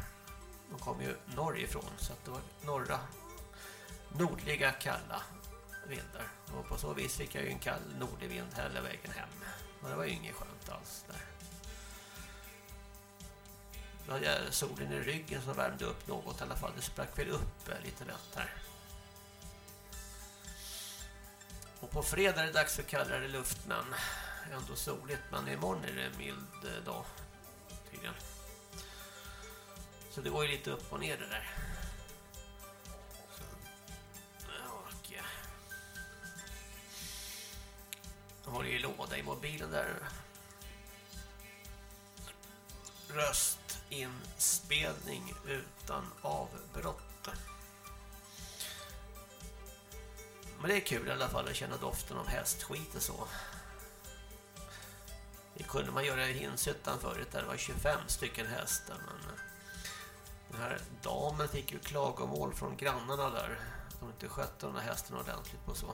De kom ju norrifrån så att det var norra nordliga kalla vindar. Och på så vis fick jag ju en kall nordlig vind hela vägen hem. Men det var ju inget skönt alls där. Då hade jag solen i ryggen som värmde upp något i alla fall. Det sprack väl upp eh, lite lätt här. Och på fredag är det dags för kallare luft men ändå soligt. Men imorgon är det en mild eh, dag tydligen. Så det går ju lite upp och ner det där. Eh, och. Jag har ju låda i mobilen där. Röst... Inspelning utan avbrott. Men det är kul i alla fall att känna doften av hästskit och så. Det kunde man göra i Hinshyttan förut där det var 25 stycken hästar men eh, den här damen fick ju klagomål från grannarna där. De inte skötte de här hästarna ordentligt på så.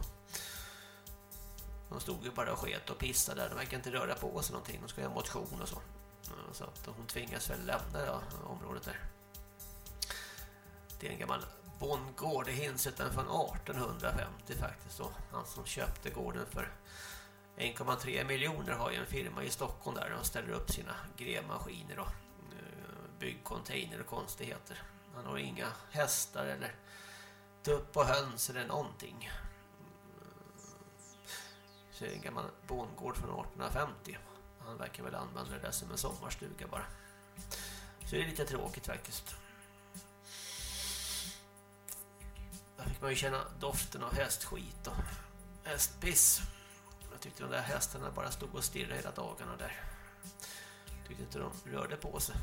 De stod ju bara och sket och pissade där. De verkar inte röra på sig någonting. De ska göra motion och så. Så att hon tvingas väl lämna ja, området där. Det är en gammal bondgård. i hinns från 1850 faktiskt. Då. Han som köpte gården för 1,3 miljoner har ju en firma i Stockholm där och ställer upp sina grävmaskiner och eh, byggcontainer och konstigheter. Han har inga hästar eller tupp och höns eller någonting. Så det är en gammal bondgård från 1850. Han verkar väl använda det där som en sommarstuga bara. Så det är lite tråkigt faktiskt. Där fick man ju känna doften av hästskit och hästpiss. Jag tyckte de där hästarna bara stod och stirrade hela dagarna där. Tyckte inte de rörde på sig.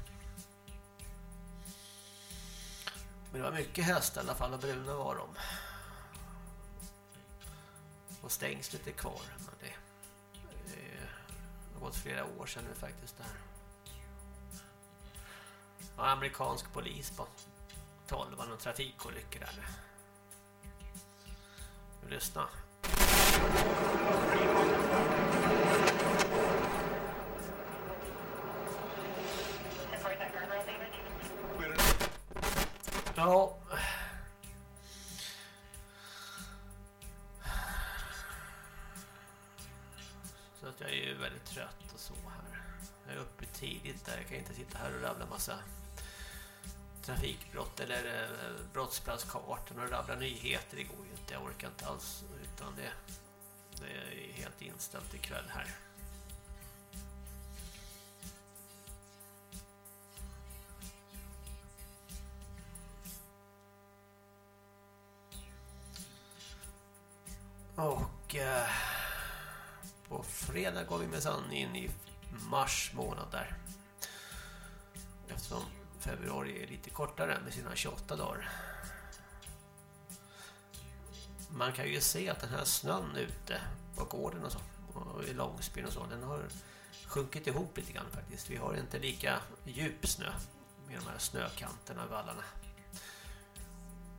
Men det var mycket hästar i alla fall och bruna var de. Och stängslet är kvar. Men det har gått flera år sedan nu faktiskt där. Och amerikansk polis på 12 och trafikolyckor där. Lyssna. Så att jag är ju väldigt trött och så här. Jag är uppe tidigt där. Jag kan inte sitta här och rabbla massa trafikbrott eller eh, brottsplatskartan och rabbla nyheter. Det går ju inte. Jag orkar inte alls. Utan det, det är helt inställt ikväll här. Fredag går vi med sann in i mars månad där. Eftersom februari är lite kortare med sina 28 dagar. Man kan ju se att den här snön ute på gården och så och i Långsbyn och så den har sjunkit ihop lite grann faktiskt. Vi har inte lika djup snö med de här snökanterna och vallarna.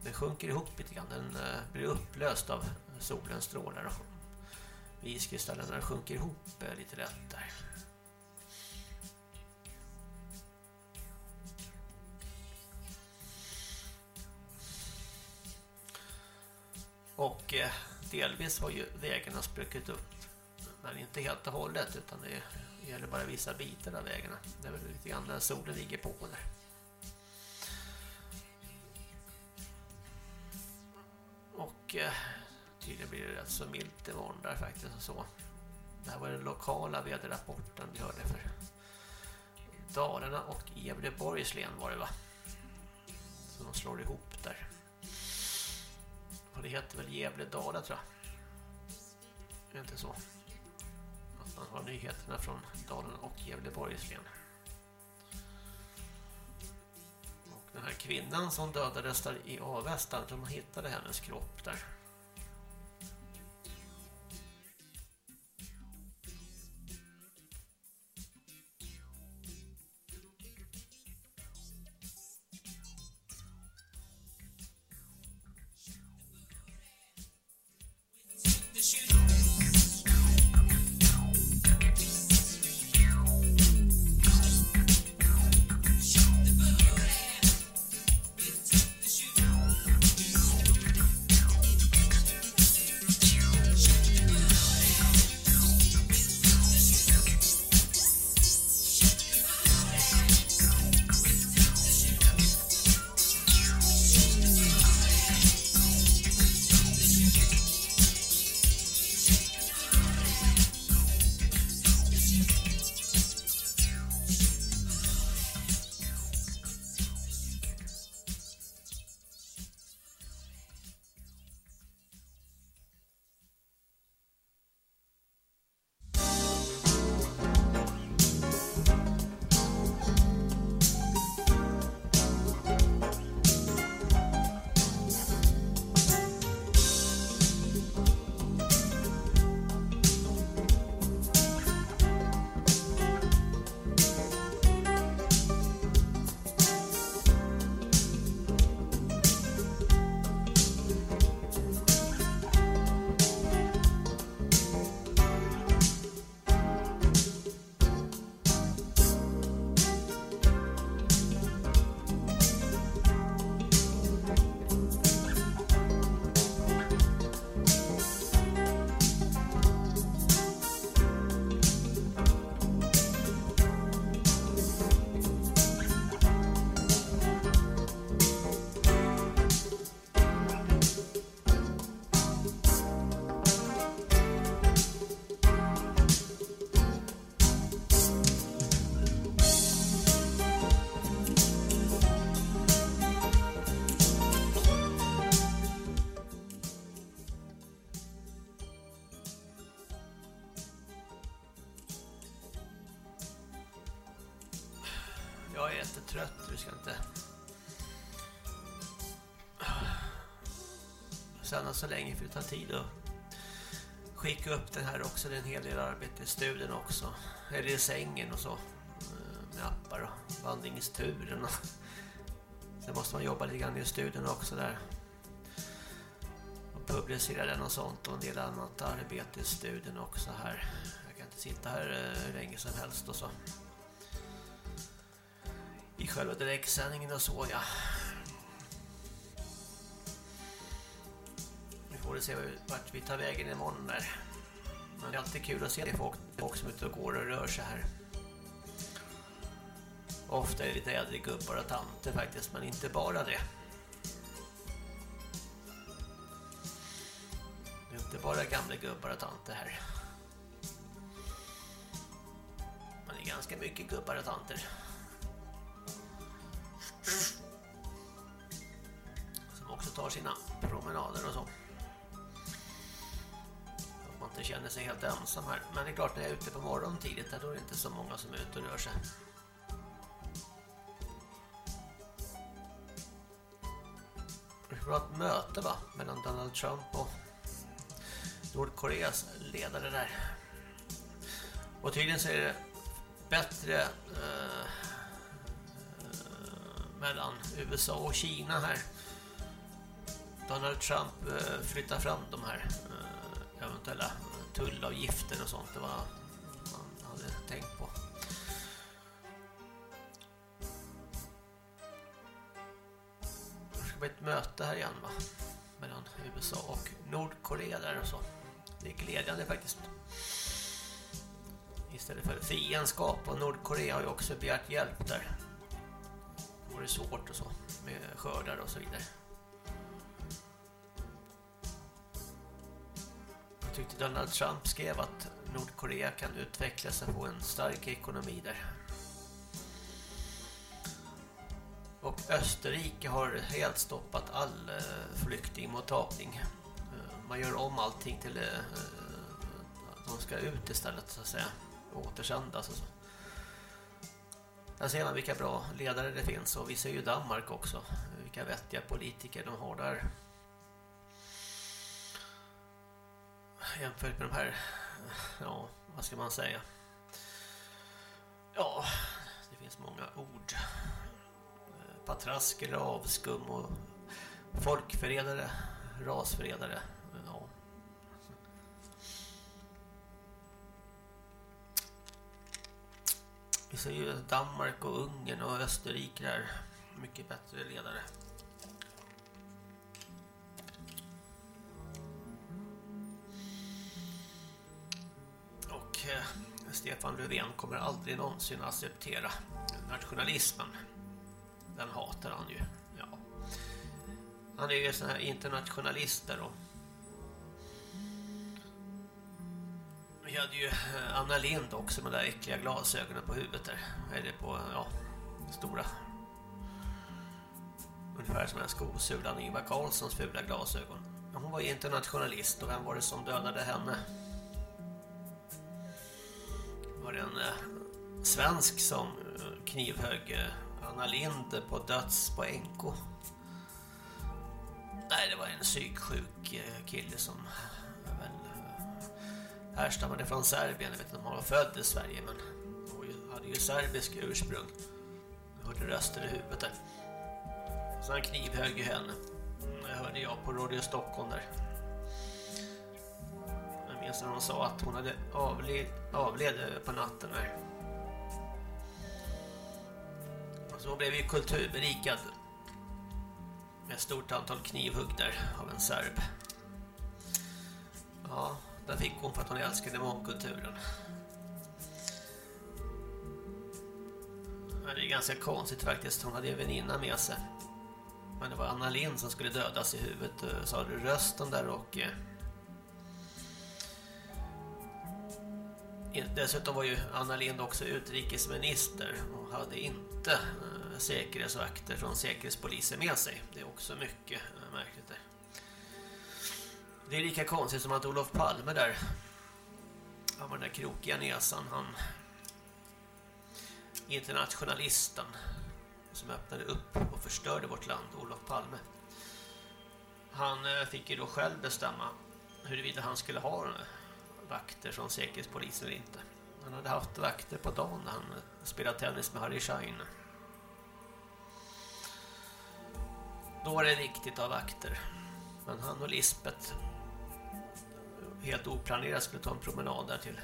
Den sjunker ihop lite grann. Den eh, blir upplöst av solens strålar och iskristallerna sjunker ihop eh, lite lätt där. Och eh, delvis har ju vägarna spruckit upp. Men inte helt och hållet utan det gäller bara vissa bitar av vägarna. Det är väl lite grann när solen ligger på där. Och eh, tydligen blir det rätt så milt imorgon där faktiskt och så. Det här var den lokala väderrapporten vi hörde för Dalarna och Gävleborgs län var det va? Så de slår ihop där. Och det heter väl Gävle-Dala tror jag. Det är inte så. Att man har nyheterna från Dalarna och Gävleborgs län. Och den här kvinnan som dödades där i Avesta, de hittade hennes kropp där. Vi ska inte... Sen så länge för det tar tid att skicka upp den här också. Det är en hel del arbete i studion också. Eller i sängen och så. Eh, med appar och vandringsturen. Och Sen måste man jobba lite grann i studion också där. Och publicera den och sånt. Och en del annat arbete i studion också här. Jag kan inte sitta här eh, hur länge som helst och så. I själva direktsändningen och så, ja. Vi får se vart vi tar vägen imorgon där. Men det är alltid kul att se folk, folk som är ute och går och rör sig här. Ofta är det lite äldre gubbar och tanter faktiskt, men inte bara det. Det är inte bara gamla gubbar och tanter här. Men det är ganska mycket gubbar och tanter. Som också tar sina promenader och så. Så att man inte känner sig helt ensam här. Men det är klart när jag är ute på morgonen tidigt då är det inte så många som är ute och rör sig. Det var ett möte va? Mellan Donald Trump och Nordkoreas ledare där. Och tydligen så är det bättre eh, mellan USA och Kina här. Donald Trump eh, flyttar fram de här eh, eventuella tullavgifter och sånt. Det var man hade tänkt på. Det ska bli ett möte här igen va? Mellan USA och Nordkorea där och så. Det är glädjande faktiskt. Istället för fiendskap och Nordkorea har ju också begärt hjälp där. Det var det svårt och så med skördar och så vidare. Jag tyckte Donald Trump skrev att Nordkorea kan utvecklas och få en stark ekonomi där. Och Österrike har helt stoppat all eh, flyktingmottagning. Eh, man gör om allting till eh, att de ska ut istället så att säga. Återsändas och så. Där ser man vilka bra ledare det finns och vi ser ju Danmark också. Vilka vettiga politiker de har där. Jämfört med de här, ja, vad ska man säga? Ja, det finns många ord. Eh, Patrasker, avskum och folkförrädare, rasförrädare. Ja. Vi ser ju Danmark och Ungern och Österrike där. Mycket bättre ledare. Och eh, Stefan Löfven kommer aldrig någonsin acceptera nationalismen. Den hatar han ju. Ja. Han är ju sån här internationalister och Vi hade ju eh, Anna Lind också med de där äckliga glasögonen på huvudet där. Eller på, ja, stora. Ungefär som en skosulan Ingvar Carlssons fula glasögon. Hon var ju internationalist och vem var det som dödade henne? Var det en eh, svensk som eh, knivhögg eh, Anna Lind på döds på NK? Nej, det var en psyksjuk eh, kille som härstammade från Serbien. Jag vet inte om han var född i Sverige, men han hade ju serbisk ursprung. Jag hörde röster i huvudet där. Så han knivhögg ju henne. Det hörde jag på Radio Stockholm där. Jag minns när hon sa att hon hade avled, avled på natten där. Och så hon blev ju kulturberikad med ett stort antal knivhugg där av en serb. Ja, den fick hon för att hon älskade mångkulturen. Men det är ganska konstigt faktiskt. Hon hade en väninna med sig. Men det var Anna Lind som skulle dödas i huvudet. Eh, sa du rösten där och... Eh, dessutom var ju Anna Lind också utrikesminister och hade inte eh, säkerhetsvakter från säkerhetspolisen med sig. Det är också mycket märkligt. Det är lika konstigt som att Olof Palme där han var den där krokiga näsan han internationalisten som öppnade upp och förstörde vårt land, Olof Palme. Han eh, fick ju då själv bestämma huruvida han skulle ha vakter från säkerhetspolisen eller inte. Han hade haft vakter på dagen när han spelade tennis med Harry Schein. Då var det viktigt att ha vakter. Men han och Lisbeth helt oplanerat skulle ta en promenad där till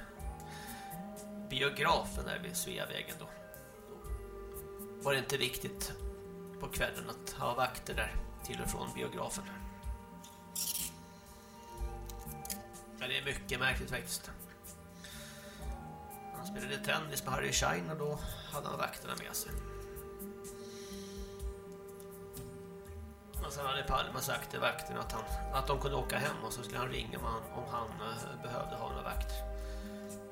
biografen där vid Sveavägen då. då. Var det inte viktigt på kvällen att ha vakter där till och från biografen. Ja, det är mycket märkligt faktiskt. Han spelade tennis med Harry Schein och då hade han vakterna med sig. Och sen hade Palme sagt till vakten att, han, att de kunde åka hem och så skulle han ringa om han, om han eh, behövde ha någon vakt.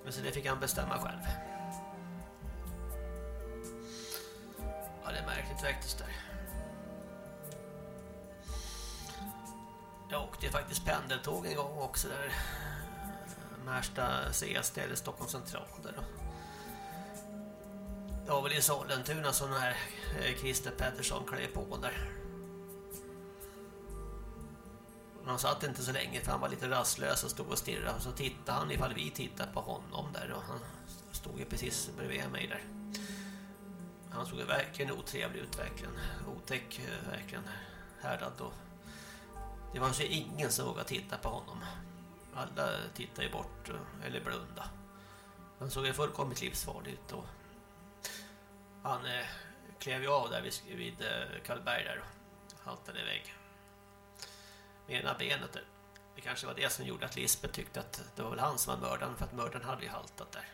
Men så det fick han bestämma själv. Ja, det är märkligt faktiskt där. Jag åkte faktiskt pendeltåg en gång också där. Märsta CST eller Stockholm central där då. Det var väl i Sollentuna som den här eh, Christer Pettersson klev på där. Han satt inte så länge för han var lite rastlös och stod och stirrade. Och så tittade han ifall vi tittade på honom där och han stod ju precis bredvid mig där. Han såg verkligen otrevlig ut, verkligen. Otäck, verkligen härdad och det var så ingen som vågade titta på honom. Alla tittade ju bort eller blunda. Han såg ju fullkomligt livsfarlig ut och han eh, klev ju av där vid, vid eh, Karlberg där och haltade iväg med ena benet där. Det kanske var det som gjorde att Lisbeth tyckte att det var väl han som var mördaren för att mördaren hade ju haltat där.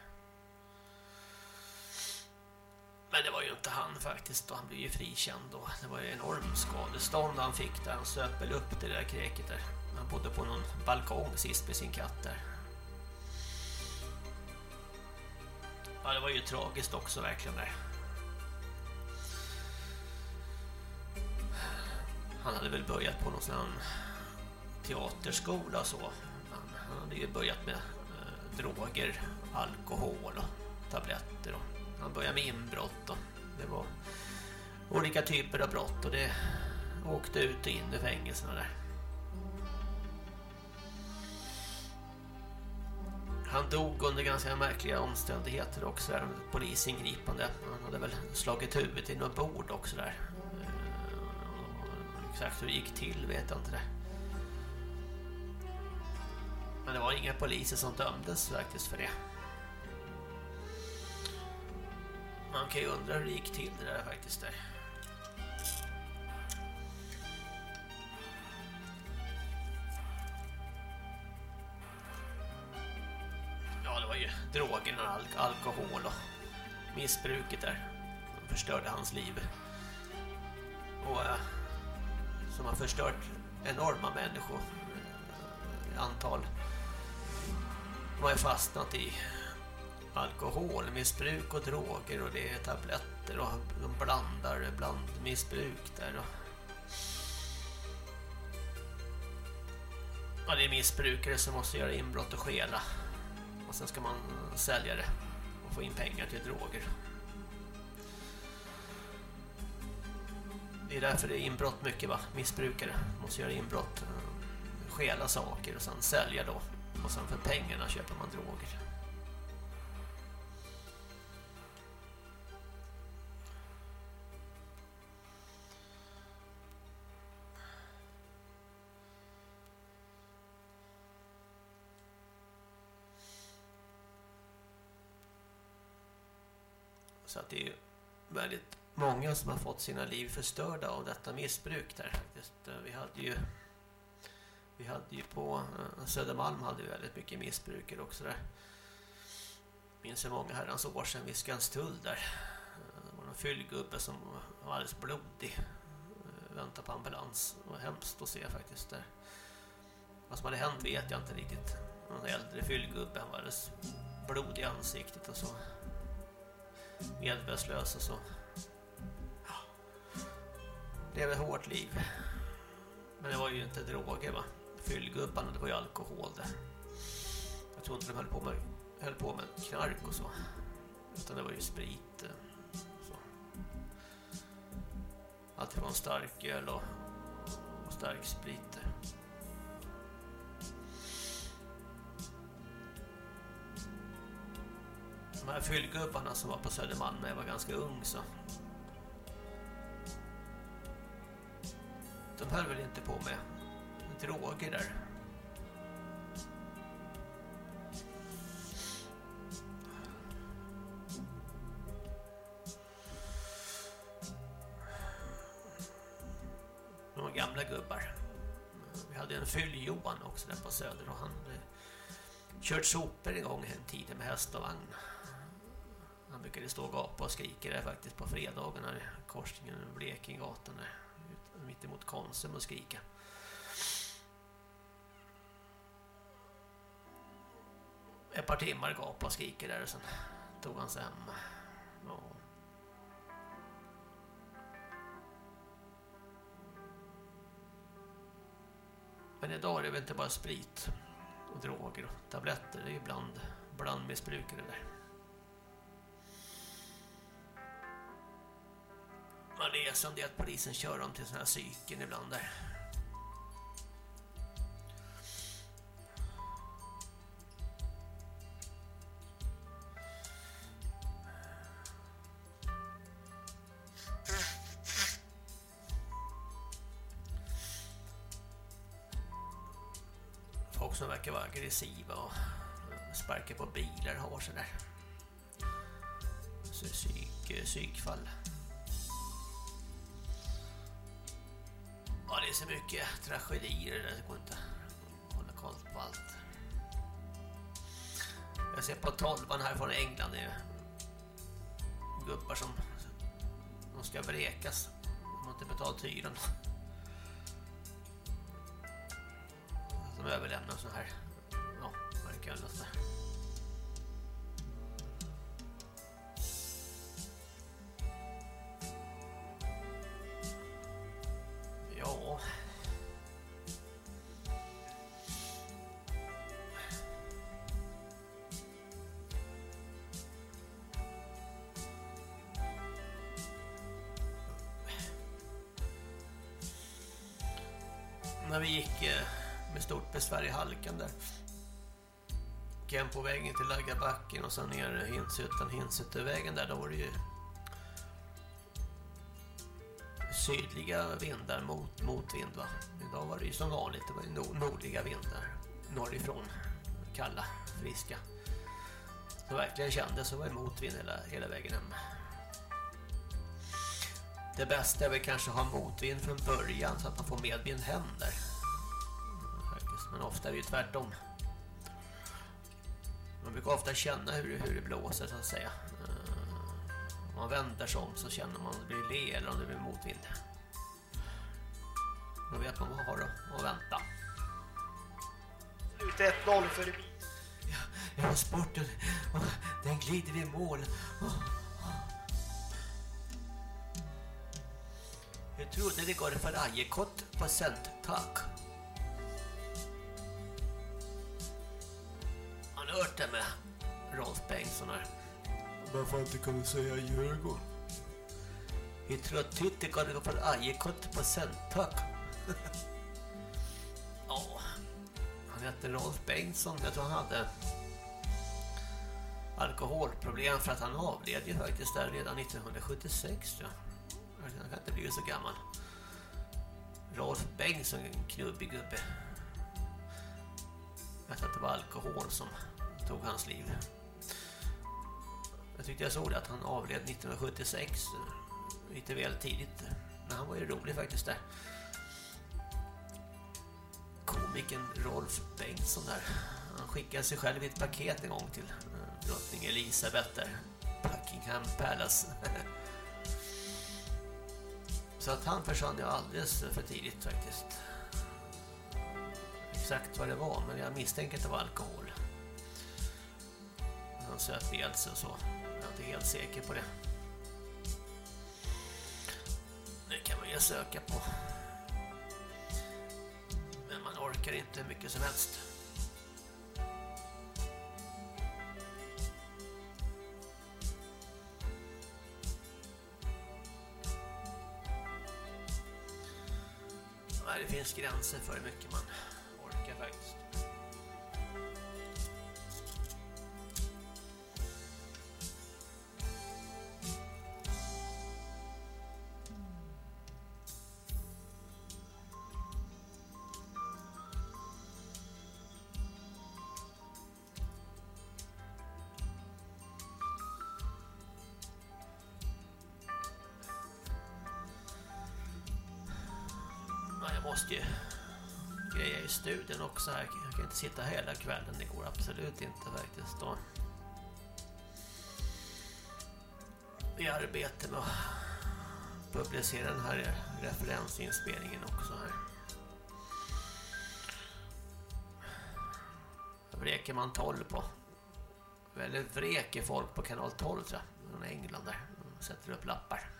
Men det var ju inte han faktiskt och han blev ju frikänd då. Det var ju enorm skadestånd han fick där. Han söp väl upp det där kräket där. Han bodde på någon balkong sist med sin katt där. Ja, det var ju tragiskt också verkligen där. Han hade väl börjat på någon sån teaterskola så. Han, han hade ju börjat med eh, droger, alkohol och tabletter. Och han började med inbrott och det var olika typer av brott och det åkte ut och in i fängelserna där. Han dog under ganska märkliga omständigheter också där, polisingripande. Han hade väl slagit huvudet i något bord också där. Eh, exakt hur det gick till vet jag inte det. Men det var inga poliser som dömdes faktiskt för det. Man kan ju undra hur det gick till det där faktiskt där. Ja, det var ju drogerna, alk alkohol och missbruket där. Som förstörde hans liv. Och äh, som har förstört enorma människor eh, antal man har fastnat i alkoholmissbruk och droger och det är tabletter och de blandar bland missbruk där och Ja, det är missbrukare som måste göra inbrott och skela. Och sen ska man sälja det och få in pengar till droger. Det är därför det är inbrott mycket va? Missbrukare måste göra inbrott, eh, skela saker och sen sälja då. Och sen för pengarna köper man droger. Så att det är väldigt många som har fått sina liv förstörda av detta missbruk där faktiskt. Vi hade ju vi hade ju på eh, Södermalm hade vi väldigt mycket missbrukare också där. Minns hur många herrans år sedan vid Skanstull där. Eh, det var någon fyllgubbe som var alldeles blodig. Eh, Väntade på ambulans. Det var hemskt att se faktiskt där. Vad som hade hänt vet jag inte riktigt. Någon äldre fyllgubbe, han var alldeles blodig i ansiktet och så medvetslös och så. Lever ett hårt liv. Men det var ju inte droger va? Fyllgubbarna, det var ju alkohol det. Jag tror inte de höll på med, höll på med knark och så. Utan det var ju sprit. Eh, så. Alltifrån starköl och, och stark sprit. De här fyllgubbarna som var på Södermalm när jag var ganska ung så de höll väl inte på med droger där. Några gamla gubbar. Vi hade en fyll-Johan också där på Söder och han hade kört sopor en gång en tid med häst och vagn. Han brukade stå och gapa och skrika där faktiskt på fredagarna i korsningen Blekingegatan där mitt emot Konsum och skrika. Ett par timmar gapa och skriker där och sen tog han sig hem. Ja. Men idag är det väl inte bara sprit och droger och tabletter. Det är ju bland, blandmissbrukare där. Man läser om det att polisen kör dem till sådana här psyken ibland där. Tragedier där. Det går inte att hålla koll på allt. Jag ser på tolvan här från England. Det är gubbar som de ska vräkas. De har inte betalt hyran. Som överlämnar så här. Ja, vad det kallas. Sverige-Halkan där. Gick på vägen till Laggabacken och sen ner Hinsutan, Hinsutövägen där, då var det ju sydliga vindar mot motvind va. Idag var det ju som vanligt, det var ju nord nordliga vindar norrifrån, kalla, friska. Så verkligen kändes så var det motvind hela, hela vägen hem. Det bästa är väl kanske att ha motvind från början så att man får medvind hem där. Men ofta är det ju tvärtom. Man brukar ofta känna hur, hur det blåser så att säga. Om man vänder sig om så känner man om det blir le eller om det blir motvind. Då vet man vad man har att vänta. Slut 1-0 för Ja, jag var sporten. Den glider i mål. Jag trodde det går för Ajekott på centtak. Har hört det med Rolf Bengtsson här? Varför inte kunde säga Djurgården? Jag tror att Titti går för Ajekott på centtak. [laughs] ja, han hette Rolf Bengtsson. Jag tror han hade alkoholproblem för att han avled ju faktiskt där redan 1976 tror jag. Han kan inte bli så gammal. Rolf Bengtsson, en knubbig gubbe. Jag tror att det var alkohol som tog hans liv. Jag tyckte jag såg det att han avled 1976. Eh, lite väl tidigt. Men han var ju rolig faktiskt där. Komikern Rolf Bengtsson där. Han skickade sig själv i ett paket en gång till eh, drottning Elisabeth där. Buckingham Palace. [laughs] Så att han försvann ju alldeles för tidigt faktiskt. Exakt vad det var, men jag misstänker att det var alkohol någon söp ihjäl sig och så. Jag är inte helt säker på det. Det kan man ju söka på. Men man orkar inte hur mycket som helst. Det finns gränser för hur mycket man så här. Jag kan inte sitta hela kvällen, det går absolut inte faktiskt. Då. I arbete med att publicera den här referensinspelningen också här. Vreker man 12 på. Eller vreker folk på kanal 12 tror jag. Från England där. De sätter upp lappar.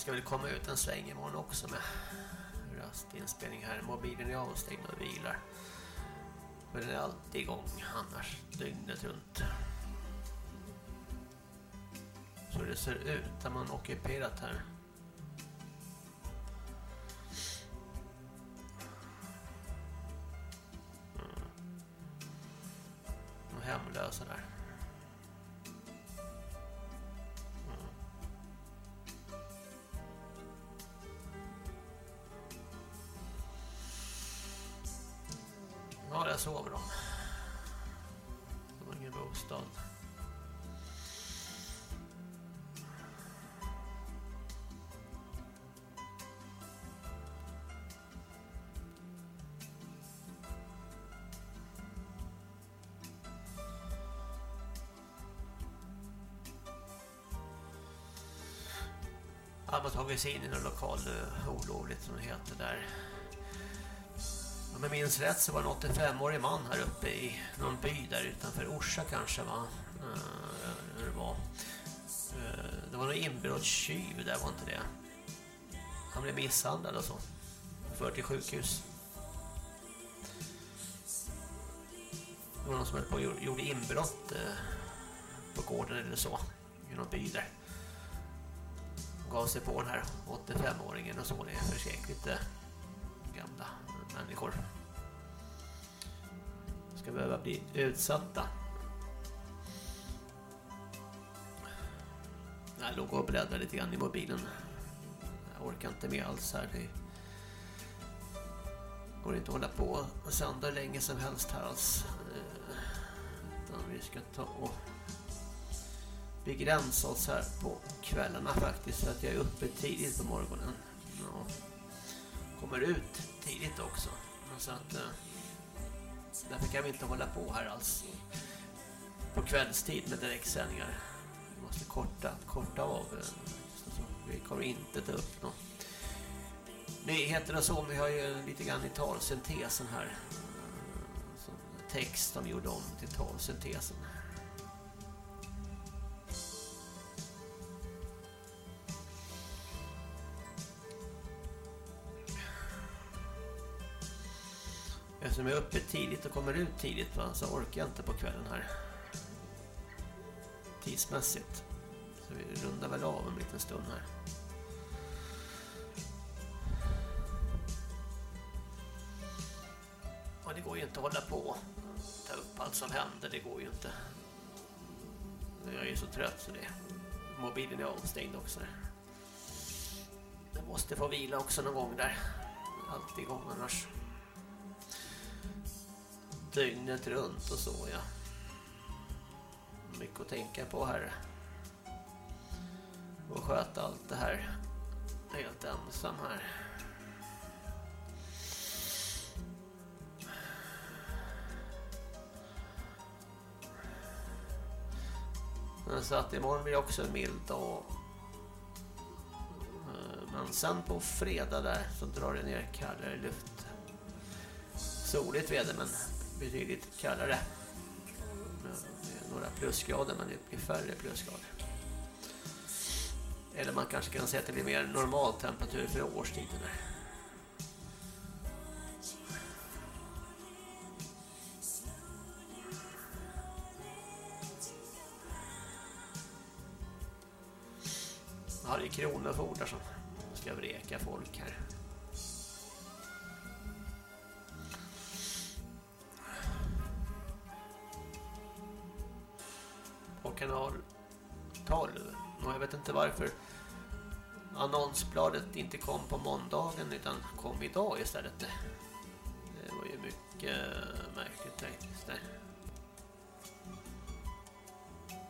Ska väl komma ut en sväng imorgon också med röstinspelning här. Mobilen är avstängd och vilar. Men den är alltid igång annars dygnet runt. Så det ser ut när man ockuperat här. Han tagit sig in i någon lokal eh, olovligt som det heter där. Om jag minns rätt så var det en 85-årig man här uppe i någon by där utanför Orsa kanske va? Eh, hur det var. Eh, det var någon inbrottstjuv där var inte det. Han blev misshandlad och så. För till sjukhus. Det var någon som höll på och gjorde- inbrott på gården eller så. I någon by där. Gav sig på den här 85-åringen och så. Det är försäkligt gamla människor. Ska behöva bli utsatta. Jag låg och bläddrade lite grann i mobilen. Jag orkar inte med alls här. Det går inte att hålla på och sända hur länge som helst här alls. Eh, utan vi ska ta och begränsa oss här på kvällarna faktiskt. För att jag är uppe tidigt på morgonen. och Kommer ut tidigt också. Så att eh, därför kan vi inte hålla på här alls på kvällstid med direktsändningar. Vi måste korta, korta av. Eh, så vi kommer inte ta upp något nyheter och så. Vi har ju lite grann i talsyntesen här. eh, Som text som gjorde om till talsyntesen. Som är uppe tidigt och kommer ut tidigt va, så orkar jag inte på kvällen här. Tidsmässigt. Så vi rundar väl av en liten stund här. Och det går ju inte att hålla på. Ta upp allt som händer, det går ju inte. Jag är så trött så det. Mobilen är avstängd också. Den måste få vila också någon gång där. Alltid igång annars dygnet runt och så, ja. Mycket att tänka på här. Och sköta allt det här helt ensam här. Men Så att imorgon blir också en mild dag. Men sen på fredag där så drar det ner kallare luft. Soligt väder men betydligt kallare. Några plusgrader men det blir färre plusgrader. Eller man kanske kan säga att det blir mer normal temperatur för årstiden. här. Annonsbladet inte kom på måndagen utan kom idag istället. Det var ju mycket märkligt faktiskt där.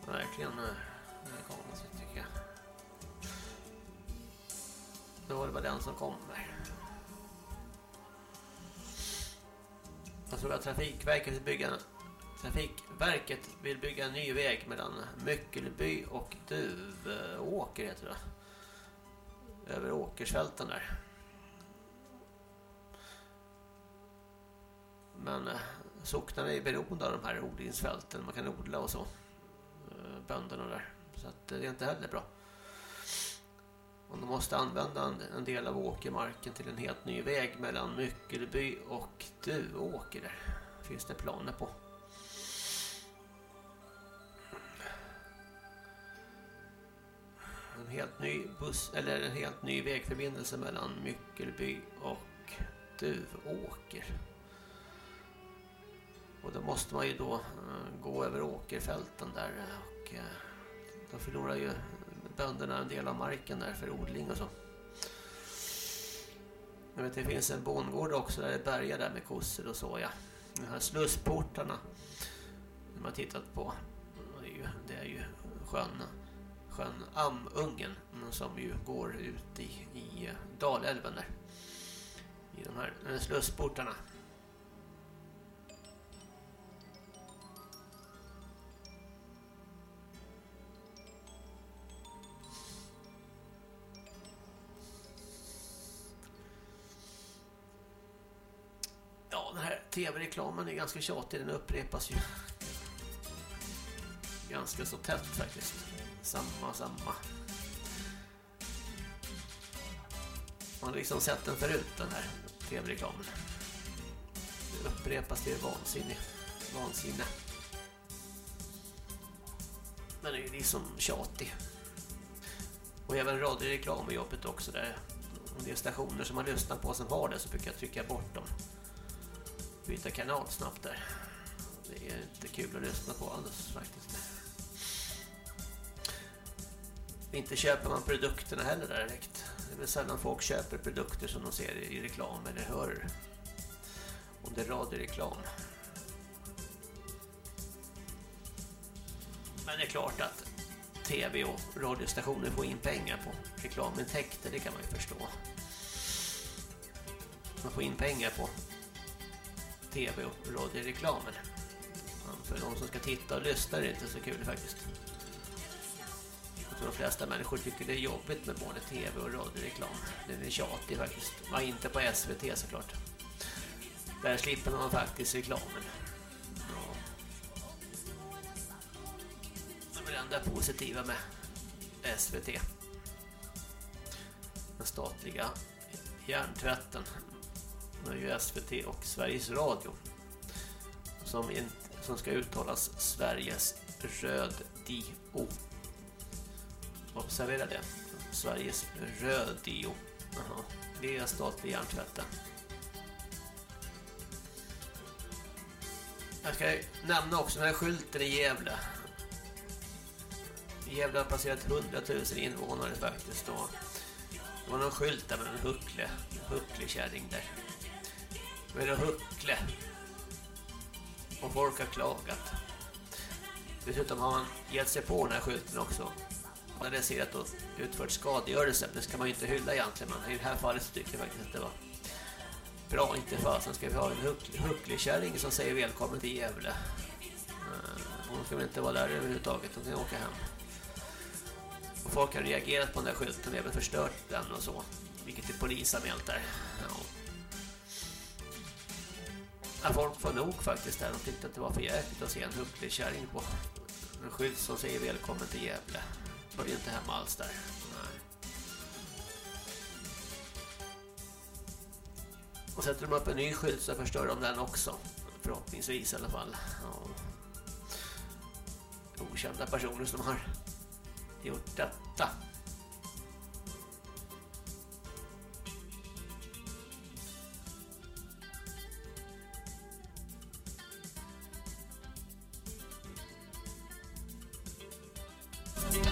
Verkligen eh, konstigt tycker jag. Då var det bara den som kom där. Jag tror att Trafikverket vill bygga Trafikverket vill bygga en ny väg mellan Myckelby och Duvåker heter det. Över åkersfälten där. Men eh, socknarna är beroende av de här odlingsfälten. Man kan odla och så. Eh, Bönderna där. Så att eh, det är inte heller bra. Och de måste använda en, en del av åkermarken till en helt ny väg mellan Myckelby och Duvåker. Finns det planer på. En helt ny buss eller en helt ny vägförbindelse mellan Myckelby och Duvåker. Och då måste man ju då eh, gå över åkerfälten där eh, och eh, då förlorar ju bönderna en del av marken där för odling och så. Jag vet det finns en bondgård också där det bärgar där med kossor och så ja. De här slussportarna de har tittat på det är ju, det är ju sjön, sjön Amungen som ju går ut i, i Dalälven där. I de här eh, slussportarna. Ja, den här tv-reklamen är ganska tjatig, den upprepas ju ganska så tätt faktiskt. Samma, samma. Man har liksom sett den förut, den här tv-reklamen. Det upprepas, det vansinne. Vansinne. Men det är ju liksom tjatig. Och även radioreklam i jobbet också där. Om det är stationer som man lyssnar på som har det så brukar jag trycka bort dem. Byta kanal snabbt där. Det är inte kul att lyssna på alls faktiskt. Inte köper man produkterna heller direkt. Det är väl sällan folk köper produkter som de ser i reklam eller hör. Om det är radioreklam. Men det är klart att tv och radiostationer får in pengar på reklamintäkter, det kan man ju förstå. Man får in pengar på tv och radioreklamen. För de som ska titta och lyssna är det inte så kul faktiskt. Tror de flesta människor tycker det är jobbigt med både tv och radioreklam. Det är tjatigt faktiskt. Man inte på SVT såklart. Där slipper man faktiskt reklamen. Ja. Det är det enda positiva med SVT. Den statliga hjärntvätten. Det är ju SVT och Sveriges Radio. Som, in, som ska uttalas Sveriges rödio. Observera det. Sveriges rödio. Aha. Det är statlig hjärntvätten. Jag ska nämna också den här skylten i Gävle. Gävle har passerat 100 000 invånare faktiskt. Och det var någon skylt där med en huckle, hucklekärring där. Med en huckle. Och folk har klagat. Dessutom har man gett sig på den här skylten också. Man har att och utfört skadegörelse. Det ska man ju inte hylla egentligen. Men i det här fallet så tycker jag faktiskt att det var bra. Inte fasen ska vi ha en huck hucklekärring som säger välkommen till Gävle. Eh, hon ska väl inte vara där överhuvudtaget. Hon kan åka hem. Och folk har reagerat på den där skylten. Även förstört den och så. Vilket är polisanmält där. Ja. Ja, folk får nog faktiskt där. De tyckte att det var för jäkligt att se en hucklekärring på en skylt som säger välkommen till Gävle. Hörde inte hemma alls där. Nej. Och sätter de upp en ny skylt så förstör de den också. Förhoppningsvis i alla fall. Ja. Okända personer som har gjort detta. Yeah.